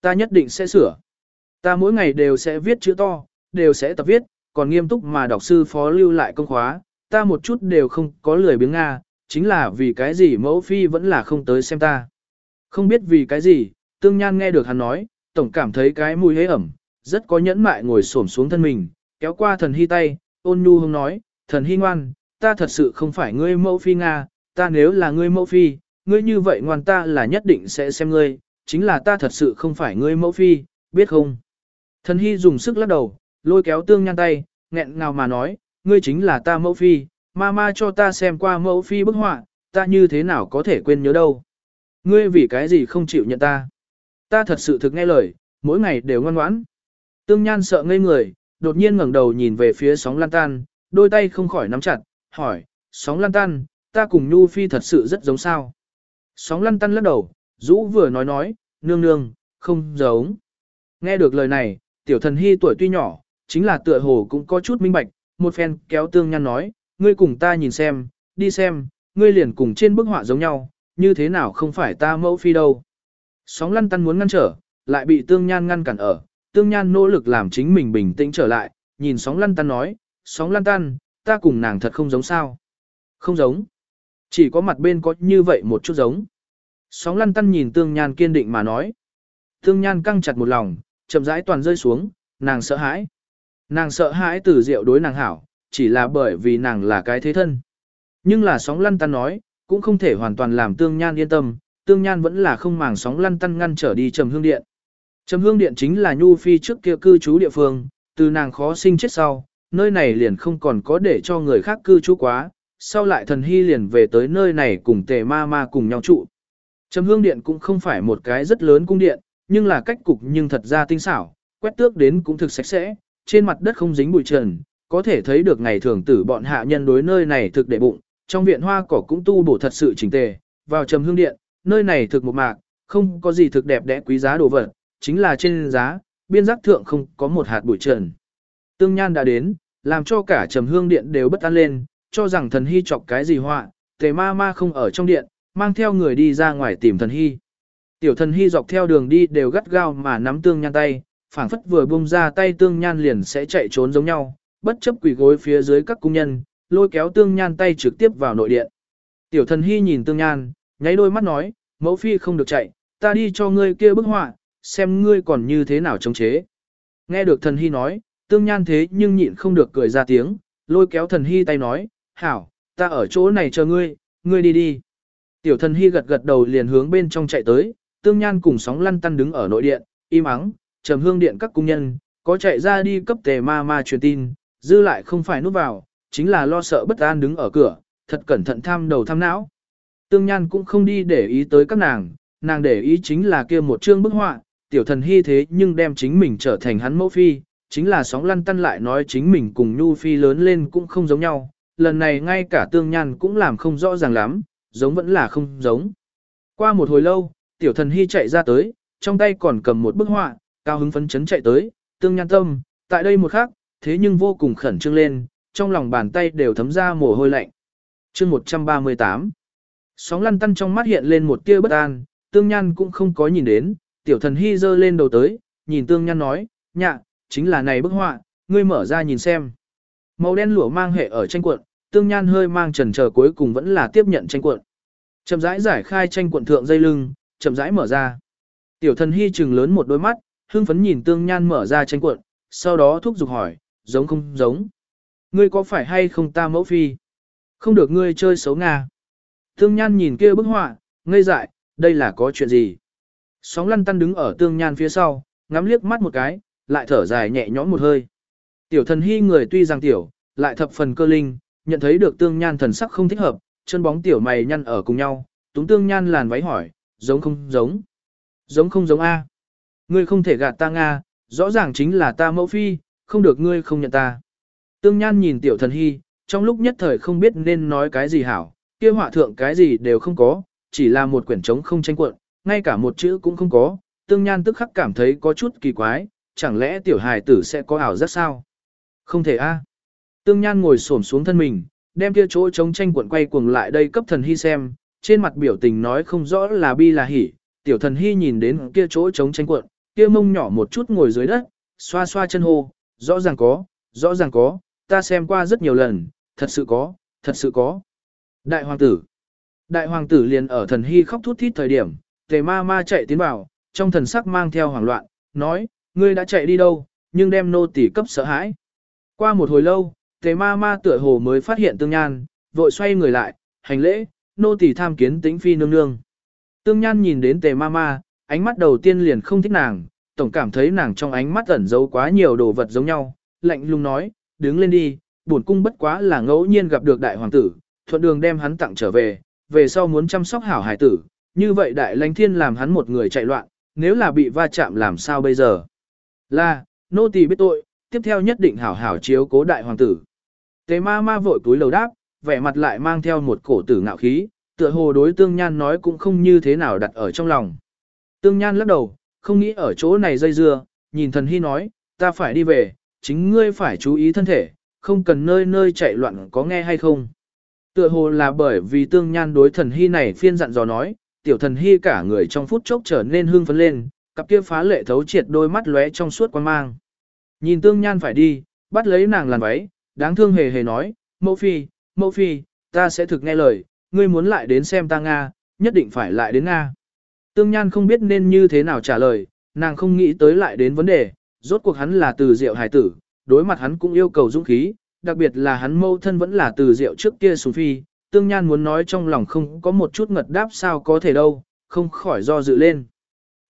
Ta nhất định sẽ sửa. Ta mỗi ngày đều sẽ viết chữ to, đều sẽ tập viết, còn nghiêm túc mà đọc sư phó lưu lại công khóa, ta một chút đều không có lười biếng Nga, chính là vì cái gì mẫu phi vẫn là không tới xem ta. Không biết vì cái gì, tương nhan nghe được hắn nói, tổng cảm thấy cái mùi hế ẩm, rất có nhẫn mại ngồi xổm xuống thân mình, kéo qua thần hy tay, ôn nhu hông nói, thần hy ngoan, ta thật sự không phải ngươi mẫu phi Nga, ta nếu là ngươi mẫu phi, ngươi như vậy ngoan ta là nhất định sẽ xem ngươi, chính là ta thật sự không phải ngươi mẫu phi, biết không? Thần hy dùng sức lắc đầu, lôi kéo tương nhan tay, nghẹn ngào mà nói, ngươi chính là ta mẫu phi, mama cho ta xem qua mẫu phi bức họa, ta như thế nào có thể quên nhớ đâu. Ngươi vì cái gì không chịu nhận ta? Ta thật sự thực nghe lời, mỗi ngày đều ngoan ngoãn. Tương Nhan sợ ngây người, đột nhiên ngẩng đầu nhìn về phía sóng lan tan, đôi tay không khỏi nắm chặt, hỏi, sóng lan tan, ta cùng Nhu Phi thật sự rất giống sao? Sóng lan tan lắc đầu, rũ vừa nói nói, nương nương, không giống. Nghe được lời này, tiểu thần hy tuổi tuy nhỏ, chính là tựa hồ cũng có chút minh bạch, một phen kéo tương nhan nói, ngươi cùng ta nhìn xem, đi xem, ngươi liền cùng trên bức họa giống nhau, như thế nào không phải ta mẫu phi đâu. Sóng lăn tăn muốn ngăn trở, lại bị tương nhan ngăn cản ở, tương nhan nỗ lực làm chính mình bình tĩnh trở lại, nhìn sóng lăn tăn nói, sóng lăn tăn, ta cùng nàng thật không giống sao. Không giống. Chỉ có mặt bên có như vậy một chút giống. Sóng lăn tăn nhìn tương nhan kiên định mà nói. Tương nhan căng chặt một lòng, chậm rãi toàn rơi xuống, nàng sợ hãi. Nàng sợ hãi từ rượu đối nàng hảo, chỉ là bởi vì nàng là cái thế thân. Nhưng là sóng lăn tăn nói, cũng không thể hoàn toàn làm tương nhan yên tâm, tương nhan vẫn là không màng sóng lăn tăn ngăn trở đi trầm hương điện. Trầm hương điện chính là nhu phi trước kia cư trú địa phương, từ nàng khó sinh chết sau, nơi này liền không còn có để cho người khác cư trú quá, sau lại thần hy liền về tới nơi này cùng tề ma ma cùng nhau trụ. Trầm hương điện cũng không phải một cái rất lớn cung điện, nhưng là cách cục nhưng thật ra tinh xảo, quét tước đến cũng thực sạch sẽ, trên mặt đất không dính bụi trần, có thể thấy được ngày thường tử bọn hạ nhân đối nơi này thực để bụng, trong viện hoa cỏ cũng tu bổ thật sự chỉnh tề, vào trầm hương điện, nơi này thực một mạc, không có gì thực đẹp đẽ quý giá đồ vật, chính là trên giá, biên giác thượng không có một hạt bụi trần. Tương Nhan đã đến, làm cho cả trầm hương điện đều bất an lên, cho rằng thần hy chọc cái gì họa, tề ma ma không ở trong điện, mang theo người đi ra ngoài tìm thần hy. Tiểu thần hy dọc theo đường đi đều gắt gao mà nắm tương nhan tay, phảng phất vừa bung ra tay tương nhan liền sẽ chạy trốn giống nhau, bất chấp quỷ gối phía dưới các cung nhân, lôi kéo tương nhan tay trực tiếp vào nội điện. Tiểu thần hy nhìn tương nhan, nháy đôi mắt nói, mẫu phi không được chạy, ta đi cho ngươi kia bức họa, xem ngươi còn như thế nào chống chế. Nghe được thần hy nói, tương nhan thế nhưng nhịn không được cười ra tiếng, lôi kéo thần hy tay nói, hảo, ta ở chỗ này chờ ngươi, ngươi đi đi. Tiểu thần hy gật gật đầu liền hướng bên trong chạy tới, tương nhan cùng sóng lăn tăn đứng ở nội điện, im ắng, trầm hương điện các cung nhân, có chạy ra đi cấp tề ma ma truyền tin, dư lại không phải núp vào, chính là lo sợ bất an đứng ở cửa, thật cẩn thận tham đầu tham não. Tương Nhan cũng không đi để ý tới các nàng, nàng để ý chính là kia một chương bức họa, tiểu thần hy thế nhưng đem chính mình trở thành hắn mẫu phi, chính là sóng lăn tăn lại nói chính mình cùng Nhu phi lớn lên cũng không giống nhau, lần này ngay cả Tương Nhan cũng làm không rõ ràng lắm, giống vẫn là không giống. Qua một hồi lâu, tiểu thần hy chạy ra tới, trong tay còn cầm một bức họa, cao hứng phấn chấn chạy tới, Tương Nhan tâm, tại đây một khắc, thế nhưng vô cùng khẩn trương lên, trong lòng bàn tay đều thấm ra mồ hôi lạnh. chương 138 Sóng lăn tăn trong mắt hiện lên một tia bất an, tương nhan cũng không có nhìn đến, tiểu thần hy dơ lên đầu tới, nhìn tương nhan nói, nhạ, chính là này bức họa, ngươi mở ra nhìn xem. Màu đen lụa mang hệ ở tranh cuộn, tương nhan hơi mang trần chờ cuối cùng vẫn là tiếp nhận tranh cuộn. Chậm rãi giải khai tranh cuộn thượng dây lưng, chậm rãi mở ra. Tiểu thần hy trừng lớn một đôi mắt, hưng phấn nhìn tương nhan mở ra tranh cuộn, sau đó thúc giục hỏi, giống không giống. Ngươi có phải hay không ta mẫu phi? Không được ngươi chơi xấu Nga. Tương Nhan nhìn kia bức họa, ngây dại, đây là có chuyện gì? Sóng lăn tăn đứng ở Tương Nhan phía sau, ngắm liếc mắt một cái, lại thở dài nhẹ nhõm một hơi. Tiểu thần hy người tuy rằng tiểu, lại thập phần cơ linh, nhận thấy được Tương Nhan thần sắc không thích hợp, chân bóng tiểu mày nhăn ở cùng nhau, túng Tương Nhan làn váy hỏi, giống không giống? Giống không giống A? Ngươi không thể gạt ta Nga, rõ ràng chính là ta mẫu phi, không được ngươi không nhận ta. Tương Nhan nhìn tiểu thần hy, trong lúc nhất thời không biết nên nói cái gì hảo, kia họa thượng cái gì đều không có, chỉ là một quyển trống không tranh cuộn, ngay cả một chữ cũng không có, Tương Nhan tức khắc cảm thấy có chút kỳ quái, chẳng lẽ tiểu hài tử sẽ có ảo giác sao? Không thể a. Tương Nhan ngồi xổm xuống thân mình, đem kia chỗ trống tranh cuộn quay cuồng lại đây cấp thần hy xem, trên mặt biểu tình nói không rõ là bi là hỉ, tiểu thần hy nhìn đến kia chỗ trống tranh cuộn, kia mông nhỏ một chút ngồi dưới đất, xoa xoa chân hô, rõ ràng có, rõ ràng có, ta xem qua rất nhiều lần, thật sự có, thật sự có. Đại hoàng tử. Đại hoàng tử liền ở thần hy khóc thút thít thời điểm, tề ma ma chạy tiến vào, trong thần sắc mang theo hoảng loạn, nói, ngươi đã chạy đi đâu, nhưng đem nô tỳ cấp sợ hãi. Qua một hồi lâu, tề ma ma tựa hồ mới phát hiện tương nhan, vội xoay người lại, hành lễ, nô tỳ tham kiến tĩnh phi nương nương. Tương nhan nhìn đến tề ma ma, ánh mắt đầu tiên liền không thích nàng, tổng cảm thấy nàng trong ánh mắt ẩn giấu quá nhiều đồ vật giống nhau, lạnh lùng nói, đứng lên đi, bổn cung bất quá là ngẫu nhiên gặp được đại hoàng tử, thuận đường đem hắn tặng trở về, về sau muốn chăm sóc hảo hải tử, như vậy đại lãnh thiên làm hắn một người chạy loạn, nếu là bị va chạm làm sao bây giờ? Là, nô tỳ biết tội, tiếp theo nhất định hảo hảo chiếu cố đại hoàng tử. Tề ma ma vội túi lầu đáp, vẻ mặt lại mang theo một cổ tử ngạo khí, tựa hồ đối tương nhan nói cũng không như thế nào đặt ở trong lòng. Tương nhan lắc đầu, không nghĩ ở chỗ này dây dưa, nhìn thần hy nói, ta phải đi về, chính ngươi phải chú ý thân thể, không cần nơi nơi chạy loạn có nghe hay không. Tựa hồ là bởi vì tương nhan đối thần hy này phiên dặn dò nói, tiểu thần hy cả người trong phút chốc trở nên hương phấn lên, cặp kia phá lệ thấu triệt đôi mắt lóe trong suốt quan mang. Nhìn tương nhan phải đi, bắt lấy nàng làn váy, đáng thương hề hề nói, mẫu phi, mẫu phi, ta sẽ thực nghe lời, ngươi muốn lại đến xem ta Nga, nhất định phải lại đến Nga. Tương Nhan không biết nên như thế nào trả lời, nàng không nghĩ tới lại đến vấn đề, rốt cuộc hắn là từ diệu hài tử, đối mặt hắn cũng yêu cầu dũng khí, đặc biệt là hắn mâu thân vẫn là từ diệu trước kia sùng phi, Tương Nhan muốn nói trong lòng không có một chút ngật đáp sao có thể đâu, không khỏi do dự lên.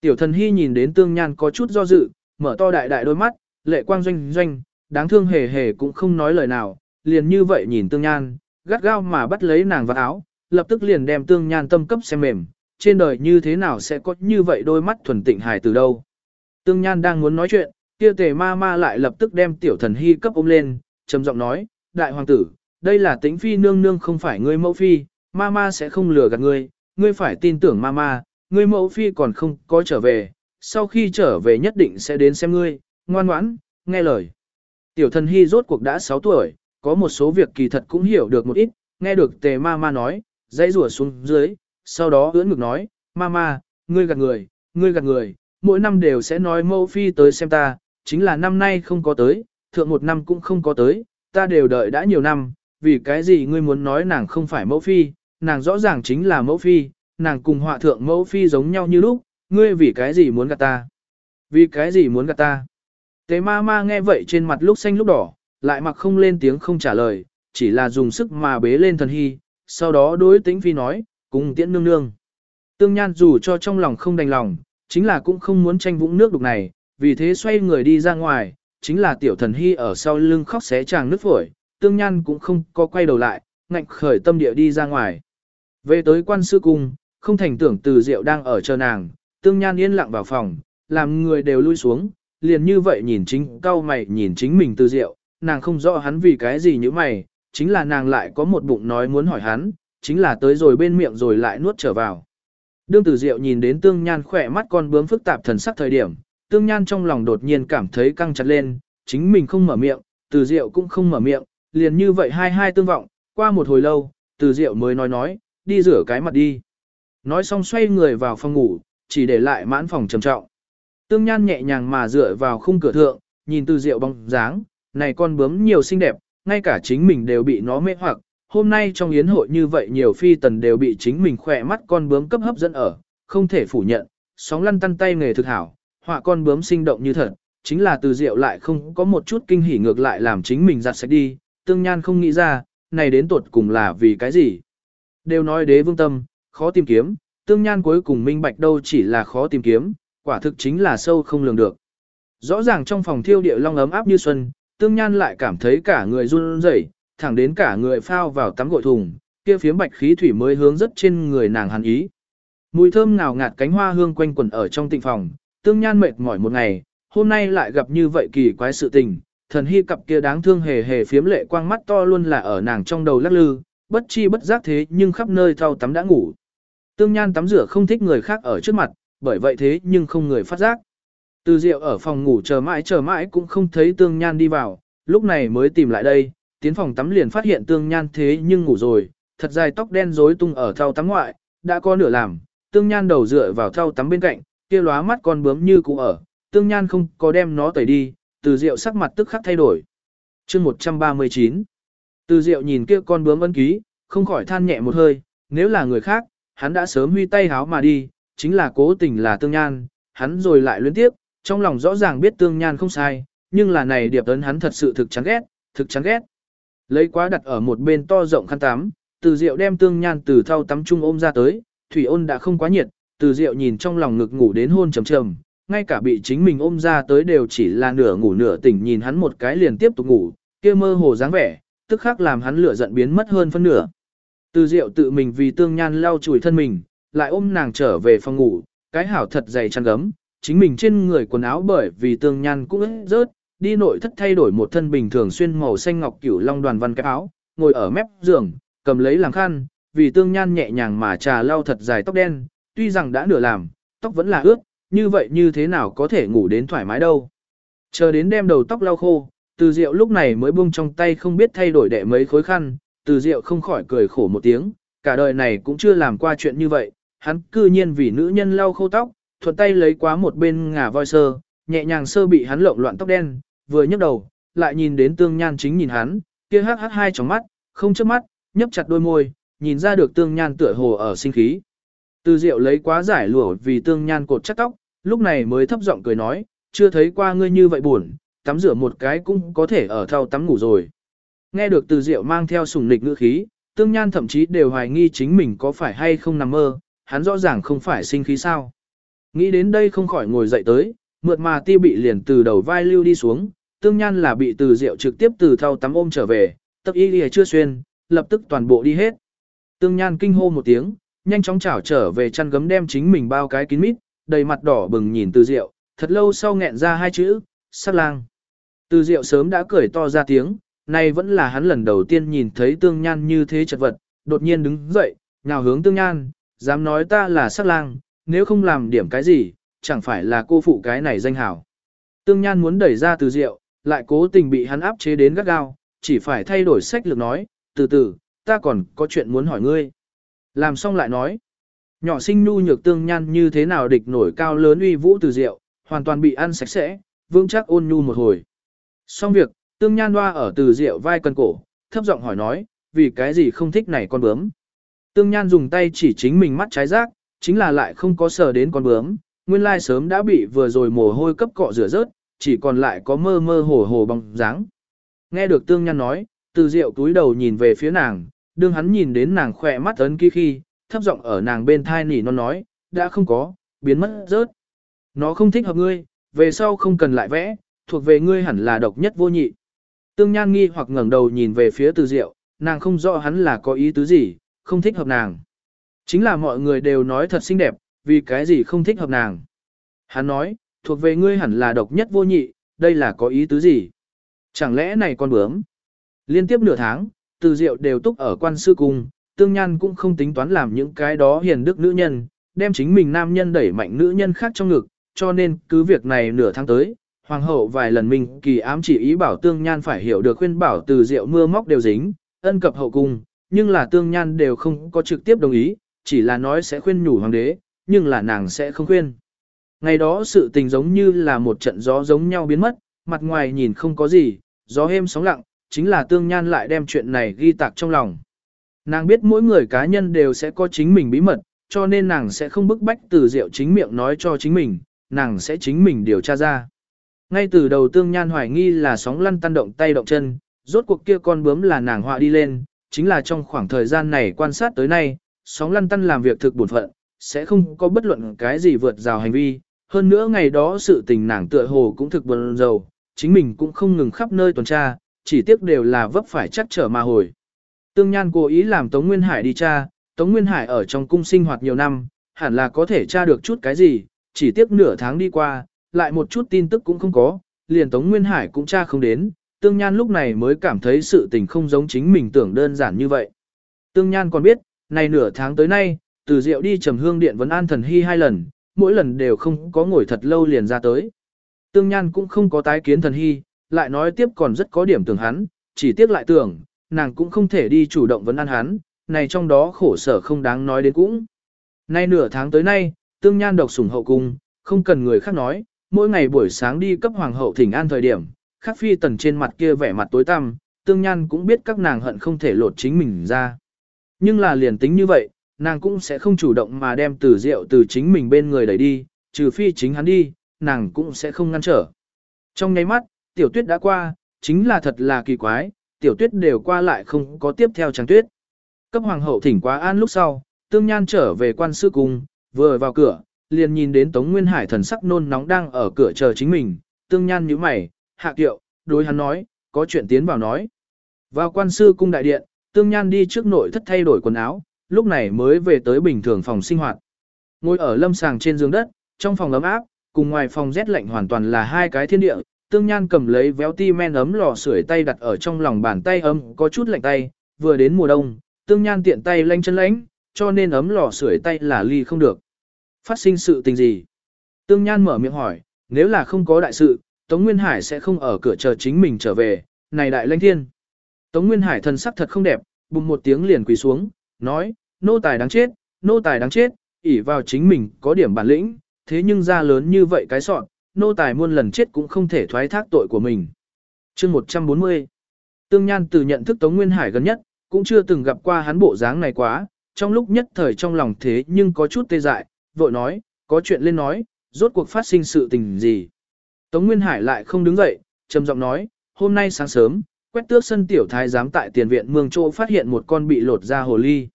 Tiểu thần hy nhìn đến Tương Nhan có chút do dự, mở to đại đại đôi mắt, lệ quang doanh doanh, đáng thương hề hề cũng không nói lời nào, liền như vậy nhìn Tương Nhan, gắt gao mà bắt lấy nàng vào áo, lập tức liền đem Tương Nhan tâm cấp xem mềm, trên đời như thế nào sẽ có như vậy đôi mắt thuần tịnh hài từ đâu. Tương Nhan đang muốn nói chuyện, kia tề ma ma lại lập tức đem tiểu thần hy cấp ôm lên, trầm giọng nói, đại hoàng tử, đây là tính phi nương nương không phải ngươi mẫu phi, ma ma sẽ không lừa gạt ngươi, ngươi phải tin tưởng ma ma, ngươi mẫu phi còn không có trở về, sau khi trở về nhất định sẽ đến xem ngươi, ngoan ngoãn, nghe lời. Tiểu thần hy rốt cuộc đã 6 tuổi, có một số việc kỳ thật cũng hiểu được một ít, nghe được tề ma ma nói, dãy rủa xuống dưới, sau đó ưỡn ngực nói, Ma Ma, ngươi gạt người, ngươi gạt người, mỗi năm đều sẽ nói mẫu phi tới xem ta, chính là năm nay không có tới, thượng một năm cũng không có tới, ta đều đợi đã nhiều năm, vì cái gì ngươi muốn nói nàng không phải mẫu phi, nàng rõ ràng chính là mẫu phi, nàng cùng họa thượng mẫu phi giống nhau như lúc, ngươi vì cái gì muốn gạt ta? Vì cái gì muốn gạt ta? Tế ma ma nghe vậy trên mặt lúc xanh lúc đỏ, lại mặc không lên tiếng không trả lời, chỉ là dùng sức mà bế lên thần hy, sau đó đối tĩnh phi nói, cùng tiễn nương nương. Tương Nhan dù cho trong lòng không đành lòng, chính là cũng không muốn tranh vũng nước đục này, vì thế xoay người đi ra ngoài, chính là tiểu thần hy ở sau lưng khóc xé chàng nước phổi, Tương Nhan cũng không có quay đầu lại, ngạnh khởi tâm địa đi ra ngoài. Về tới quan sư cung, không thành tưởng từ diệu đang ở chờ nàng, Tương Nhan yên lặng vào phòng, làm người đều lui xuống, liền như vậy nhìn chính cao mày nhìn chính mình từ diệu, nàng không rõ hắn vì cái gì như mày, chính là nàng lại có một bụng nói muốn hỏi hắn, chính là tới rồi bên miệng rồi lại nuốt trở vào. Đương Tử Diệu nhìn đến Tương Nhan khỏe mắt con bướm phức tạp thần sắc thời điểm, Tương Nhan trong lòng đột nhiên cảm thấy căng chặt lên, chính mình không mở miệng, Tử Diệu cũng không mở miệng, liền như vậy hai hai tương vọng, qua một hồi lâu, Tử Diệu mới nói nói, đi rửa cái mặt đi. Nói xong xoay người vào phòng ngủ, chỉ để lại mãn phòng trầm trọng. Tương Nhan nhẹ nhàng mà dựa vào khung cửa thượng, nhìn Từ Diệu bóng dáng, này con bướm nhiều xinh đẹp, ngay cả chính mình đều bị nó mê hoặc, hôm nay trong yến hội như vậy nhiều phi tần đều bị chính mình khỏe mắt con bướm cấp hấp dẫn ở, không thể phủ nhận, sóng lăn tăn tay nghề thực hảo, họa con bướm sinh động như thật, chính là từ rượu lại không có một chút kinh hỉ ngược lại làm chính mình giặt sạch đi, tương nhan không nghĩ ra, này đến tuột cùng là vì cái gì. Đều nói đế vương tâm, khó tìm kiếm, tương nhan cuối cùng minh bạch đâu chỉ là khó tìm kiếm, quả thực chính là sâu không lường được. Rõ ràng trong phòng thiêu địa long ấm áp như xuân, tương nhan lại cảm thấy cả người run rẩy, thẳng đến cả người phao vào tắm gội thùng, kia phiếm bạch khí thủy mới hướng rất trên người nàng hàn ý. Mùi thơm nào ngạt cánh hoa hương quanh quẩn ở trong tịnh phòng, tương nhan mệt mỏi một ngày, hôm nay lại gặp như vậy kỳ quái sự tình, thần hy cặp kia đáng thương hề hề phiếm lệ quang mắt to luôn là ở nàng trong đầu lắc lư, bất chi bất giác thế nhưng khắp nơi thao tắm đã ngủ. Tương nhan tắm rửa không thích người khác ở trước mặt, bởi vậy thế nhưng không người phát giác. Từ Diệu ở phòng ngủ chờ mãi chờ mãi cũng không thấy Tương Nhan đi vào, lúc này mới tìm lại đây, tiến phòng tắm liền phát hiện tương nhan thế nhưng ngủ rồi, thật dài tóc đen rối tung ở thau tắm ngoại, đã có nửa làm, tương nhan đầu dựa vào thau tắm bên cạnh, kia lóa mắt con bướm như cũ ở, tương nhan không có đem nó tẩy đi, từ diệu sắc mặt tức khắc thay đổi. chương 139 Từ diệu nhìn kia con bướm ân ký, không khỏi than nhẹ một hơi, nếu là người khác, hắn đã sớm huy tay háo mà đi, chính là cố tình là tương nhan, hắn rồi lại luyến tiếp, trong lòng rõ ràng biết tương nhan không sai, nhưng là này điệp ấn hắn thật sự thực chán ghét, thực chán ghét. Lấy quá đặt ở một bên to rộng khăn tắm, từ rượu đem tương nhan từ thau tắm chung ôm ra tới, thủy ôn đã không quá nhiệt, từ rượu nhìn trong lòng ngực ngủ đến hôn trầm trầm, ngay cả bị chính mình ôm ra tới đều chỉ là nửa ngủ nửa tỉnh nhìn hắn một cái liền tiếp tục ngủ, kia mơ hồ dáng vẻ, tức khắc làm hắn lửa giận biến mất hơn phân nửa. Từ rượu tự mình vì tương nhan lau chùi thân mình, lại ôm nàng trở về phòng ngủ, cái hảo thật dày chăn gấm, chính mình trên người quần áo bởi vì tương nhan cũng rớt, đi nội thất thay đổi một thân bình thường xuyên màu xanh ngọc cửu long đoàn văn cái áo, ngồi ở mép giường, cầm lấy làm khăn, vì tương nhan nhẹ nhàng mà trà lau thật dài tóc đen, tuy rằng đã nửa làm, tóc vẫn là ướt, như vậy như thế nào có thể ngủ đến thoải mái đâu. Chờ đến đem đầu tóc lau khô, từ rượu lúc này mới buông trong tay không biết thay đổi đệ mấy khối khăn, từ rượu không khỏi cười khổ một tiếng, cả đời này cũng chưa làm qua chuyện như vậy, hắn cư nhiên vì nữ nhân lau khô tóc, thuận tay lấy quá một bên ngà voi sơ, nhẹ nhàng sơ bị hắn lộn loạn tóc đen, vừa nhấc đầu, lại nhìn đến tương nhan chính nhìn hắn, kia hắc hắc hai tròng mắt, không chớp mắt, nhấp chặt đôi môi, nhìn ra được tương nhan tựa hồ ở sinh khí. Từ Diệu lấy quá giải lụa vì tương nhan cột chắc tóc, lúc này mới thấp giọng cười nói, chưa thấy qua ngươi như vậy buồn, tắm rửa một cái cũng có thể ở thau tắm ngủ rồi. Nghe được từ Diệu mang theo sủng nịch ngữ khí, tương nhan thậm chí đều hoài nghi chính mình có phải hay không nằm mơ, hắn rõ ràng không phải sinh khí sao. Nghĩ đến đây không khỏi ngồi dậy tới, mượt mà ti bị liền từ đầu vai lưu đi xuống, tương nhan là bị từ Diệu trực tiếp từ thau tắm ôm trở về, tập y lìa chưa xuyên, lập tức toàn bộ đi hết. Tương Nhan kinh hô một tiếng, nhanh chóng chảo trở về chăn gấm đem chính mình bao cái kín mít, đầy mặt đỏ bừng nhìn Từ Diệu, thật lâu sau nghẹn ra hai chữ, sát lang. Từ Diệu sớm đã cười to ra tiếng, nay vẫn là hắn lần đầu tiên nhìn thấy Tương Nhan như thế chật vật, đột nhiên đứng dậy, nhào hướng Tương Nhan, dám nói ta là sát lang, nếu không làm điểm cái gì, chẳng phải là cô phụ cái này danh hảo. Tương Nhan muốn đẩy ra Từ Diệu, lại cố tình bị hắn áp chế đến gắt gao, chỉ phải thay đổi sách lược nói, từ từ, ta còn có chuyện muốn hỏi ngươi. Làm xong lại nói, nhỏ sinh nu nhược tương nhan như thế nào địch nổi cao lớn uy vũ từ rượu, hoàn toàn bị ăn sạch sẽ, vững chắc ôn nhu một hồi. Xong việc, tương nhan loa ở từ rượu vai cân cổ, thấp giọng hỏi nói, vì cái gì không thích này con bướm. Tương nhan dùng tay chỉ chính mình mắt trái rác, chính là lại không có sờ đến con bướm, nguyên lai sớm đã bị vừa rồi mồ hôi cấp cọ rửa rớt, chỉ còn lại có mơ mơ hồ hồ bóng dáng. Nghe được tương nhan nói, từ diệu túi đầu nhìn về phía nàng, đương hắn nhìn đến nàng khỏe mắt ấn kia khi, thấp giọng ở nàng bên thai nỉ nó nói, đã không có, biến mất rớt. Nó không thích hợp ngươi, về sau không cần lại vẽ, thuộc về ngươi hẳn là độc nhất vô nhị. Tương Nhan nghi hoặc ngẩng đầu nhìn về phía Từ Diệu, nàng không rõ hắn là có ý tứ gì, không thích hợp nàng. Chính là mọi người đều nói thật xinh đẹp, vì cái gì không thích hợp nàng. Hắn nói, thuộc về ngươi hẳn là độc nhất vô nhị, đây là có ý tứ gì? Chẳng lẽ này con bướm? Liên tiếp nửa tháng, từ diệu đều túc ở quan sư cung, tương nhan cũng không tính toán làm những cái đó hiền đức nữ nhân, đem chính mình nam nhân đẩy mạnh nữ nhân khác trong ngực, cho nên cứ việc này nửa tháng tới, hoàng hậu vài lần mình kỳ ám chỉ ý bảo tương nhan phải hiểu được khuyên bảo từ diệu mưa móc đều dính, ân cập hậu cung, nhưng là tương nhan đều không có trực tiếp đồng ý, chỉ là nói sẽ khuyên nhủ hoàng đế, nhưng là nàng sẽ không khuyên. Ngày đó sự tình giống như là một trận gió giống nhau biến mất, mặt ngoài nhìn không có gì, gió êm sóng lặng, chính là tương nhan lại đem chuyện này ghi tạc trong lòng. Nàng biết mỗi người cá nhân đều sẽ có chính mình bí mật, cho nên nàng sẽ không bức bách từ diệu chính miệng nói cho chính mình, nàng sẽ chính mình điều tra ra. Ngay từ đầu tương nhan hoài nghi là sóng lăn tan động tay động chân, rốt cuộc kia con bướm là nàng họa đi lên, chính là trong khoảng thời gian này quan sát tới nay, sóng lăn tăn làm việc thực bổn phận, sẽ không có bất luận cái gì vượt rào hành vi. Hơn nữa ngày đó sự tình nàng tựa hồ cũng thực buồn rầu, chính mình cũng không ngừng khắp nơi tuần tra, chỉ tiếc đều là vấp phải chắc trở mà hồi. Tương Nhan cố ý làm Tống Nguyên Hải đi tra, Tống Nguyên Hải ở trong cung sinh hoạt nhiều năm, hẳn là có thể tra được chút cái gì, chỉ tiếc nửa tháng đi qua, lại một chút tin tức cũng không có, liền Tống Nguyên Hải cũng tra không đến, Tương Nhan lúc này mới cảm thấy sự tình không giống chính mình tưởng đơn giản như vậy. Tương Nhan còn biết, này nửa tháng tới nay, từ Diệu đi trầm hương điện vấn an thần hy hai lần, mỗi lần đều không có ngồi thật lâu liền ra tới. Tương Nhan cũng không có tái kiến thần hy, lại nói tiếp còn rất có điểm tưởng hắn, chỉ tiếc lại tưởng, nàng cũng không thể đi chủ động vấn ăn hắn, này trong đó khổ sở không đáng nói đến cũng. Nay nửa tháng tới nay, tương nhan độc sủng hậu cung, không cần người khác nói, mỗi ngày buổi sáng đi cấp hoàng hậu thỉnh an thời điểm, khắc phi tần trên mặt kia vẻ mặt tối tăm, tương nhan cũng biết các nàng hận không thể lột chính mình ra. Nhưng là liền tính như vậy, nàng cũng sẽ không chủ động mà đem từ rượu từ chính mình bên người đẩy đi, trừ phi chính hắn đi, nàng cũng sẽ không ngăn trở. Trong nháy mắt, tiểu tuyết đã qua, chính là thật là kỳ quái, tiểu tuyết đều qua lại không có tiếp theo trắng tuyết. Cấp hoàng hậu thỉnh quá an lúc sau, tương nhan trở về quan sư cung, vừa vào cửa, liền nhìn đến Tống Nguyên Hải thần sắc nôn nóng đang ở cửa chờ chính mình, tương nhan nhíu mày, hạ kiệu, đối hắn nói, có chuyện tiến vào nói. Vào quan sư cung đại điện, tương nhan đi trước nội thất thay đổi quần áo, lúc này mới về tới bình thường phòng sinh hoạt. Ngồi ở lâm sàng trên giường đất, trong phòng ấm áp, cùng ngoài phòng rét lạnh hoàn toàn là hai cái thiên địa, tương nhan cầm lấy véo ti men ấm lò sưởi tay đặt ở trong lòng bàn tay ấm có chút lạnh tay, vừa đến mùa đông, tương nhan tiện tay lanh chân lánh, cho nên ấm lò sưởi tay là ly không được. Phát sinh sự tình gì? Tương nhan mở miệng hỏi, nếu là không có đại sự, Tống Nguyên Hải sẽ không ở cửa chờ chính mình trở về, này đại lãnh thiên. Tống Nguyên Hải thần sắc thật không đẹp, bùng một tiếng liền quỳ xuống, nói, nô tài đáng chết, nô tài đáng chết, ỉ vào chính mình có điểm bản lĩnh, thế nhưng ra lớn như vậy cái sọn, nô tài muôn lần chết cũng không thể thoái thác tội của mình. chương 140 Tương Nhan từ nhận thức Tống Nguyên Hải gần nhất, cũng chưa từng gặp qua hắn bộ dáng này quá, trong lúc nhất thời trong lòng thế nhưng có chút tê dại, vội nói, có chuyện lên nói, rốt cuộc phát sinh sự tình gì. Tống Nguyên Hải lại không đứng dậy, trầm giọng nói, hôm nay sáng sớm, quét tước sân tiểu thái giám tại tiền viện mương châu phát hiện một con bị lột ra hồ ly.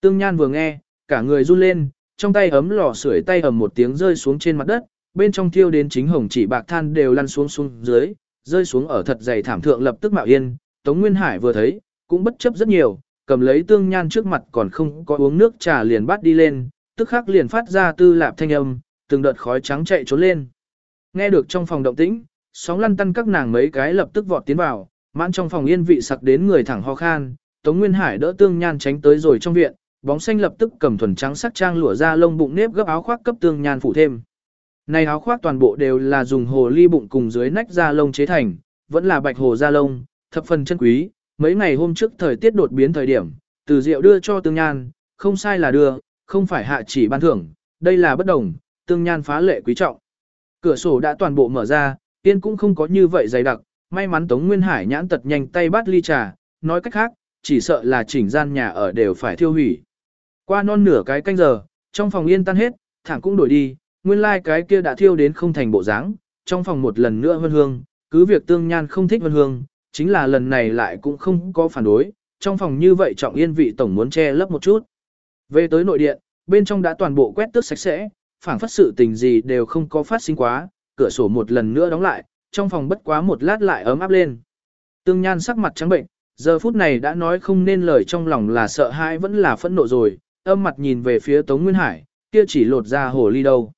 Tương Nhan vừa nghe, cả người run lên, trong tay ấm lò sưởi tay ầm một tiếng rơi xuống trên mặt đất, bên trong thiêu đến chính hồng chỉ bạc than đều lăn xuống xuống dưới, rơi xuống ở thật dày thảm thượng lập tức mạo yên. Tống Nguyên Hải vừa thấy, cũng bất chấp rất nhiều, cầm lấy tương nhan trước mặt còn không có uống nước trà liền bắt đi lên, tức khắc liền phát ra tư lạp thanh âm, từng đợt khói trắng chạy trốn lên. Nghe được trong phòng động tĩnh, sóng lăn tăn các nàng mấy cái lập tức vọt tiến vào, mãn trong phòng yên vị sặc đến người thẳng ho khan, Tống Nguyên Hải đỡ tương nhan tránh tới rồi trong viện, bóng xanh lập tức cầm thuần trắng sắc trang lụa ra lông bụng nếp gấp áo khoác cấp tương nhan phủ thêm. Này áo khoác toàn bộ đều là dùng hồ ly bụng cùng dưới nách da lông chế thành, vẫn là bạch hồ da lông, thập phần chân quý, mấy ngày hôm trước thời tiết đột biến thời điểm, từ rượu đưa cho tương nhan, không sai là đưa, không phải hạ chỉ ban thưởng, đây là bất đồng, tương nhan phá lệ quý trọng. Cửa sổ đã toàn bộ mở ra, tiên cũng không có như vậy dày đặc, may mắn Tống Nguyên Hải nhãn tật nhanh tay bắt ly trà, nói cách khác, chỉ sợ là chỉnh gian nhà ở đều phải thiêu hủy. Qua non nửa cái canh giờ, trong phòng yên tan hết, thẳng cũng đổi đi, nguyên lai like cái kia đã thiêu đến không thành bộ dáng, trong phòng một lần nữa vân hương, cứ việc tương nhan không thích vân hương, chính là lần này lại cũng không có phản đối, trong phòng như vậy trọng yên vị tổng muốn che lấp một chút. Về tới nội điện, bên trong đã toàn bộ quét tước sạch sẽ, phảng phất sự tình gì đều không có phát sinh quá, cửa sổ một lần nữa đóng lại, trong phòng bất quá một lát lại ấm áp lên. Tương Nhan sắc mặt trắng bệnh, giờ phút này đã nói không nên lời trong lòng là sợ hãi vẫn là phẫn nộ rồi, âm mặt nhìn về phía Tống Nguyên Hải, kia chỉ lột ra hồ ly đâu.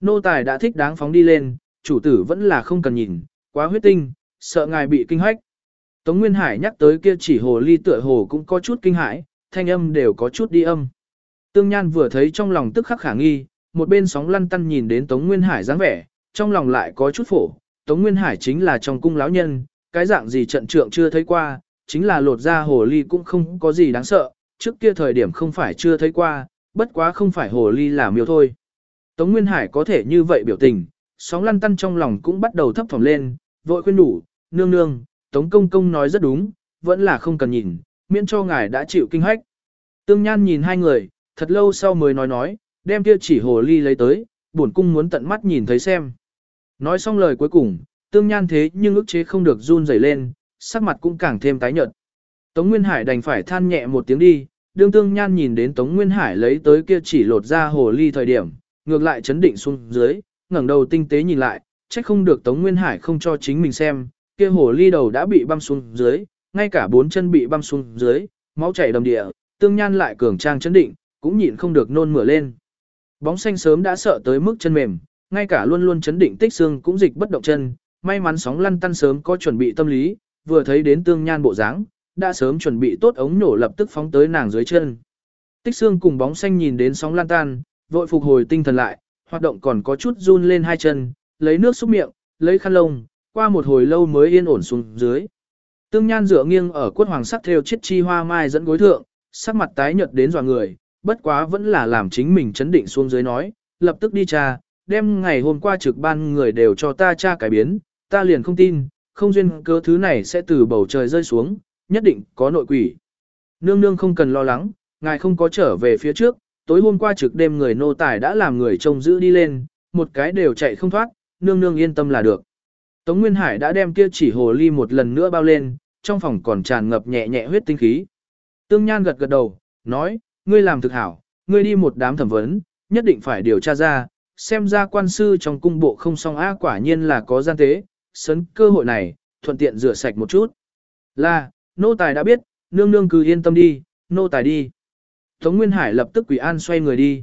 Nô tài đã thích đáng phóng đi lên, chủ tử vẫn là không cần nhìn, quá huyết tinh, sợ ngài bị kinh hách. Tống Nguyên Hải nhắc tới kia chỉ hồ ly tựa hồ cũng có chút kinh hãi, thanh âm đều có chút đi âm. Tương Nhan vừa thấy trong lòng tức khắc khả nghi, một bên sóng lăn tăn nhìn đến Tống Nguyên Hải dáng vẻ, trong lòng lại có chút phổ. Tống Nguyên Hải chính là trong cung lão nhân, cái dạng gì trận trượng chưa thấy qua, chính là lột ra hồ ly cũng không có gì đáng sợ, trước kia thời điểm không phải chưa thấy qua, bất quá không phải hồ ly là miêu thôi. Tống Nguyên Hải có thể như vậy biểu tình, sóng lăn tăn trong lòng cũng bắt đầu thấp thỏm lên, vội khuyên đủ, nương nương, Tống Công Công nói rất đúng, vẫn là không cần nhìn, miễn cho ngài đã chịu kinh hách. Tương Nhan nhìn hai người, thật lâu sau mới nói nói, đem kia chỉ hồ ly lấy tới, bổn cung muốn tận mắt nhìn thấy xem. Nói xong lời cuối cùng, Tương Nhan thế nhưng ức chế không được run rẩy lên, sắc mặt cũng càng thêm tái nhợt. Tống Nguyên Hải đành phải than nhẹ một tiếng đi, đương Tương Nhan nhìn đến Tống Nguyên Hải lấy tới kia chỉ lột ra hồ ly thời điểm, ngược lại chấn định xuống dưới, ngẩng đầu tinh tế nhìn lại, chắc không được Tống Nguyên Hải không cho chính mình xem, kia hồ ly đầu đã bị băm xuống dưới, ngay cả bốn chân bị băm xuống dưới, máu chảy đầm địa, tương nhan lại cường trang chấn định, cũng nhịn không được nôn mửa lên. Bóng xanh sớm đã sợ tới mức chân mềm, ngay cả luôn luôn chấn định tích xương cũng dịch bất động chân, may mắn sóng lăn tăn sớm có chuẩn bị tâm lý, vừa thấy đến tương nhan bộ dáng, đã sớm chuẩn bị tốt ống nổ lập tức phóng tới nàng dưới chân. Tích xương cùng bóng xanh nhìn đến sóng lan tan, vội phục hồi tinh thần lại, hoạt động còn có chút run lên hai chân, lấy nước xúc miệng, lấy khăn lông, qua một hồi lâu mới yên ổn xuống dưới. Tương Nhan dựa nghiêng ở quất hoàng sắc theo chiếc chi hoa mai dẫn gối thượng, sắc mặt tái nhợt đến dò người, bất quá vẫn là làm chính mình chấn định xuống dưới nói, lập tức đi tra đem ngày hôm qua trực ban người đều cho ta tra cải biến, ta liền không tin, không duyên cớ thứ này sẽ từ bầu trời rơi xuống, nhất định có nội quỷ. Nương nương không cần lo lắng, ngài không có trở về phía trước, tối hôm qua trực đêm người nô tài đã làm người trông giữ đi lên, một cái đều chạy không thoát, nương nương yên tâm là được. Tống Nguyên Hải đã đem kia chỉ hồ ly một lần nữa bao lên, trong phòng còn tràn ngập nhẹ nhẹ huyết tinh khí. Tương Nhan gật gật đầu, nói, ngươi làm thực hảo, ngươi đi một đám thẩm vấn, nhất định phải điều tra ra, xem ra quan sư trong cung bộ không song á quả nhiên là có gian tế, sấn cơ hội này, thuận tiện rửa sạch một chút. Là, nô tài đã biết, nương nương cứ yên tâm đi, nô tài đi. Tống Nguyên Hải lập tức quỷ an xoay người đi.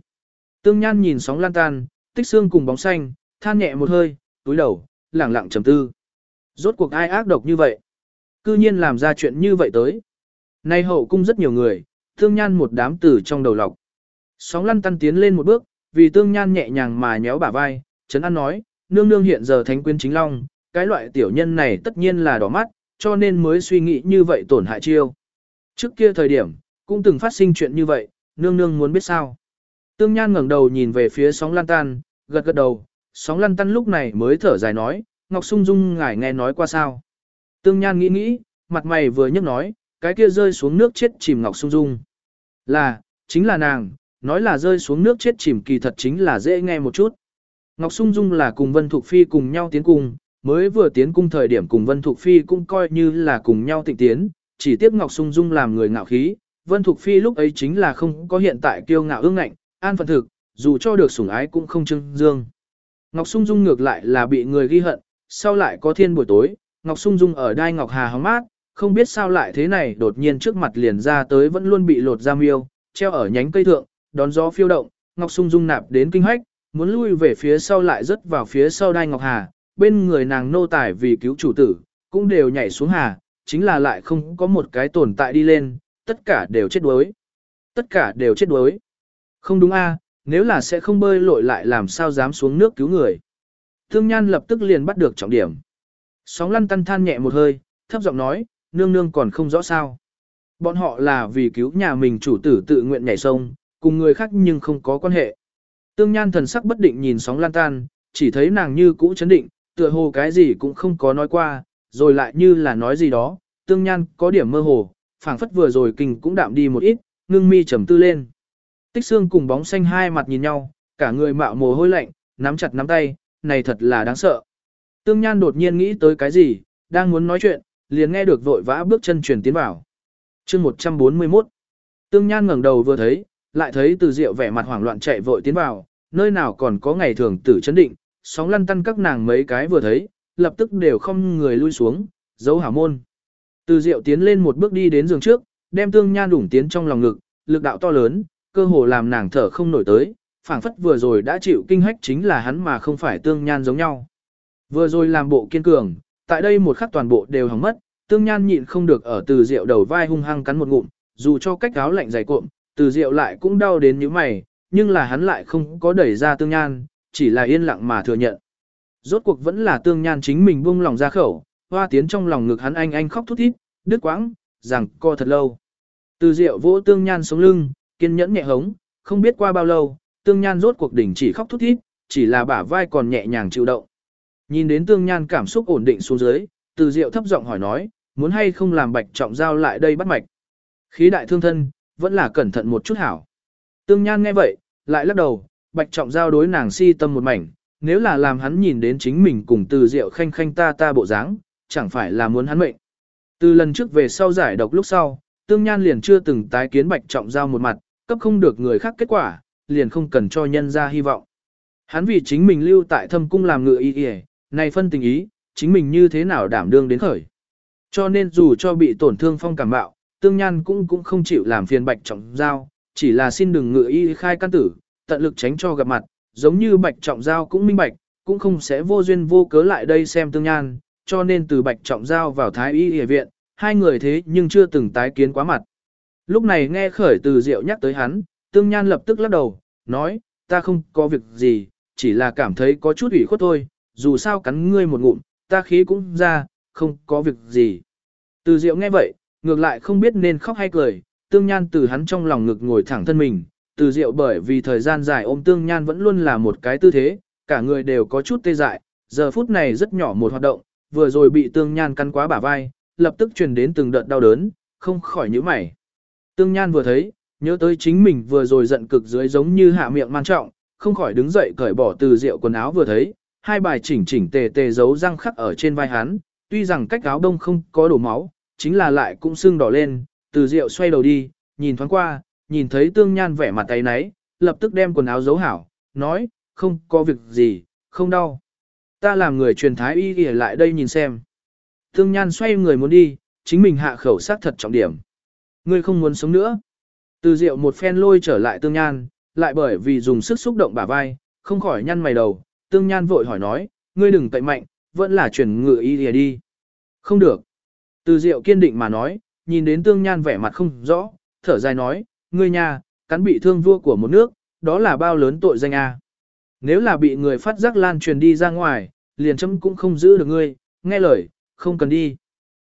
Tương Nhan nhìn sóng lan tan, tích xương cùng bóng xanh, than nhẹ một hơi, túi đầu, lẳng lặng trầm tư. Rốt cuộc ai ác độc như vậy? Cư nhiên làm ra chuyện như vậy tới. Nay hậu cung rất nhiều người, Tương Nhan một đám tử trong đầu lọc. Sóng lăn tăn tiến lên một bước, vì Tương Nhan nhẹ nhàng mà nhéo bả vai, Trấn An nói, nương nương hiện giờ thánh quyến chính long, cái loại tiểu nhân này tất nhiên là đỏ mắt, cho nên mới suy nghĩ như vậy tổn hại chiêu. Trước kia thời điểm, cũng từng phát sinh chuyện như vậy, nương nương muốn biết sao. Tương Nhan ngẩng đầu nhìn về phía sóng lan tan, gật gật đầu, sóng lan tan lúc này mới thở dài nói, Ngọc Sung Dung ngài nghe nói qua sao. Tương Nhan nghĩ nghĩ, mặt mày vừa nhấc nói, cái kia rơi xuống nước chết chìm Ngọc Sung Dung. Là, chính là nàng, nói là rơi xuống nước chết chìm kỳ thật chính là dễ nghe một chút. Ngọc Sung Dung là cùng Vân Thục Phi cùng nhau tiến cung, mới vừa tiến cung thời điểm cùng Vân Thục Phi cũng coi như là cùng nhau tịnh tiến, chỉ tiếc Ngọc Sung Dung làm người ngạo khí, Vân Thục Phi lúc ấy chính là không có hiện tại kiêu ngạo ương ngạnh, an phận thực, dù cho được sủng ái cũng không trưng dương. Ngọc Sung Dung ngược lại là bị người ghi hận, sau lại có thiên buổi tối, Ngọc Sung Dung ở đai Ngọc Hà hóng mát, không biết sao lại thế này đột nhiên trước mặt liền ra tới vẫn luôn bị lột ra miêu, treo ở nhánh cây thượng, đón gió phiêu động, Ngọc Sung Dung nạp đến kinh hách, muốn lui về phía sau lại rớt vào phía sau đai Ngọc Hà, bên người nàng nô tài vì cứu chủ tử, cũng đều nhảy xuống hà, chính là lại không có một cái tồn tại đi lên, tất cả đều chết đuối. Tất cả đều chết đuối. Không đúng a, nếu là sẽ không bơi lội lại làm sao dám xuống nước cứu người. Thương Nhan lập tức liền bắt được trọng điểm. Sóng lăn tăn than nhẹ một hơi, thấp giọng nói, nương nương còn không rõ sao. Bọn họ là vì cứu nhà mình chủ tử tự nguyện nhảy sông, cùng người khác nhưng không có quan hệ. Tương Nhan thần sắc bất định nhìn sóng lan tan, chỉ thấy nàng như cũ chấn định, tựa hồ cái gì cũng không có nói qua, rồi lại như là nói gì đó, Tương Nhan có điểm mơ hồ, phảng phất vừa rồi kinh cũng đạm đi một ít, ngưng mi trầm tư lên. Tích xương cùng bóng xanh hai mặt nhìn nhau, cả người mạo mồ hôi lạnh, nắm chặt nắm tay, này thật là đáng sợ. Tương Nhan đột nhiên nghĩ tới cái gì, đang muốn nói chuyện, liền nghe được vội vã bước chân truyền tiến vào. chương 141 Tương Nhan ngẩng đầu vừa thấy, lại thấy từ diệu vẻ mặt hoảng loạn chạy vội tiến vào, nơi nào còn có ngày thường tử chấn định, sóng lăn tăn các nàng mấy cái vừa thấy, lập tức đều không người lui xuống, giấu hảo môn. Từ diệu tiến lên một bước đi đến giường trước, đem tương nhan đủng tiến trong lòng ngực, lực đạo to lớn, cơ hồ làm nàng thở không nổi tới, phảng phất vừa rồi đã chịu kinh hách chính là hắn mà không phải tương nhan giống nhau. Vừa rồi làm bộ kiên cường, tại đây một khắc toàn bộ đều hỏng mất, tương nhan nhịn không được ở từ rượu đầu vai hung hăng cắn một ngụm, dù cho cách áo lạnh dày cuộn, từ rượu lại cũng đau đến như mày, nhưng là hắn lại không có đẩy ra tương nhan, chỉ là yên lặng mà thừa nhận. Rốt cuộc vẫn là tương nhan chính mình buông lòng ra khẩu, hoa tiến trong lòng ngực hắn anh anh khóc thút thít, đứt quãng, rằng co thật lâu. Từ rượu vỗ tương nhan sống lưng, kiên nhẫn nhẹ hống, không biết qua bao lâu, tương nhan rốt cuộc đỉnh chỉ khóc thút thít, chỉ là bả vai còn nhẹ nhàng chịu động. Nhìn đến tương nhan cảm xúc ổn định xuống dưới, từ diệu thấp giọng hỏi nói, muốn hay không làm bạch trọng giao lại đây bắt mạch. Khí đại thương thân, vẫn là cẩn thận một chút hảo. Tương nhan nghe vậy, lại lắc đầu, bạch trọng giao đối nàng si tâm một mảnh, nếu là làm hắn nhìn đến chính mình cùng từ diệu khanh khanh ta ta bộ dáng, chẳng phải là muốn hắn mệnh. Từ lần trước về sau giải độc lúc sau, tương nhan liền chưa từng tái kiến bạch trọng giao một mặt, cấp không được người khác kết quả, liền không cần cho nhân ra hy vọng. Hắn vì chính mình lưu tại thâm cung làm ngựa y y, này phân tình ý, chính mình như thế nào đảm đương đến khởi. Cho nên dù cho bị tổn thương phong cảm bạo, tương nhan cũng cũng không chịu làm phiền bạch trọng giao, chỉ là xin đừng ngựa y khai căn tử, tận lực tránh cho gặp mặt, giống như bạch trọng giao cũng minh bạch, cũng không sẽ vô duyên vô cớ lại đây xem tương nhan, cho nên từ bạch trọng giao vào thái y y viện, hai người thế nhưng chưa từng tái kiến quá mặt. Lúc này nghe khởi từ diệu nhắc tới hắn, tương nhan lập tức lắc đầu, nói, ta không có việc gì, chỉ là cảm thấy có chút ủy khuất thôi, dù sao cắn ngươi một ngụm, ta khí cũng ra, không có việc gì. Từ diệu nghe vậy, ngược lại không biết nên khóc hay cười, tương nhan từ hắn trong lòng ngực ngồi thẳng thân mình, từ diệu bởi vì thời gian dài ôm tương nhan vẫn luôn là một cái tư thế, cả người đều có chút tê dại, giờ phút này rất nhỏ một hoạt động, vừa rồi bị tương nhan cắn quá bả vai, lập tức truyền đến từng đợt đau đớn, không khỏi nhíu mày. Tương nhan vừa thấy, nhớ tới chính mình vừa rồi giận cực dưới giống như hạ miệng man trọng, không khỏi đứng dậy cởi bỏ từ rượu quần áo vừa thấy, hai bài chỉnh chỉnh tề tề giấu răng khắc ở trên vai hắn, tuy rằng cách áo đông không có đổ máu, chính là lại cũng sưng đỏ lên, từ rượu xoay đầu đi, nhìn thoáng qua, nhìn thấy tương nhan vẻ mặt tay náy, lập tức đem quần áo giấu hảo, nói, không có việc gì, không đau. Ta làm người truyền thái y ghi lại đây nhìn xem. Tương nhan xoay người muốn đi, chính mình hạ khẩu sát thật trọng điểm. Ngươi không muốn sống nữa. Từ rượu một phen lôi trở lại tương nhan, lại bởi vì dùng sức xúc động bả vai, không khỏi nhăn mày đầu, tương nhan vội hỏi nói, ngươi đừng cậy mạnh, vẫn là chuyển ngựa y đi, đi. Không được. Từ diệu kiên định mà nói, nhìn đến tương nhan vẻ mặt không rõ, thở dài nói, ngươi nhà, cắn bị thương vua của một nước, đó là bao lớn tội danh a. Nếu là bị người phát giác lan truyền đi ra ngoài, liền chấm cũng không giữ được ngươi, nghe lời, không cần đi.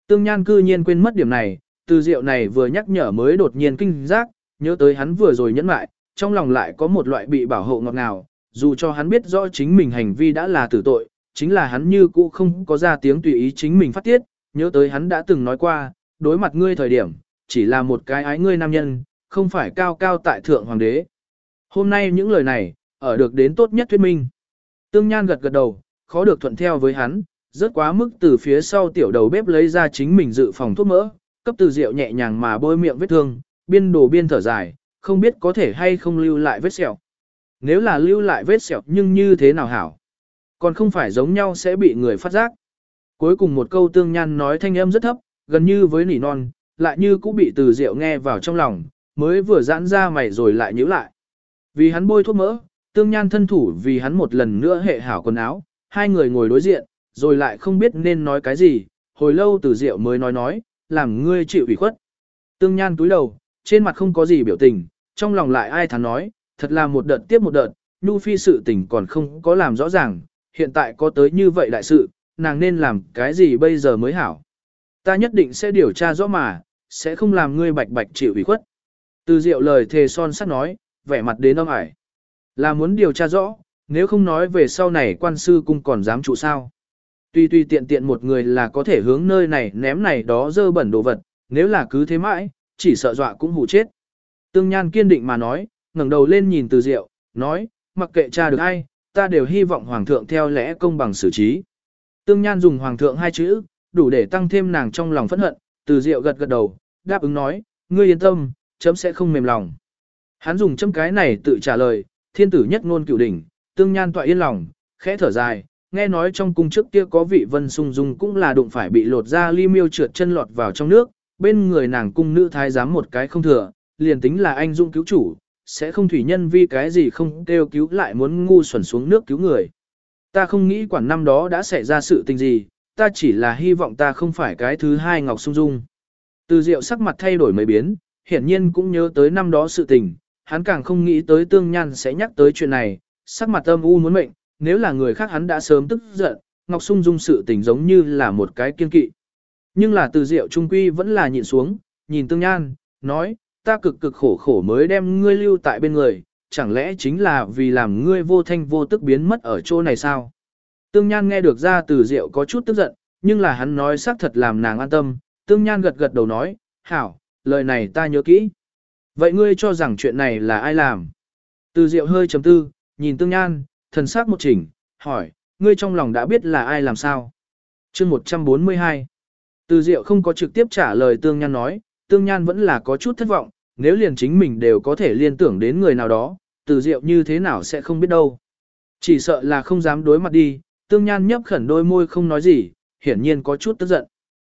Tương nhan cư nhiên quên mất điểm này, từ diệu này vừa nhắc nhở mới đột nhiên kinh giác, nhớ tới hắn vừa rồi nhẫn mại, trong lòng lại có một loại bị bảo hộ ngọt ngào, dù cho hắn biết rõ chính mình hành vi đã là tử tội, chính là hắn như cũ không có ra tiếng tùy ý chính mình phát tiết, nhớ tới hắn đã từng nói qua, đối mặt ngươi thời điểm, chỉ là một cái ái ngươi nam nhân, không phải cao cao tại thượng hoàng đế. Hôm nay những lời này, ở được đến tốt nhất thuyết minh. Tương Nhan gật gật đầu, khó được thuận theo với hắn, rất quá mức từ phía sau tiểu đầu bếp lấy ra chính mình dự phòng thuốc mỡ, cấp từ rượu nhẹ nhàng mà bôi miệng vết thương, biên đồ biên thở dài, không biết có thể hay không lưu lại vết sẹo. Nếu là lưu lại vết sẹo nhưng như thế nào hảo? Còn không phải giống nhau sẽ bị người phát giác. Cuối cùng một câu tương nhan nói thanh âm rất thấp, gần như với nỉ non, lại như cũng bị từ rượu nghe vào trong lòng, mới vừa giãn ra mày rồi lại nhíu lại. Vì hắn bôi thuốc mỡ, tương nhan thân thủ vì hắn một lần nữa hệ hảo quần áo, hai người ngồi đối diện, rồi lại không biết nên nói cái gì, hồi lâu từ rượu mới nói nói, làm ngươi chịu ủy khuất. Tương nhan túi đầu, trên mặt không có gì biểu tình, trong lòng lại ai thắn nói, thật là một đợt tiếp một đợt, Nhu Phi sự tình còn không có làm rõ ràng, hiện tại có tới như vậy đại sự, nàng nên làm cái gì bây giờ mới hảo. Ta nhất định sẽ điều tra rõ mà, sẽ không làm ngươi bạch bạch chịu ủy khuất. Từ diệu lời thề son sắt nói, vẻ mặt đến âm ải. Là muốn điều tra rõ, nếu không nói về sau này quan sư cung còn dám trụ sao. Tuy tuy tiện tiện một người là có thể hướng nơi này ném này đó dơ bẩn đồ vật, nếu là cứ thế mãi, chỉ sợ dọa cũng hù chết. Tương Nhan kiên định mà nói, ngẩng đầu lên nhìn từ diệu, nói, mặc kệ cha được ai, ta đều hy vọng hoàng thượng theo lẽ công bằng xử trí. Tương Nhan dùng hoàng thượng hai chữ, đủ để tăng thêm nàng trong lòng phẫn hận, từ diệu gật gật đầu, đáp ứng nói, ngươi yên tâm, chấm sẽ không mềm lòng. Hắn dùng chấm cái này tự trả lời, thiên tử nhất ngôn cửu đỉnh, tương nhan tọa yên lòng, khẽ thở dài, nghe nói trong cung trước kia có vị vân sung dung cũng là đụng phải bị lột ra ly miêu trượt chân lọt vào trong nước, bên người nàng cung nữ thái giám một cái không thừa, liền tính là anh dung cứu chủ, sẽ không thủy nhân vì cái gì không kêu cứu lại muốn ngu xuẩn xuống nước cứu người. Ta không nghĩ quản năm đó đã xảy ra sự tình gì, ta chỉ là hy vọng ta không phải cái thứ hai Ngọc Sung Dung. Từ diệu sắc mặt thay đổi mấy biến, hiển nhiên cũng nhớ tới năm đó sự tình, hắn càng không nghĩ tới tương nhan sẽ nhắc tới chuyện này, sắc mặt âm u muốn mệnh, nếu là người khác hắn đã sớm tức giận, Ngọc Sung Dung sự tình giống như là một cái kiên kỵ. Nhưng là từ diệu trung quy vẫn là nhịn xuống, nhìn tương nhan, nói, ta cực cực khổ khổ mới đem ngươi lưu tại bên người, chẳng lẽ chính là vì làm ngươi vô thanh vô tức biến mất ở chỗ này sao? Tương Nhan nghe được ra từ Diệu có chút tức giận, nhưng là hắn nói xác thật làm nàng an tâm, Tương Nhan gật gật đầu nói, hảo, lời này ta nhớ kỹ. Vậy ngươi cho rằng chuyện này là ai làm? Từ Diệu hơi chấm tư, nhìn Tương Nhan, thần sắc một chỉnh, hỏi, ngươi trong lòng đã biết là ai làm sao? chương 142 Từ Diệu không có trực tiếp trả lời Tương Nhan nói, Tương Nhan vẫn là có chút thất vọng, nếu liền chính mình đều có thể liên tưởng đến người nào đó, Từ Diệu như thế nào sẽ không biết đâu. Chỉ sợ là không dám đối mặt đi, Tương Nhan nhấp khẩn đôi môi không nói gì, hiển nhiên có chút tức giận.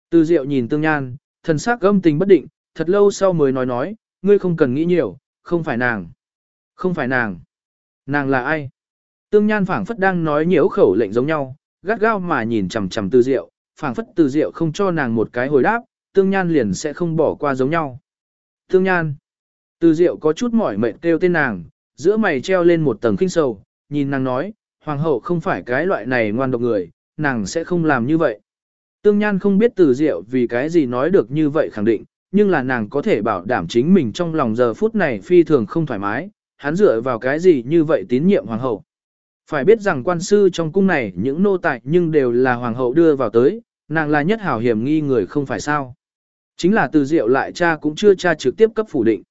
Từ Diệu nhìn Tương Nhan, thần sắc gâm tình bất định, thật lâu sau mới nói nói, ngươi không cần nghĩ nhiều, không phải nàng. Không phải nàng. Nàng là ai? Tương Nhan phảng phất đang nói nhiễu khẩu lệnh giống nhau, gắt gao mà nhìn chằm chằm Từ Diệu, phảng phất Từ Diệu không cho nàng một cái hồi đáp, Tương Nhan liền sẽ không bỏ qua giống nhau. Tương Nhan. Từ Diệu có chút mỏi mệt kêu tên nàng, giữa mày treo lên một tầng kinh sầu, nhìn nàng nói, hoàng hậu không phải cái loại này ngoan độc người, nàng sẽ không làm như vậy. Tương Nhan không biết từ diệu vì cái gì nói được như vậy khẳng định, nhưng là nàng có thể bảo đảm chính mình trong lòng giờ phút này phi thường không thoải mái, hắn dựa vào cái gì như vậy tín nhiệm hoàng hậu. Phải biết rằng quan sư trong cung này những nô tài nhưng đều là hoàng hậu đưa vào tới, nàng là nhất hảo hiểm nghi người không phải sao. Chính là từ diệu lại cha cũng chưa cha trực tiếp cấp phủ định.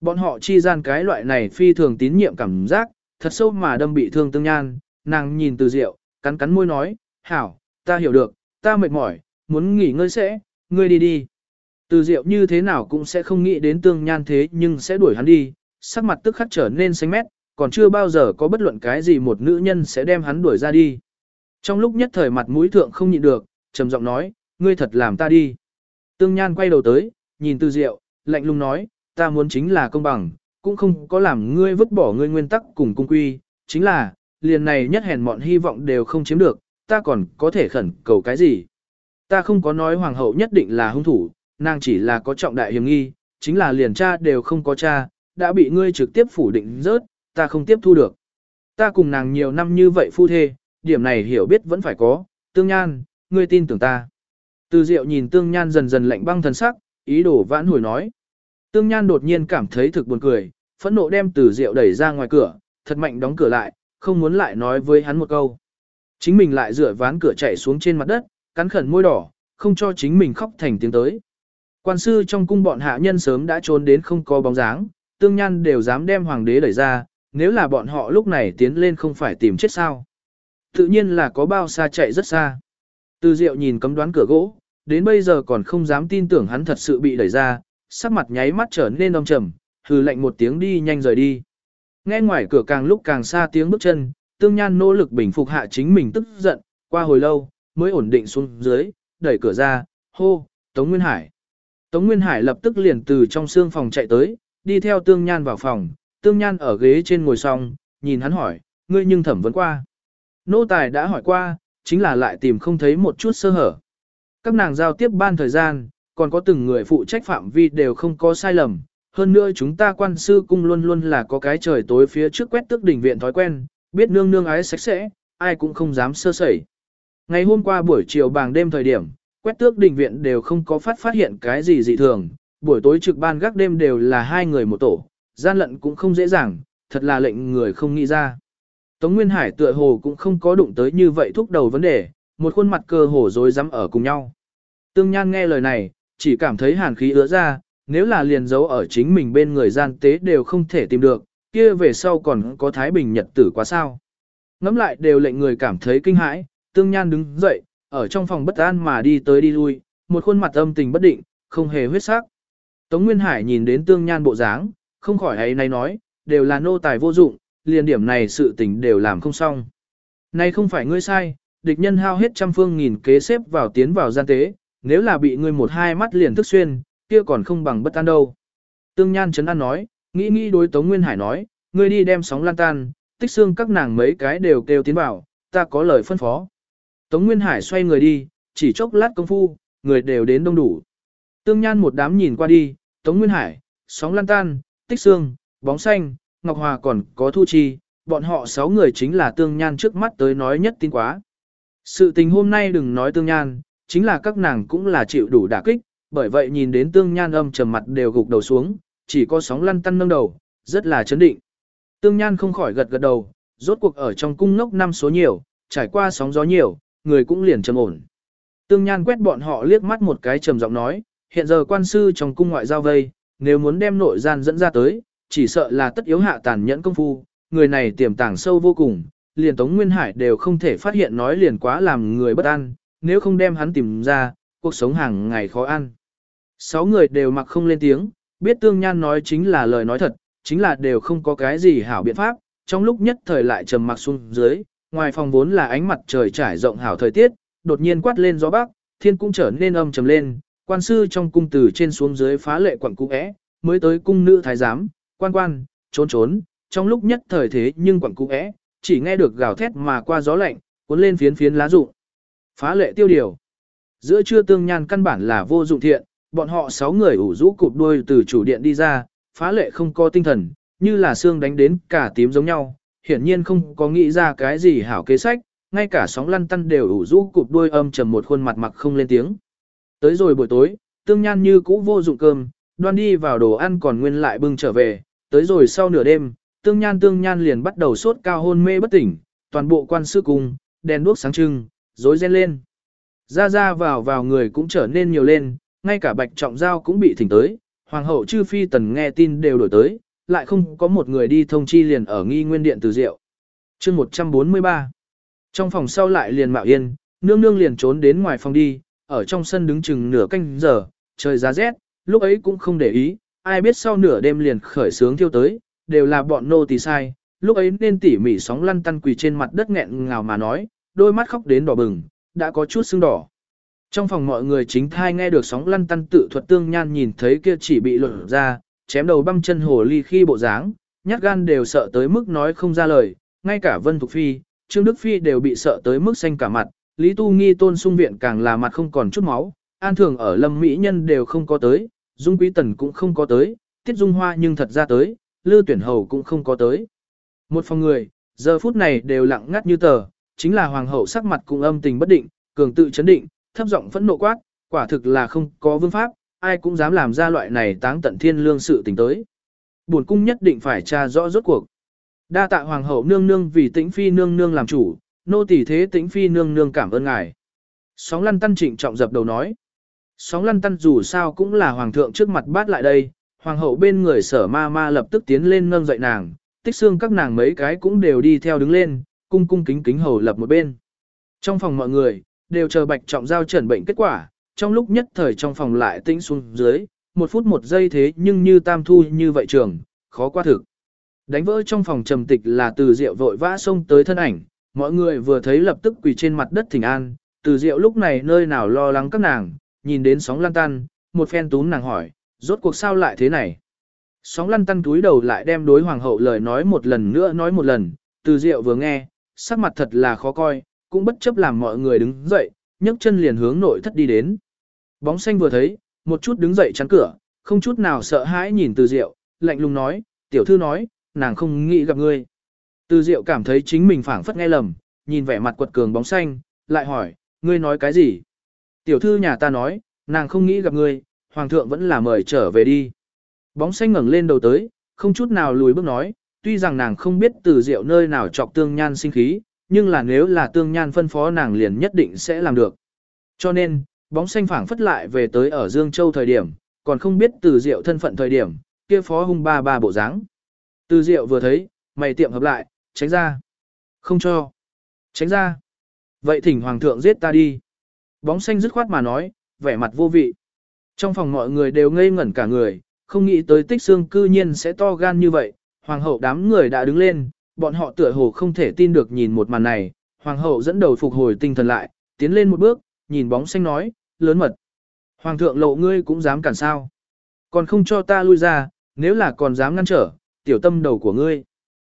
Bọn họ chi gian cái loại này phi thường tín nhiệm cảm giác, thật sâu mà đâm bị thương tương nhan, nàng nhìn từ diệu, cắn cắn môi nói, hảo, ta hiểu được, ta mệt mỏi, muốn nghỉ ngơi sẽ, ngươi đi đi. Từ diệu như thế nào cũng sẽ không nghĩ đến tương nhan thế nhưng sẽ đuổi hắn đi, sắc mặt tức khắc trở nên xanh mét, còn chưa bao giờ có bất luận cái gì một nữ nhân sẽ đem hắn đuổi ra đi. Trong lúc nhất thời mặt mũi thượng không nhịn được, trầm giọng nói, ngươi thật làm ta đi. Tương Nhan quay đầu tới, nhìn Từ Diệu, lạnh lùng nói, ta muốn chính là công bằng, cũng không có làm ngươi vứt bỏ ngươi nguyên tắc cùng cung quy, chính là, liền này nhất hèn mọn hy vọng đều không chiếm được, ta còn có thể khẩn cầu cái gì. Ta không có nói hoàng hậu nhất định là hung thủ, nàng chỉ là có trọng đại hiểm nghi, chính là liền cha đều không có cha, đã bị ngươi trực tiếp phủ định rớt, ta không tiếp thu được. Ta cùng nàng nhiều năm như vậy phu thê, điểm này hiểu biết vẫn phải có, tương nhan, ngươi tin tưởng ta. Từ diệu nhìn tương nhan dần dần lạnh băng thần sắc, ý đồ vãn hồi nói. Tương nhan đột nhiên cảm thấy thực buồn cười, phẫn nộ đem từ diệu đẩy ra ngoài cửa, thật mạnh đóng cửa lại, không muốn lại nói với hắn một câu. Chính mình lại dựa ván cửa chạy xuống trên mặt đất, cắn khẩn môi đỏ, không cho chính mình khóc thành tiếng tới. Quan sư trong cung bọn hạ nhân sớm đã trốn đến không có bóng dáng, tương nhan đều dám đem hoàng đế đẩy ra, nếu là bọn họ lúc này tiến lên không phải tìm chết sao. Tự nhiên là có bao xa chạy rất xa. Từ Diệu nhìn cấm đoán cửa gỗ, đến bây giờ còn không dám tin tưởng hắn thật sự bị đẩy ra, sắc mặt nháy mắt trở nên âm trầm, hừ lạnh một tiếng đi nhanh rời đi. Nghe ngoài cửa càng lúc càng xa tiếng bước chân, tương nhan nỗ lực bình phục hạ chính mình tức giận, qua hồi lâu, mới ổn định xuống dưới, đẩy cửa ra, hô, Tống Nguyên Hải. Tống Nguyên Hải lập tức liền từ trong xương phòng chạy tới, đi theo tương nhan vào phòng, tương nhan ở ghế trên ngồi xong, nhìn hắn hỏi, ngươi nhưng thẩm vấn qua. Nô tài đã hỏi qua, chính là lại tìm không thấy một chút sơ hở. Các nàng giao tiếp ban thời gian, còn có từng người phụ trách phạm vi đều không có sai lầm. Hơn nữa chúng ta quan sư cung luôn luôn là có cái trời tối phía trước quét tước đỉnh viện thói quen, biết nương nương ái sạch sẽ, ai cũng không dám sơ sẩy. Ngày hôm qua buổi chiều bàng đêm thời điểm, quét tước đỉnh viện đều không có phát phát hiện cái gì dị thường, buổi tối trực ban gác đêm đều là hai người một tổ, gian lận cũng không dễ dàng, thật là lệnh người không nghĩ ra. Tống Nguyên Hải tựa hồ cũng không có đụng tới như vậy thúc đầu vấn đề, một khuôn mặt cơ hồ rối rắm ở cùng nhau. Tương Nhan nghe lời này, chỉ cảm thấy hàn khí ứa ra, nếu là liền giấu ở chính mình bên người gian tế đều không thể tìm được, kia về sau còn có Thái Bình Nhật tử quá sao. Ngắm lại đều lệnh người cảm thấy kinh hãi, Tương Nhan đứng dậy, ở trong phòng bất an mà đi tới đi lui, một khuôn mặt âm tình bất định, không hề huyết sắc. Tống Nguyên Hải nhìn đến Tương Nhan bộ dáng, không khỏi ấy này nói, đều là nô tài vô dụng, liền điểm này sự tình đều làm không xong. Này không phải ngươi sai, địch nhân hao hết trăm phương nghìn kế xếp vào tiến vào gian tế, nếu là bị ngươi một hai mắt liền thức xuyên, kia còn không bằng bất an đâu. Tương Nhan Trấn An nói, nghĩ nghĩ đối Tống Nguyên Hải nói, ngươi đi đem sóng lan tan, tích xương các nàng mấy cái đều kêu tiến vào, ta có lời phân phó. Tống Nguyên Hải xoay người đi, chỉ chốc lát công phu, người đều đến đông đủ. Tương Nhan một đám nhìn qua đi, Tống Nguyên Hải, sóng lan tan, tích xương, bóng xanh, Ngọc Hòa còn có Thu Chi, bọn họ sáu người chính là tương nhan trước mắt tới nói nhất tin quá. Sự tình hôm nay đừng nói tương nhan, chính là các nàng cũng là chịu đủ đả kích, bởi vậy nhìn đến tương nhan âm trầm mặt đều gục đầu xuống, chỉ có sóng lăn tăn nâng đầu, rất là chấn định. Tương nhan không khỏi gật gật đầu, rốt cuộc ở trong cung ngốc năm số nhiều, trải qua sóng gió nhiều, người cũng liền trầm ổn. Tương nhan quét bọn họ liếc mắt một cái trầm giọng nói, hiện giờ quan sư trong cung ngoại giao vây, nếu muốn đem nội gian dẫn ra tới, chỉ sợ là tất yếu hạ tàn nhẫn công phu, người này tiềm tàng sâu vô cùng, liền Tống Nguyên Hải đều không thể phát hiện nói liền quá làm người bất an, nếu không đem hắn tìm ra, cuộc sống hàng ngày khó ăn. Sáu người đều mặc không lên tiếng, biết Tương Nhan nói chính là lời nói thật, chính là đều không có cái gì hảo biện pháp, trong lúc nhất thời lại trầm mặc xuống dưới, ngoài phòng vốn là ánh mặt trời trải rộng hảo thời tiết, đột nhiên quát lên gió bắc, thiên cũng trở nên âm trầm lên, quan sư trong cung từ trên xuống dưới phá lệ quận cung é, mới tới cung nữ thái giám, quan quan, trốn trốn, trong lúc nhất thời thế nhưng quặng cũ é, chỉ nghe được gào thét mà qua gió lạnh, cuốn lên phiến phiến lá rụng. Phá lệ tiêu điều. Giữa trưa tương nhan căn bản là vô dụng thiện, bọn họ sáu người ủ rũ cụp đuôi từ chủ điện đi ra, phá lệ không có tinh thần, như là xương đánh đến cả tím giống nhau, hiển nhiên không có nghĩ ra cái gì hảo kế sách, ngay cả sóng lăn tăn đều ủ rũ cụp đuôi âm trầm một khuôn mặt mặc không lên tiếng. Tới rồi buổi tối, tương nhan như cũ vô dụng cơm, đoan đi vào đồ ăn còn nguyên lại bưng trở về, tới rồi sau nửa đêm, tương nhan tương nhan liền bắt đầu sốt cao hôn mê bất tỉnh, toàn bộ quan sư cung, đèn đuốc sáng trưng, rối ren lên. Ra ra vào vào người cũng trở nên nhiều lên, ngay cả bạch trọng giao cũng bị thỉnh tới, hoàng hậu chư phi tần nghe tin đều đổi tới, lại không có một người đi thông chi liền ở nghi nguyên điện từ diệu. chương 143 Trong phòng sau lại liền mạo yên, nương nương liền trốn đến ngoài phòng đi, ở trong sân đứng chừng nửa canh giờ, trời giá rét, lúc ấy cũng không để ý, ai biết sau nửa đêm liền khởi sướng thiêu tới, đều là bọn nô tỳ sai, lúc ấy nên tỉ mỉ sóng lăn tăn quỳ trên mặt đất nghẹn ngào mà nói, đôi mắt khóc đến đỏ bừng, đã có chút sưng đỏ. Trong phòng mọi người chính thai nghe được sóng lăn tăn tự thuật tương nhan nhìn thấy kia chỉ bị lột ra, chém đầu băm chân hồ ly khi bộ dáng, nhát gan đều sợ tới mức nói không ra lời, ngay cả Vân Thục Phi, Trương Đức Phi đều bị sợ tới mức xanh cả mặt, Lý Tu Nghi tôn sung viện càng là mặt không còn chút máu, an thường ở lâm mỹ nhân đều không có tới, Dung Quý Tần cũng không có tới, Tiết Dung Hoa nhưng thật ra tới, Lư Tuyển Hầu cũng không có tới. Một phòng người, giờ phút này đều lặng ngắt như tờ, chính là hoàng hậu sắc mặt cũng âm tình bất định, cường tự chấn định, thấp giọng phẫn nộ quát, quả thực là không có vương pháp, ai cũng dám làm ra loại này táng tận thiên lương sự tình tới. Buồn cung nhất định phải tra rõ rốt cuộc. Đa tạ hoàng hậu nương nương vì tĩnh phi nương nương làm chủ, nô tỳ thế tĩnh phi nương nương cảm ơn ngài. Sóng lăn tăn trịnh trọng dập đầu nói. Sóng lăn tăn dù sao cũng là hoàng thượng trước mặt bát lại đây, hoàng hậu bên người sở ma ma lập tức tiến lên nâng dậy nàng, tích xương các nàng mấy cái cũng đều đi theo đứng lên, cung cung kính kính hầu lập một bên. Trong phòng mọi người, đều chờ bạch trọng giao trần bệnh kết quả, trong lúc nhất thời trong phòng lại tĩnh xuống dưới, một phút một giây thế nhưng như tam thu như vậy trường, khó qua thực. Đánh vỡ trong phòng trầm tịch là từ rượu vội vã xông tới thân ảnh, mọi người vừa thấy lập tức quỳ trên mặt đất thỉnh an, từ rượu lúc này nơi nào lo lắng các nàng, nhìn đến sóng lăn tăn, một phen tún nàng hỏi, rốt cuộc sao lại thế này. Sóng lăn tăn túi đầu lại đem đối hoàng hậu lời nói một lần nữa nói một lần, từ rượu vừa nghe, sắc mặt thật là khó coi, cũng bất chấp làm mọi người đứng dậy, nhấc chân liền hướng nội thất đi đến. Bóng xanh vừa thấy, một chút đứng dậy chắn cửa, không chút nào sợ hãi nhìn từ diệu, lạnh lùng nói, tiểu thư nói, nàng không nghĩ gặp ngươi. Từ diệu cảm thấy chính mình phảng phất nghe lầm, nhìn vẻ mặt quật cường bóng xanh, lại hỏi, ngươi nói cái gì? Tiểu thư nhà ta nói, nàng không nghĩ gặp ngươi, hoàng thượng vẫn là mời trở về đi. Bóng xanh ngẩng lên đầu tới, không chút nào lùi bước nói, tuy rằng nàng không biết từ diệu nơi nào chọc tương nhan sinh khí, nhưng là nếu là tương nhan phân phó nàng liền nhất định sẽ làm được. Cho nên, bóng xanh phảng phất lại về tới ở Dương Châu thời điểm, còn không biết từ diệu thân phận thời điểm, kia phó hung ba ba bộ dáng. Từ diệu vừa thấy, mày tiệm hợp lại, tránh ra. Không cho. Tránh ra. Vậy thỉnh hoàng thượng giết ta đi. Bóng xanh dứt khoát mà nói, vẻ mặt vô vị. Trong phòng mọi người đều ngây ngẩn cả người, không nghĩ tới tích xương cư nhiên sẽ to gan như vậy. Hoàng hậu đám người đã đứng lên, bọn họ tựa hồ không thể tin được nhìn một màn này. Hoàng hậu dẫn đầu phục hồi tinh thần lại, tiến lên một bước, nhìn bóng xanh nói, lớn mật. Hoàng thượng lộ ngươi cũng dám cản sao. Còn không cho ta lui ra, nếu là còn dám ngăn trở, tiểu tâm đầu của ngươi.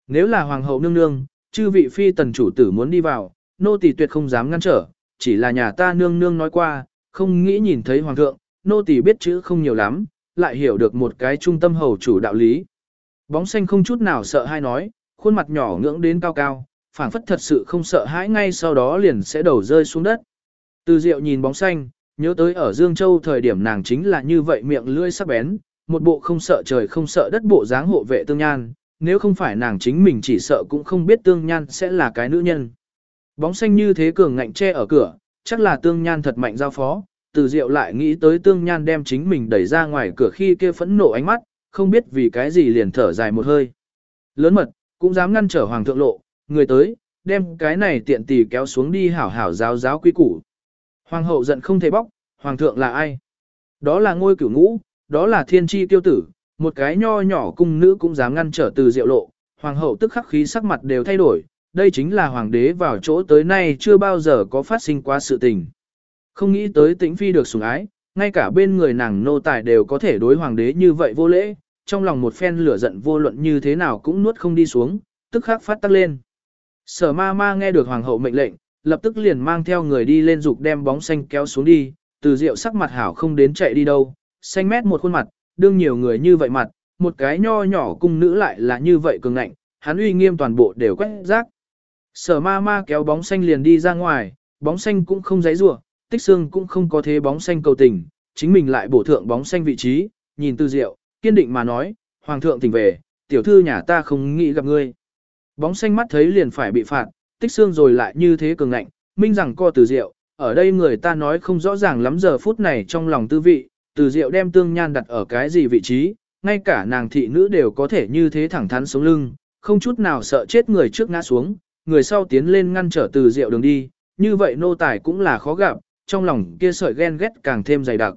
Nếu là hoàng hậu nương nương, chư vị phi tần chủ tử muốn đi vào, nô tỳ tuyệt không dám ngăn trở, chỉ là nhà ta nương nương nói qua, không nghĩ nhìn thấy hoàng thượng, nô tỳ biết chữ không nhiều lắm, lại hiểu được một cái trung tâm hầu chủ đạo lý. Bóng xanh không chút nào sợ hai nói, khuôn mặt nhỏ ngưỡng đến cao cao, phảng phất thật sự không sợ hãi ngay sau đó liền sẽ đầu rơi xuống đất. Từ Diệu nhìn bóng xanh, nhớ tới ở Dương Châu thời điểm nàng chính là như vậy miệng lưỡi sắc bén, một bộ không sợ trời không sợ đất bộ dáng hộ vệ tương nhan, nếu không phải nàng chính mình chỉ sợ cũng không biết tương nhan sẽ là cái nữ nhân. Bóng xanh như thế cường ngạnh che ở cửa, chắc là tương nhan thật mạnh giao phó, từ diệu lại nghĩ tới tương nhan đem chính mình đẩy ra ngoài cửa khi kia phẫn nộ ánh mắt, không biết vì cái gì liền thở dài một hơi. Lớn mật, cũng dám ngăn trở hoàng thượng lộ, người tới, đem cái này tiện tì kéo xuống đi hảo hảo giáo giáo quy củ. Hoàng hậu giận không thể bóc, hoàng thượng là ai? Đó là ngôi cửu ngũ, đó là thiên tri tiêu tử, một cái nho nhỏ cung nữ cũng dám ngăn trở từ diệu lộ. Hoàng hậu tức khắc khí sắc mặt đều thay đổi, đây chính là hoàng đế vào chỗ tới nay chưa bao giờ có phát sinh qua sự tình. Không nghĩ tới tĩnh phi được sủng ái, ngay cả bên người nàng nô tài đều có thể đối hoàng đế như vậy vô lễ, trong lòng một phen lửa giận vô luận như thế nào cũng nuốt không đi xuống, tức khắc phát tắc lên. Sở ma ma nghe được hoàng hậu mệnh lệnh, lập tức liền mang theo người đi lên dục đem bóng xanh kéo xuống đi, từ rượu sắc mặt hảo không đến chạy đi đâu, xanh mét một khuôn mặt, đương nhiều người như vậy mặt, một cái nho nhỏ cung nữ lại là như vậy cường ngạnh, hắn uy nghiêm toàn bộ đều quét rác. Sở ma ma kéo bóng xanh liền đi ra ngoài, bóng xanh cũng không giấy rủa tích xương cũng không có thế bóng xanh cầu tình, chính mình lại bổ thượng bóng xanh vị trí, nhìn từ Diệu kiên định mà nói, Hoàng thượng tỉnh về, tiểu thư nhà ta không nghĩ gặp ngươi. Bóng xanh mắt thấy liền phải bị phạt, tích xương rồi lại như thế cường ngạnh, minh rằng co từ Diệu, ở đây người ta nói không rõ ràng lắm giờ phút này trong lòng tư vị, từ Diệu đem tương nhan đặt ở cái gì vị trí, ngay cả nàng thị nữ đều có thể như thế thẳng thắn sống lưng, không chút nào sợ chết người trước ngã xuống, người sau tiến lên ngăn trở từ rượu đường đi, như vậy nô tài cũng là khó gặp, trong lòng kia sợi ghen ghét càng thêm dày đặc.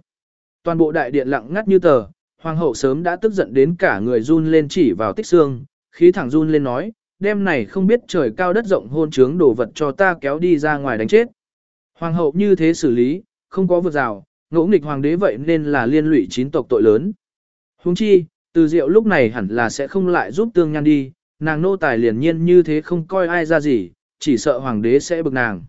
Toàn bộ đại điện lặng ngắt như tờ, hoàng hậu sớm đã tức giận đến cả người run lên chỉ vào tích xương, khí thẳng run lên nói, đêm này không biết trời cao đất rộng hôn trướng đồ vật cho ta kéo đi ra ngoài đánh chết. Hoàng hậu như thế xử lý, không có vượt rào, ngỗ nghịch hoàng đế vậy nên là liên lụy chín tộc tội lớn. Huống chi, từ diệu lúc này hẳn là sẽ không lại giúp tương nhan đi, nàng nô tài liền nhiên như thế không coi ai ra gì, chỉ sợ hoàng đế sẽ bực nàng.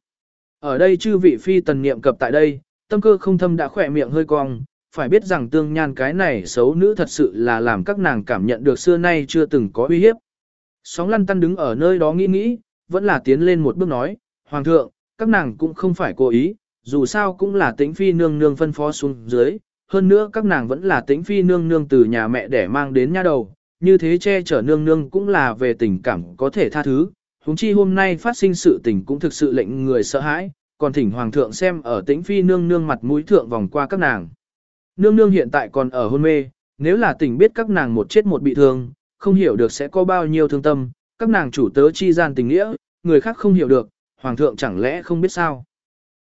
Ở đây chư vị phi tần niệm cập tại đây, tâm cơ không thâm đã khỏe miệng hơi cong, phải biết rằng tương nhan cái này xấu nữ thật sự là làm các nàng cảm nhận được xưa nay chưa từng có uy hiếp. Sóng lăn tăn đứng ở nơi đó nghĩ nghĩ, vẫn là tiến lên một bước nói, Hoàng thượng, các nàng cũng không phải cố ý, dù sao cũng là tĩnh phi nương nương phân phó xuống dưới, hơn nữa các nàng vẫn là tĩnh phi nương nương từ nhà mẹ để mang đến nha đầu, như thế che chở nương nương cũng là về tình cảm có thể tha thứ, huống chi hôm nay phát sinh sự tình cũng thực sự lệnh người sợ hãi, còn thỉnh hoàng thượng xem ở tĩnh phi nương nương mặt mũi thượng vòng qua các nàng. Nương nương hiện tại còn ở hôn mê, nếu là tỉnh biết các nàng một chết một bị thương, không hiểu được sẽ có bao nhiêu thương tâm, các nàng chủ tớ chi gian tình nghĩa, người khác không hiểu được, hoàng thượng chẳng lẽ không biết sao.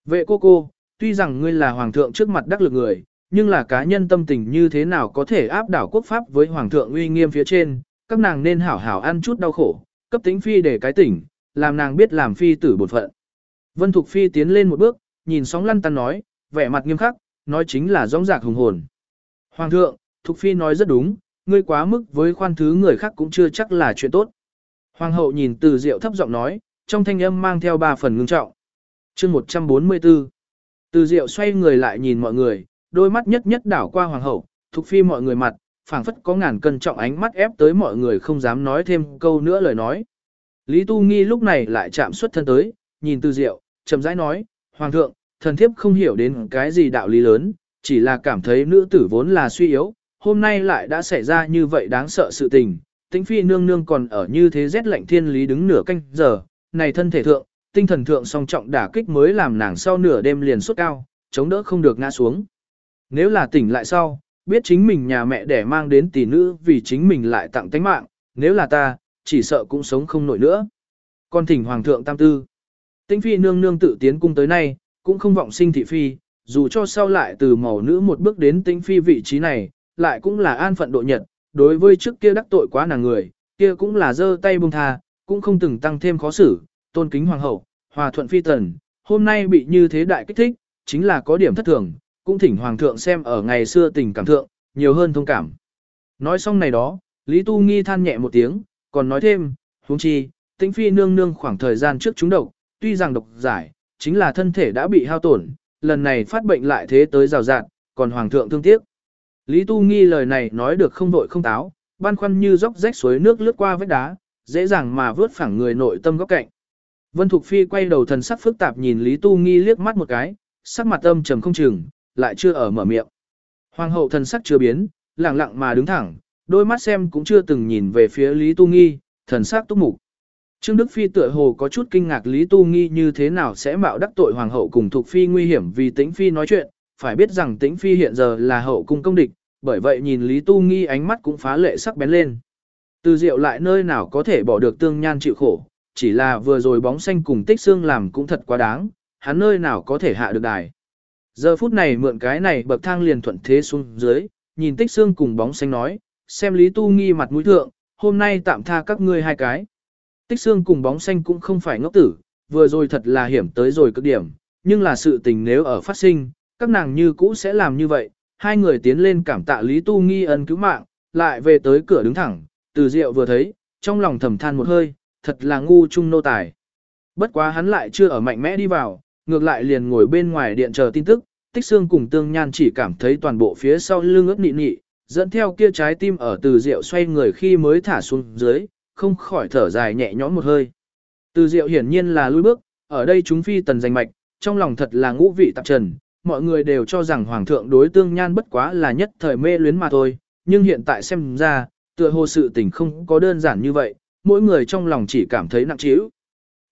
Vệ cô cô, tuy rằng ngươi là hoàng thượng trước mặt đắc lực người, nhưng là cá nhân tâm tình như thế nào có thể áp đảo quốc pháp với hoàng thượng uy nghiêm phía trên, các nàng nên hảo hảo ăn chút đau khổ, cấp tính phi để cái tỉnh, làm nàng biết làm phi tử bột phận. Vân Thục Phi tiến lên một bước, nhìn sóng lăn tăn nói, vẻ mặt nghiêm khắc, nói chính là rong rạc hùng hồn. Hoàng thượng, Thục Phi nói rất đúng, ngươi quá mức với khoan thứ người khác cũng chưa chắc là chuyện tốt. Hoàng hậu nhìn từ diệu thấp giọng nói, trong thanh âm mang theo ba phần ngưng trọng. chương 144 Từ diệu xoay người lại nhìn mọi người, đôi mắt nhất nhất đảo qua hoàng hậu, thuộc Phi mọi người mặt, phảng phất có ngàn cân trọng ánh mắt ép tới mọi người không dám nói thêm câu nữa lời nói. Lý Tu Nghi lúc này lại chạm xuất thân tới, nhìn từ diệu, chậm rãi nói, Hoàng thượng, thần thiếp không hiểu đến cái gì đạo lý lớn, chỉ là cảm thấy nữ tử vốn là suy yếu, hôm nay lại đã xảy ra như vậy đáng sợ sự tình, tĩnh phi nương nương còn ở như thế rét lạnh thiên lý đứng nửa canh giờ, này thân thể thượng, tinh thần thượng song trọng đả kích mới làm nàng sau nửa đêm liền sốt cao, chống đỡ không được ngã xuống. Nếu là tỉnh lại sau, biết chính mình nhà mẹ để mang đến tỷ nữ vì chính mình lại tặng tánh mạng, nếu là ta, chỉ sợ cũng sống không nổi nữa. Con thỉnh hoàng thượng tam tư. Tĩnh phi nương nương tự tiến cung tới nay, cũng không vọng sinh thị phi, dù cho sau lại từ màu nữ một bước đến tĩnh phi vị trí này, lại cũng là an phận độ nhật, đối với trước kia đắc tội quá nàng người, kia cũng là giơ tay buông tha, cũng không từng tăng thêm khó xử, tôn kính hoàng hậu, hòa thuận phi tần, hôm nay bị như thế đại kích thích, chính là có điểm thất thường, cũng thỉnh hoàng thượng xem ở ngày xưa tình cảm thượng, nhiều hơn thông cảm. Nói xong này đó, Lý Tu Nghi than nhẹ một tiếng, còn nói thêm, huống chi, tĩnh phi nương nương khoảng thời gian trước chúng độc, tuy rằng độc giải, chính là thân thể đã bị hao tổn, lần này phát bệnh lại thế tới rào rạt, còn hoàng thượng thương tiếc. Lý Tu Nghi lời này nói được không vội không táo, ban khoăn như dốc rách suối nước lướt qua vách đá, dễ dàng mà vớt phẳng người nội tâm góc cạnh. Vân Thục Phi quay đầu thần sắc phức tạp nhìn Lý Tu Nghi liếc mắt một cái, sắc mặt âm trầm không chừng, lại chưa ở mở miệng. Hoàng hậu thần sắc chưa biến, lặng lặng mà đứng thẳng, đôi mắt xem cũng chưa từng nhìn về phía Lý Tu Nghi, thần sắc túc mục. Trương Đức Phi tựa hồ có chút kinh ngạc Lý Tu Nghi như thế nào sẽ mạo đắc tội hoàng hậu cùng thuộc phi nguy hiểm vì Tĩnh Phi nói chuyện, phải biết rằng Tĩnh Phi hiện giờ là hậu cung công địch, bởi vậy nhìn Lý Tu Nghi ánh mắt cũng phá lệ sắc bén lên. Từ diệu lại nơi nào có thể bỏ được tương nhan chịu khổ, chỉ là vừa rồi bóng xanh cùng tích xương làm cũng thật quá đáng, hắn nơi nào có thể hạ được đài. Giờ phút này mượn cái này bậc thang liền thuận thế xuống dưới, nhìn tích xương cùng bóng xanh nói, xem Lý Tu Nghi mặt mũi thượng, hôm nay tạm tha các ngươi hai cái. Tích xương cùng bóng xanh cũng không phải ngốc tử, vừa rồi thật là hiểm tới rồi cực điểm, nhưng là sự tình nếu ở phát sinh, các nàng như cũ sẽ làm như vậy. Hai người tiến lên cảm tạ Lý Tu Nghi ân cứu mạng, lại về tới cửa đứng thẳng, từ rượu vừa thấy, trong lòng thầm than một hơi, thật là ngu trung nô tài. Bất quá hắn lại chưa ở mạnh mẽ đi vào, ngược lại liền ngồi bên ngoài điện chờ tin tức, tích xương cùng tương nhan chỉ cảm thấy toàn bộ phía sau lưng ướt nị nị, dẫn theo kia trái tim ở từ rượu xoay người khi mới thả xuống dưới, không khỏi thở dài nhẹ nhõm một hơi. Từ diệu hiển nhiên là lui bước, ở đây chúng phi tần danh mạch, trong lòng thật là ngũ vị tạp trần, mọi người đều cho rằng hoàng thượng đối tương nhan bất quá là nhất thời mê luyến mà thôi, nhưng hiện tại xem ra, tựa hồ sự tình không có đơn giản như vậy, mỗi người trong lòng chỉ cảm thấy nặng trĩu.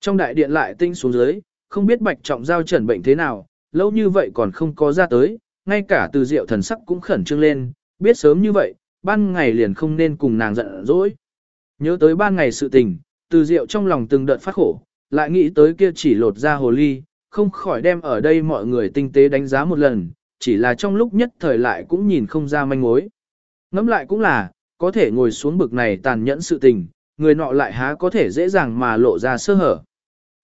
Trong đại điện lại tinh xuống dưới, không biết bạch trọng giao trần bệnh thế nào, lâu như vậy còn không có ra tới, ngay cả từ diệu thần sắc cũng khẩn trương lên, biết sớm như vậy, ban ngày liền không nên cùng nàng giận dỗi. Nhớ tới ban ngày sự tình, từ diệu trong lòng từng đợt phát khổ, lại nghĩ tới kia chỉ lột ra hồ ly, không khỏi đem ở đây mọi người tinh tế đánh giá một lần, chỉ là trong lúc nhất thời lại cũng nhìn không ra manh mối. Ngẫm lại cũng là, có thể ngồi xuống bực này tàn nhẫn sự tình, người nọ lại há có thể dễ dàng mà lộ ra sơ hở.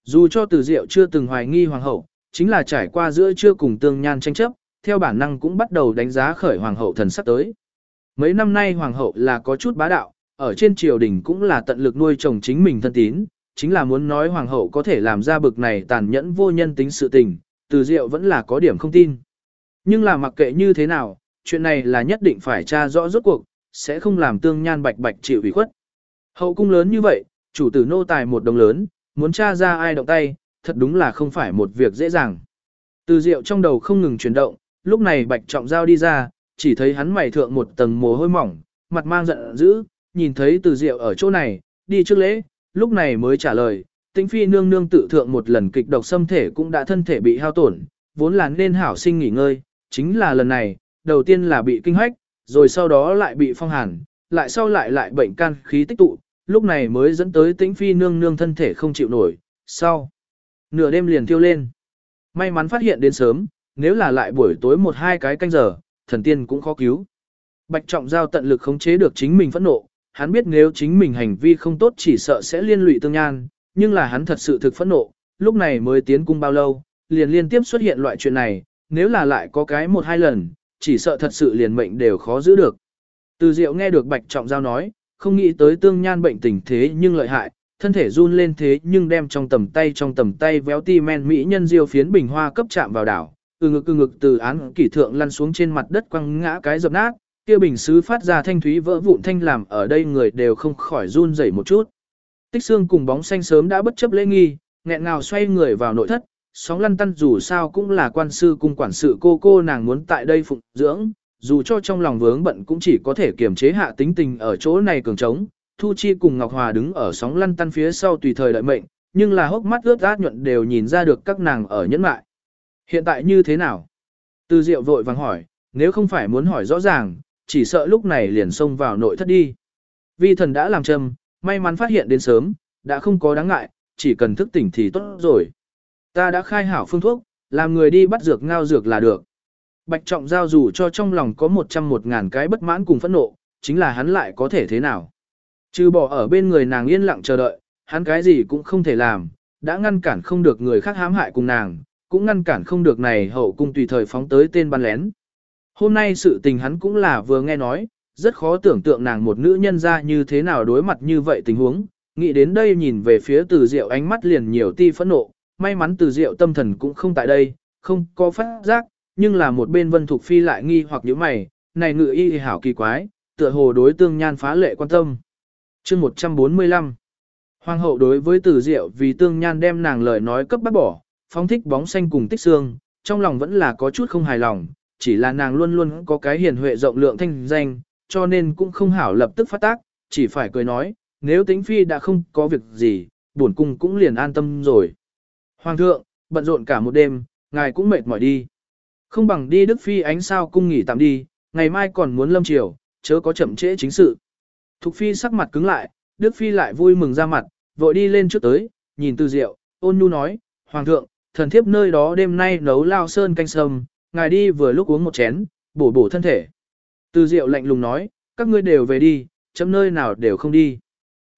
Dù cho từ diệu chưa từng hoài nghi hoàng hậu, chính là trải qua giữa chưa cùng tương nhan tranh chấp, theo bản năng cũng bắt đầu đánh giá khởi hoàng hậu thần sắp tới. Mấy năm nay hoàng hậu là có chút bá đạo, ở trên triều đình cũng là tận lực nuôi chồng chính mình thân tín, chính là muốn nói hoàng hậu có thể làm ra bực này tàn nhẫn vô nhân tính sự tình, từ diệu vẫn là có điểm không tin. Nhưng là mặc kệ như thế nào, chuyện này là nhất định phải tra rõ rốt cuộc, sẽ không làm tương nhan bạch bạch chịu ủy khuất. Hậu cung lớn như vậy, chủ tử nô tài một đồng lớn, muốn tra ra ai động tay, thật đúng là không phải một việc dễ dàng. Từ diệu trong đầu không ngừng chuyển động, lúc này bạch trọng giao đi ra, chỉ thấy hắn mày thượng một tầng mồ hôi mỏng, mặt mang giận dữ, nhìn thấy từ diệu ở chỗ này, đi trước lễ, lúc này mới trả lời, tĩnh phi nương nương tự thượng một lần kịch độc xâm thể cũng đã thân thể bị hao tổn, vốn là nên hảo sinh nghỉ ngơi, chính là lần này, đầu tiên là bị kinh hoách, rồi sau đó lại bị phong hàn, lại sau lại lại bệnh can khí tích tụ, lúc này mới dẫn tới tĩnh phi nương nương thân thể không chịu nổi, sau. Nửa đêm liền tiêu lên. May mắn phát hiện đến sớm, nếu là lại buổi tối một hai cái canh giờ, thần tiên cũng khó cứu. Bạch Trọng Giao tận lực khống chế được chính mình phẫn nộ, hắn biết nếu chính mình hành vi không tốt chỉ sợ sẽ liên lụy tương nhan, nhưng là hắn thật sự thực phẫn nộ, lúc này mới tiến cung bao lâu, liền liên tiếp xuất hiện loại chuyện này, nếu là lại có cái một hai lần, chỉ sợ thật sự liền mệnh đều khó giữ được. Từ Diệu nghe được Bạch Trọng Giao nói, không nghĩ tới tương nhan bệnh tình thế nhưng lợi hại, thân thể run lên thế nhưng đem trong tầm tay trong tầm tay véo ti men mỹ nhân diêu phiến bình hoa cấp chạm vào đảo, từ ngực từ ngực từ án kỷ thượng lăn xuống trên mặt đất quăng ngã cái dập nát, kia bình sứ phát ra thanh thúy vỡ vụn thanh làm ở đây người đều không khỏi run rẩy một chút. Tích xương cùng bóng xanh sớm đã bất chấp lễ nghi, nghẹn ngào xoay người vào nội thất, sóng lăn tăn dù sao cũng là quan sư cung quản sự cô cô nàng muốn tại đây phụng dưỡng, dù cho trong lòng vướng bận cũng chỉ có thể kiềm chế hạ tính tình ở chỗ này cường trống. Thu Chi cùng Ngọc Hòa đứng ở sóng lăn tăn phía sau tùy thời đợi mệnh, nhưng là hốc mắt ướt át nhuận đều nhìn ra được các nàng ở nhẫn mại. Hiện tại như thế nào? Từ Diệu vội vàng hỏi, nếu không phải muốn hỏi rõ ràng, chỉ sợ lúc này liền xông vào nội thất đi. Vi thần đã làm châm, may mắn phát hiện đến sớm, đã không có đáng ngại, chỉ cần thức tỉnh thì tốt rồi. Ta đã khai hảo phương thuốc, làm người đi bắt dược ngao dược là được. Bạch trọng giao dù cho trong lòng có một trăm một ngàn cái bất mãn cùng phẫn nộ, chính là hắn lại có thể thế nào. Chứ bỏ ở bên người nàng yên lặng chờ đợi, hắn cái gì cũng không thể làm, đã ngăn cản không được người khác hãm hại cùng nàng, cũng ngăn cản không được này hậu cung tùy thời phóng tới tên ban lén. Hôm nay sự tình hắn cũng là vừa nghe nói, rất khó tưởng tượng nàng một nữ nhân ra như thế nào đối mặt như vậy tình huống, nghĩ đến đây nhìn về phía từ diệu ánh mắt liền nhiều ti phẫn nộ, may mắn từ diệu tâm thần cũng không tại đây, không có phát giác, nhưng là một bên vân thục phi lại nghi hoặc nhíu mày, này ngự y hảo kỳ quái, tựa hồ đối tương nhan phá lệ quan tâm. chương 145 Hoàng hậu đối với từ diệu vì tương nhan đem nàng lời nói cấp bác bỏ, phóng thích bóng xanh cùng tích xương, trong lòng vẫn là có chút không hài lòng, chỉ là nàng luôn luôn có cái hiền huệ rộng lượng thanh danh, cho nên cũng không hảo lập tức phát tác, chỉ phải cười nói, nếu tính phi đã không có việc gì, buồn cung cũng liền an tâm rồi. Hoàng thượng, bận rộn cả một đêm, ngài cũng mệt mỏi đi. Không bằng đi Đức Phi ánh sao cung nghỉ tạm đi, ngày mai còn muốn lâm chiều, chớ có chậm trễ chính sự. Thục Phi sắc mặt cứng lại, Đức Phi lại vui mừng ra mặt, vội đi lên trước tới, nhìn từ diệu ôn nhu nói, Hoàng thượng, thần thiếp nơi đó đêm nay nấu lao sơn canh sâm, ngài đi vừa lúc uống một chén, bổ bổ thân thể. Từ Diệu lạnh lùng nói, các ngươi đều về đi, chấm nơi nào đều không đi.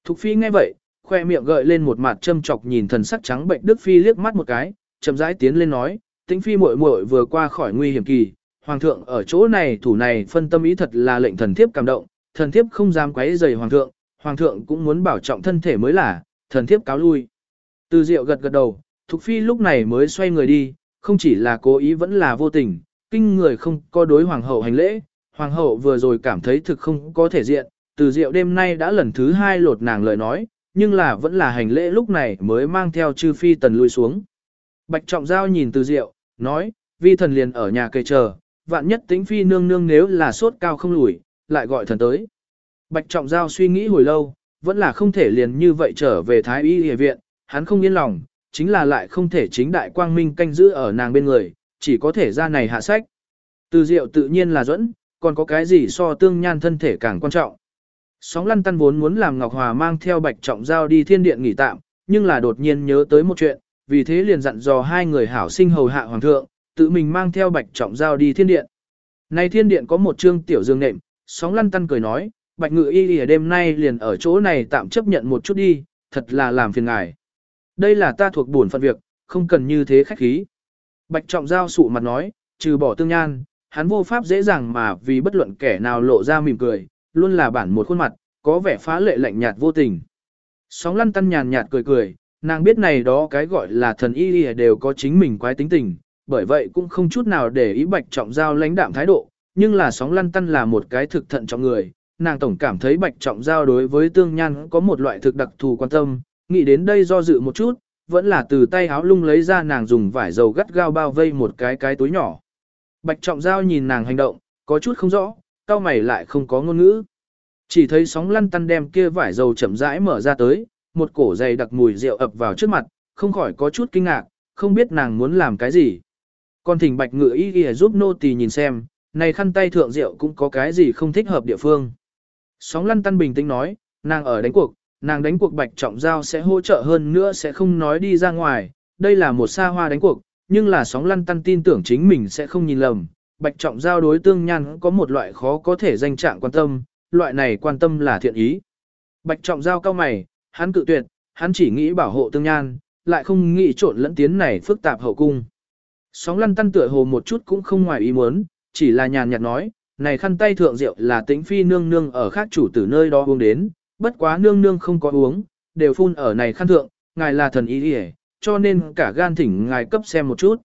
Thục Phi nghe vậy, khoe miệng gợi lên một mặt châm chọc nhìn thần sắc trắng bệnh Đức Phi liếc mắt một cái, chậm rãi tiến lên nói, Tĩnh Phi muội muội vừa qua khỏi nguy hiểm kỳ, hoàng thượng ở chỗ này thủ này phân tâm ý thật là lệnh thần thiếp cảm động, thần thiếp không dám quấy rầy hoàng thượng, hoàng thượng cũng muốn bảo trọng thân thể mới là, thần thiếp cáo lui. Từ Diệu gật gật đầu, Thục Phi lúc này mới xoay người đi, không chỉ là cố ý vẫn là vô tình, kinh người không có đối hoàng hậu hành lễ, hoàng hậu vừa rồi cảm thấy thực không có thể diện, từ diệu đêm nay đã lần thứ hai lột nàng lời nói, nhưng là vẫn là hành lễ lúc này mới mang theo chư phi tần lui xuống. Bạch trọng giao nhìn từ diệu, nói, vi thần liền ở nhà cây chờ, vạn nhất tính phi nương nương nếu là sốt cao không lùi, lại gọi thần tới. Bạch trọng giao suy nghĩ hồi lâu, vẫn là không thể liền như vậy trở về thái y y viện, hắn không yên lòng, chính là lại không thể chính đại quang minh canh giữ ở nàng bên người, chỉ có thể ra này hạ sách. Từ diệu tự nhiên là dẫn, còn có cái gì so tương nhan thân thể càng quan trọng. Sóng lăn tăn vốn muốn làm Ngọc Hòa mang theo bạch trọng giao đi thiên điện nghỉ tạm, nhưng là đột nhiên nhớ tới một chuyện, vì thế liền dặn dò hai người hảo sinh hầu hạ hoàng thượng, tự mình mang theo bạch trọng giao đi thiên điện. nay thiên điện có một trương tiểu dương nệm, sóng lăn tăn cười nói, bạch ngự y ở đêm nay liền ở chỗ này tạm chấp nhận một chút đi, thật là làm phiền ngài. Đây là ta thuộc bổn phận việc, không cần như thế khách khí. Bạch trọng giao sụ mặt nói, trừ bỏ tương nhan, hắn vô pháp dễ dàng mà vì bất luận kẻ nào lộ ra mỉm cười, luôn là bản một khuôn mặt, có vẻ phá lệ lạnh nhạt vô tình. Sóng lăn tăn nhàn nhạt cười cười, nàng biết này đó cái gọi là thần y đều có chính mình quái tính tình, bởi vậy cũng không chút nào để ý bạch trọng giao lãnh đạm thái độ, nhưng là sóng lăn tăn là một cái thực thận trọng người, nàng tổng cảm thấy bạch trọng giao đối với tương nhan có một loại thực đặc thù quan tâm, nghĩ đến đây do dự một chút, vẫn là từ tay áo lung lấy ra nàng dùng vải dầu gắt gao bao vây một cái cái túi nhỏ. Bạch trọng giao nhìn nàng hành động, có chút không rõ, cao mày lại không có ngôn ngữ. Chỉ thấy sóng lăn tăn đem kia vải dầu chậm rãi mở ra tới, một cổ dày đặc mùi rượu ập vào trước mặt, không khỏi có chút kinh ngạc, không biết nàng muốn làm cái gì. Còn thỉnh bạch ngự y y giúp nô tỳ nhìn xem, này khăn tay thượng rượu cũng có cái gì không thích hợp địa phương. Sóng lăn tăn bình tĩnh nói, nàng ở đánh cuộc, nàng đánh cuộc bạch trọng giao sẽ hỗ trợ hơn nữa sẽ không nói đi ra ngoài, đây là một xa hoa đánh cuộc, nhưng là sóng lăn tăn tin tưởng chính mình sẽ không nhìn lầm. Bạch trọng giao đối tương nhan có một loại khó có thể danh trạng quan tâm, loại này quan tâm là thiện ý. Bạch trọng giao cao mày, hắn cự tuyệt, hắn chỉ nghĩ bảo hộ tương nhan, lại không nghĩ trộn lẫn tiến này phức tạp hậu cung. Sóng lăn tăn tựa hồ một chút cũng không ngoài ý muốn, chỉ là nhàn nhạt nói, này khăn tay thượng rượu là tĩnh phi nương nương ở khác chủ tử nơi đó uống đến, bất quá nương nương không có uống, đều phun ở này khăn thượng, ngài là thần ý đi cho nên cả gan thỉnh ngài cấp xem một chút.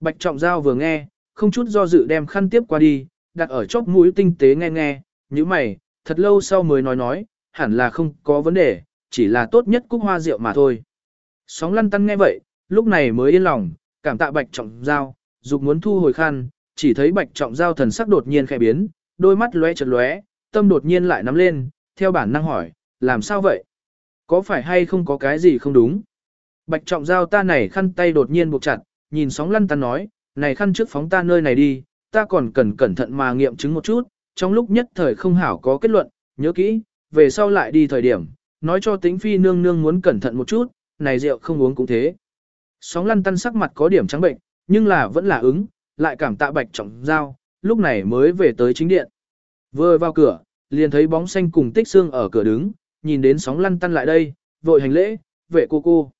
Bạch trọng giao vừa nghe, không chút do dự đem khăn tiếp qua đi, đặt ở chóp mũi tinh tế nghe nghe, như mày, thật lâu sau mới nói nói, hẳn là không có vấn đề, chỉ là tốt nhất cúc hoa rượu mà thôi. Sóng lăn tăn nghe vậy, lúc này mới yên lòng, cảm tạ bạch trọng giao, dục muốn thu hồi khăn, chỉ thấy bạch trọng giao thần sắc đột nhiên khẽ biến, đôi mắt lóe chật lóe, tâm đột nhiên lại nắm lên, theo bản năng hỏi, làm sao vậy? Có phải hay không có cái gì không đúng? Bạch trọng giao ta này khăn tay đột nhiên buộc chặt, nhìn sóng lăn tăn nói, này khăn trước phóng ta nơi này đi, ta còn cần cẩn thận mà nghiệm chứng một chút, trong lúc nhất thời không hảo có kết luận, nhớ kỹ, về sau lại đi thời điểm, nói cho tính phi nương nương muốn cẩn thận một chút, này rượu không uống cũng thế. Sóng lăn tăn sắc mặt có điểm trắng bệnh, nhưng là vẫn là ứng, lại cảm tạ bạch trọng giao, lúc này mới về tới chính điện. Vừa vào cửa, liền thấy bóng xanh cùng tích xương ở cửa đứng, nhìn đến sóng lăn tăn lại đây, vội hành lễ, vệ cô cô.